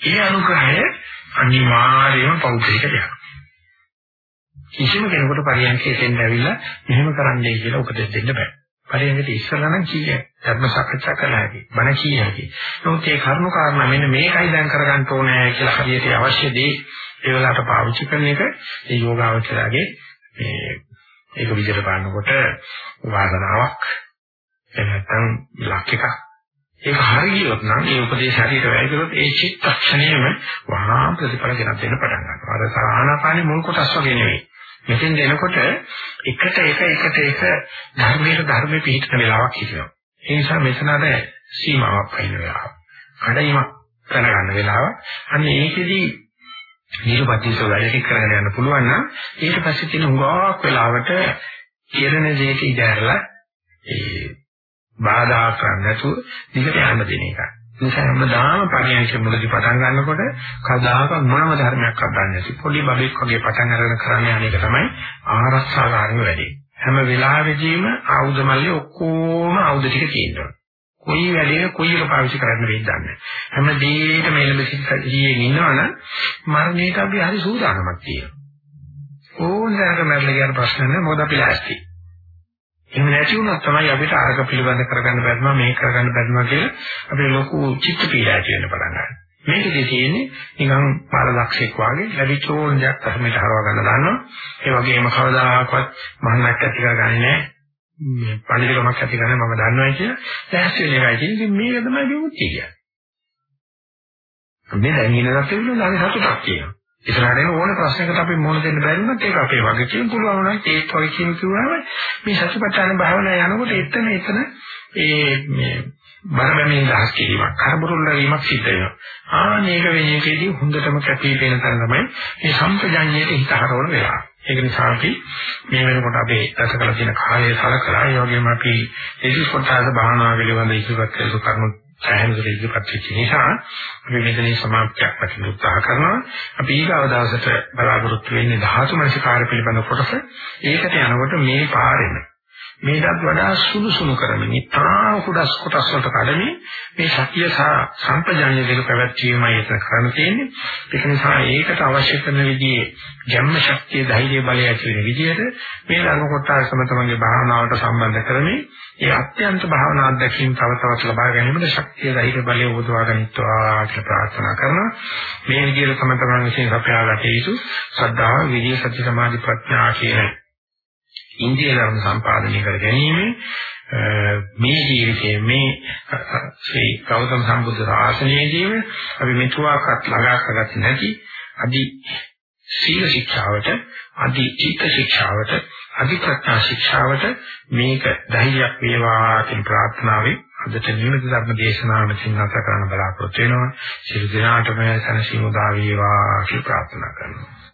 ඒ අනුග්‍රහය අනිවාර්යයෙන්ම පෞද්ගලික දෙයක්. කිසිම කෙනෙකුට පරියන්කේ දෙන්න ඇවිල්ලා මෙහෙම කරන්නයි කියලා උපදෙස් දෙන්න බෑ. පරියන්කට ඉස්සරලා නම් කීය ධර්ම සාකච්ඡා කළා හැකි. බණ කීය හැකි. නමුත් ඒ කරුණු කාරණා මෙන්න මේකයි දැන් කරගන්න ඕනේ කියලා හරියට අවශ්‍ය දේ ඒ වෙලාවට පාවිච්චි කරන එක ඒ යෝගාවචරයේ මේ ඒක විදිහට බලනකොට වාසනාවක් එහෙම නැත්නම් ලක් එකක් ඒක හරියට නම් ඒ උපදේශ හරියට වැඩි කරොත් ඒ චිත්තක්ෂණයම වහා ප්‍රතිඵල ගෙනත් දෙන්න පටන් ගන්නවා. අර සාහනපානේ මුල් කොටස් වගේ නෙවෙයි. මෙතෙන් දෙනකොට එකට එක එකට එක ධර්මයේ ධර්මයේ පිහිටන වෙලාවක් හිතෙනවා. ඒ නිසා මෙතන අර සීමාවක් වෙන වෙලාව. කඩයිමක් කරගන්න වෙලාව. අන්න ඒකෙදි නිර්පතිසෝ වැඩි කරගෙන යන්න පුළුවන් නම් ඊට පස්සේ තියෙන හුඟක් වෙලාවට කියන දෙයට ඉඳලා ඒ බාධා කරන්නේ නැතුව දිගට යන්න දෙන එක. නිසා හැමදාම පරියන්ක මුලදී පටන් ගන්නකොට කවදාකවත් මොනම ධර්මයක් අදන්නේ නැති පොඩි බබෙක් වගේ පටන් අරගෙන කරන්නේ අනේක තමයි ආරක්ෂාකාරී වැඩේ. හැම වෙලාවෙදීම ආයුධ මල්ලේ ඔක්කොම ආයුධ ටික තියෙනවා. කොයි වැඩේ කොයි එක පාවිච්චි කරන්න වෙයිද දන්නේ. හැම දෙයකම එළඹ සිටියෙන් ඉන්නවනම් මරණයට අපි හරි සූදානමක් තියෙනවා. ඕනෑම මරණ ගැන ප්‍රශ්න නැහැ මොකද අපි ලෑස්ති. එහෙම නැති වුණොත් තමයි අපිට අරක පිළිබඳ කරගන්න බැරිම මේක කරගන්න බැරිම කියලා අපිට ලොකු චිත්ත පීඩා ඇති වෙන්න පටන් ගන්නවා. මේකදී තියෙන්නේ නිකන් පාරලක්ෂයක් වගේ ලැබිච්ච ඕන දෙයක් අහමෙට හරව ගන්න දන්නවා. ඒ වගේම කවදාකවත් මහානක් ඇති කරගන්නේ නැහැ. මේ පඬිතුකමක් ඇති කරන්නේ මම දන්නවා කියලා දැස් වෙන එකයි කියන්නේ මේක තමයි විමුක්තිය කියන්නේ. මේ දැන් ඉන්නවත් තිබුණා නම් සතුටක් කියනවා. ඉස්සරහට එන ඕන ප්‍රශ්නයකට අපි මොන දෙන්න බැරි වුණත් ඒක අපේ වගේ කියන පුළුවන් නම් ඒත් වගේ කියන කිව්වම මේ සතිපට්ඨාන භාවනාව යනකොට එතන එතන ඒ මේ බරමැමින් දහස් කිරීමක් කරබුරුල් වීමක් සිද්ධ වෙනවා. ආ මේක වෙන එකේදී හොඳටම කැපී පෙනෙන තැන තමයි මේ සම්පජඤ්ඤයට හිත හරවන වෙලාව. ඒක නිසා අපි මේ වෙනකොට අපේ රස කළ තියෙන කාලය සලකලා ඒ වගේම අපි ඒකී කොටස භාවනාව පිළිබඳ ඉස්සරහට කරුණු සෑහෙනකට ඉදිරිපත් වෙච්ච නිසා අපි මෙතනින් සමාප්තියක් වශයෙන් උත්සාහ කරනවා. අපි ඊගාව දවසට බලාපොරොත්තු වෙන්නේ ධාතු මනසිකාර පිළිබඳ කොටස. ඒකට යනකොට මේ පාරෙම මේකත් වඩා සුළු සුළු කරමින් ඉතාම කුඩස් කොටස් වලට කඩමින් මේ සතිය සහ සම්පජාඤ්ඤ දෙක පැවැත්වීමයි එතන කරන්න තියෙන්නේ. ඒක නිසා ඒකට අවශ්‍ය කරන විදිහේ ජම්ම ශක්තිය ධෛර්ය බලය ඇති වෙන විදිහට මේ ධර්ම කොටස තම තමන්ගේ භාවනාවට සම්බන්ධ කරමින් ඒ අත්‍යන්ත භාවනා අධ්‍යක්ෂින් තව තවත් ලබා ගැනීමට ශක්තිය ධෛර්ය බලය උපදවා ගනිත්වා කියලා ප්‍රාර්ථනා කරනවා. මේ විදිහට තම තමන් විසින් අපයාගත යුතු ශ්‍රද්ධාව, විරිය, සති, සමාධි, ප්‍රඥා කියන ඉන්දිය ධර්ම සම්පාදනය කර ගැනීම මේ ජීවිතයේ මේ ශ්‍රී ගෞතම සම්බුද්ධ ශාසනයේදීම අපි මෙතුආකත් ළඟා කරගත්තේ නැති අදි සීල ශික්ෂාවට, අධි චිත්ත ශික්ෂාවට, අධි ප්‍රඥා ශික්ෂාවට මේක ධෛර්යයක් වේවා කියන ප්‍රාර්ථනාවෙන් අදට නියමිත ධර්ම දේශනාව මෙතන නැත කරන්න බලාපොරොත්තු වෙනවා. සියලු දෙනාටම සනසීමු දා වේවා කියලා ප්‍රාර්ථනා කරනවා.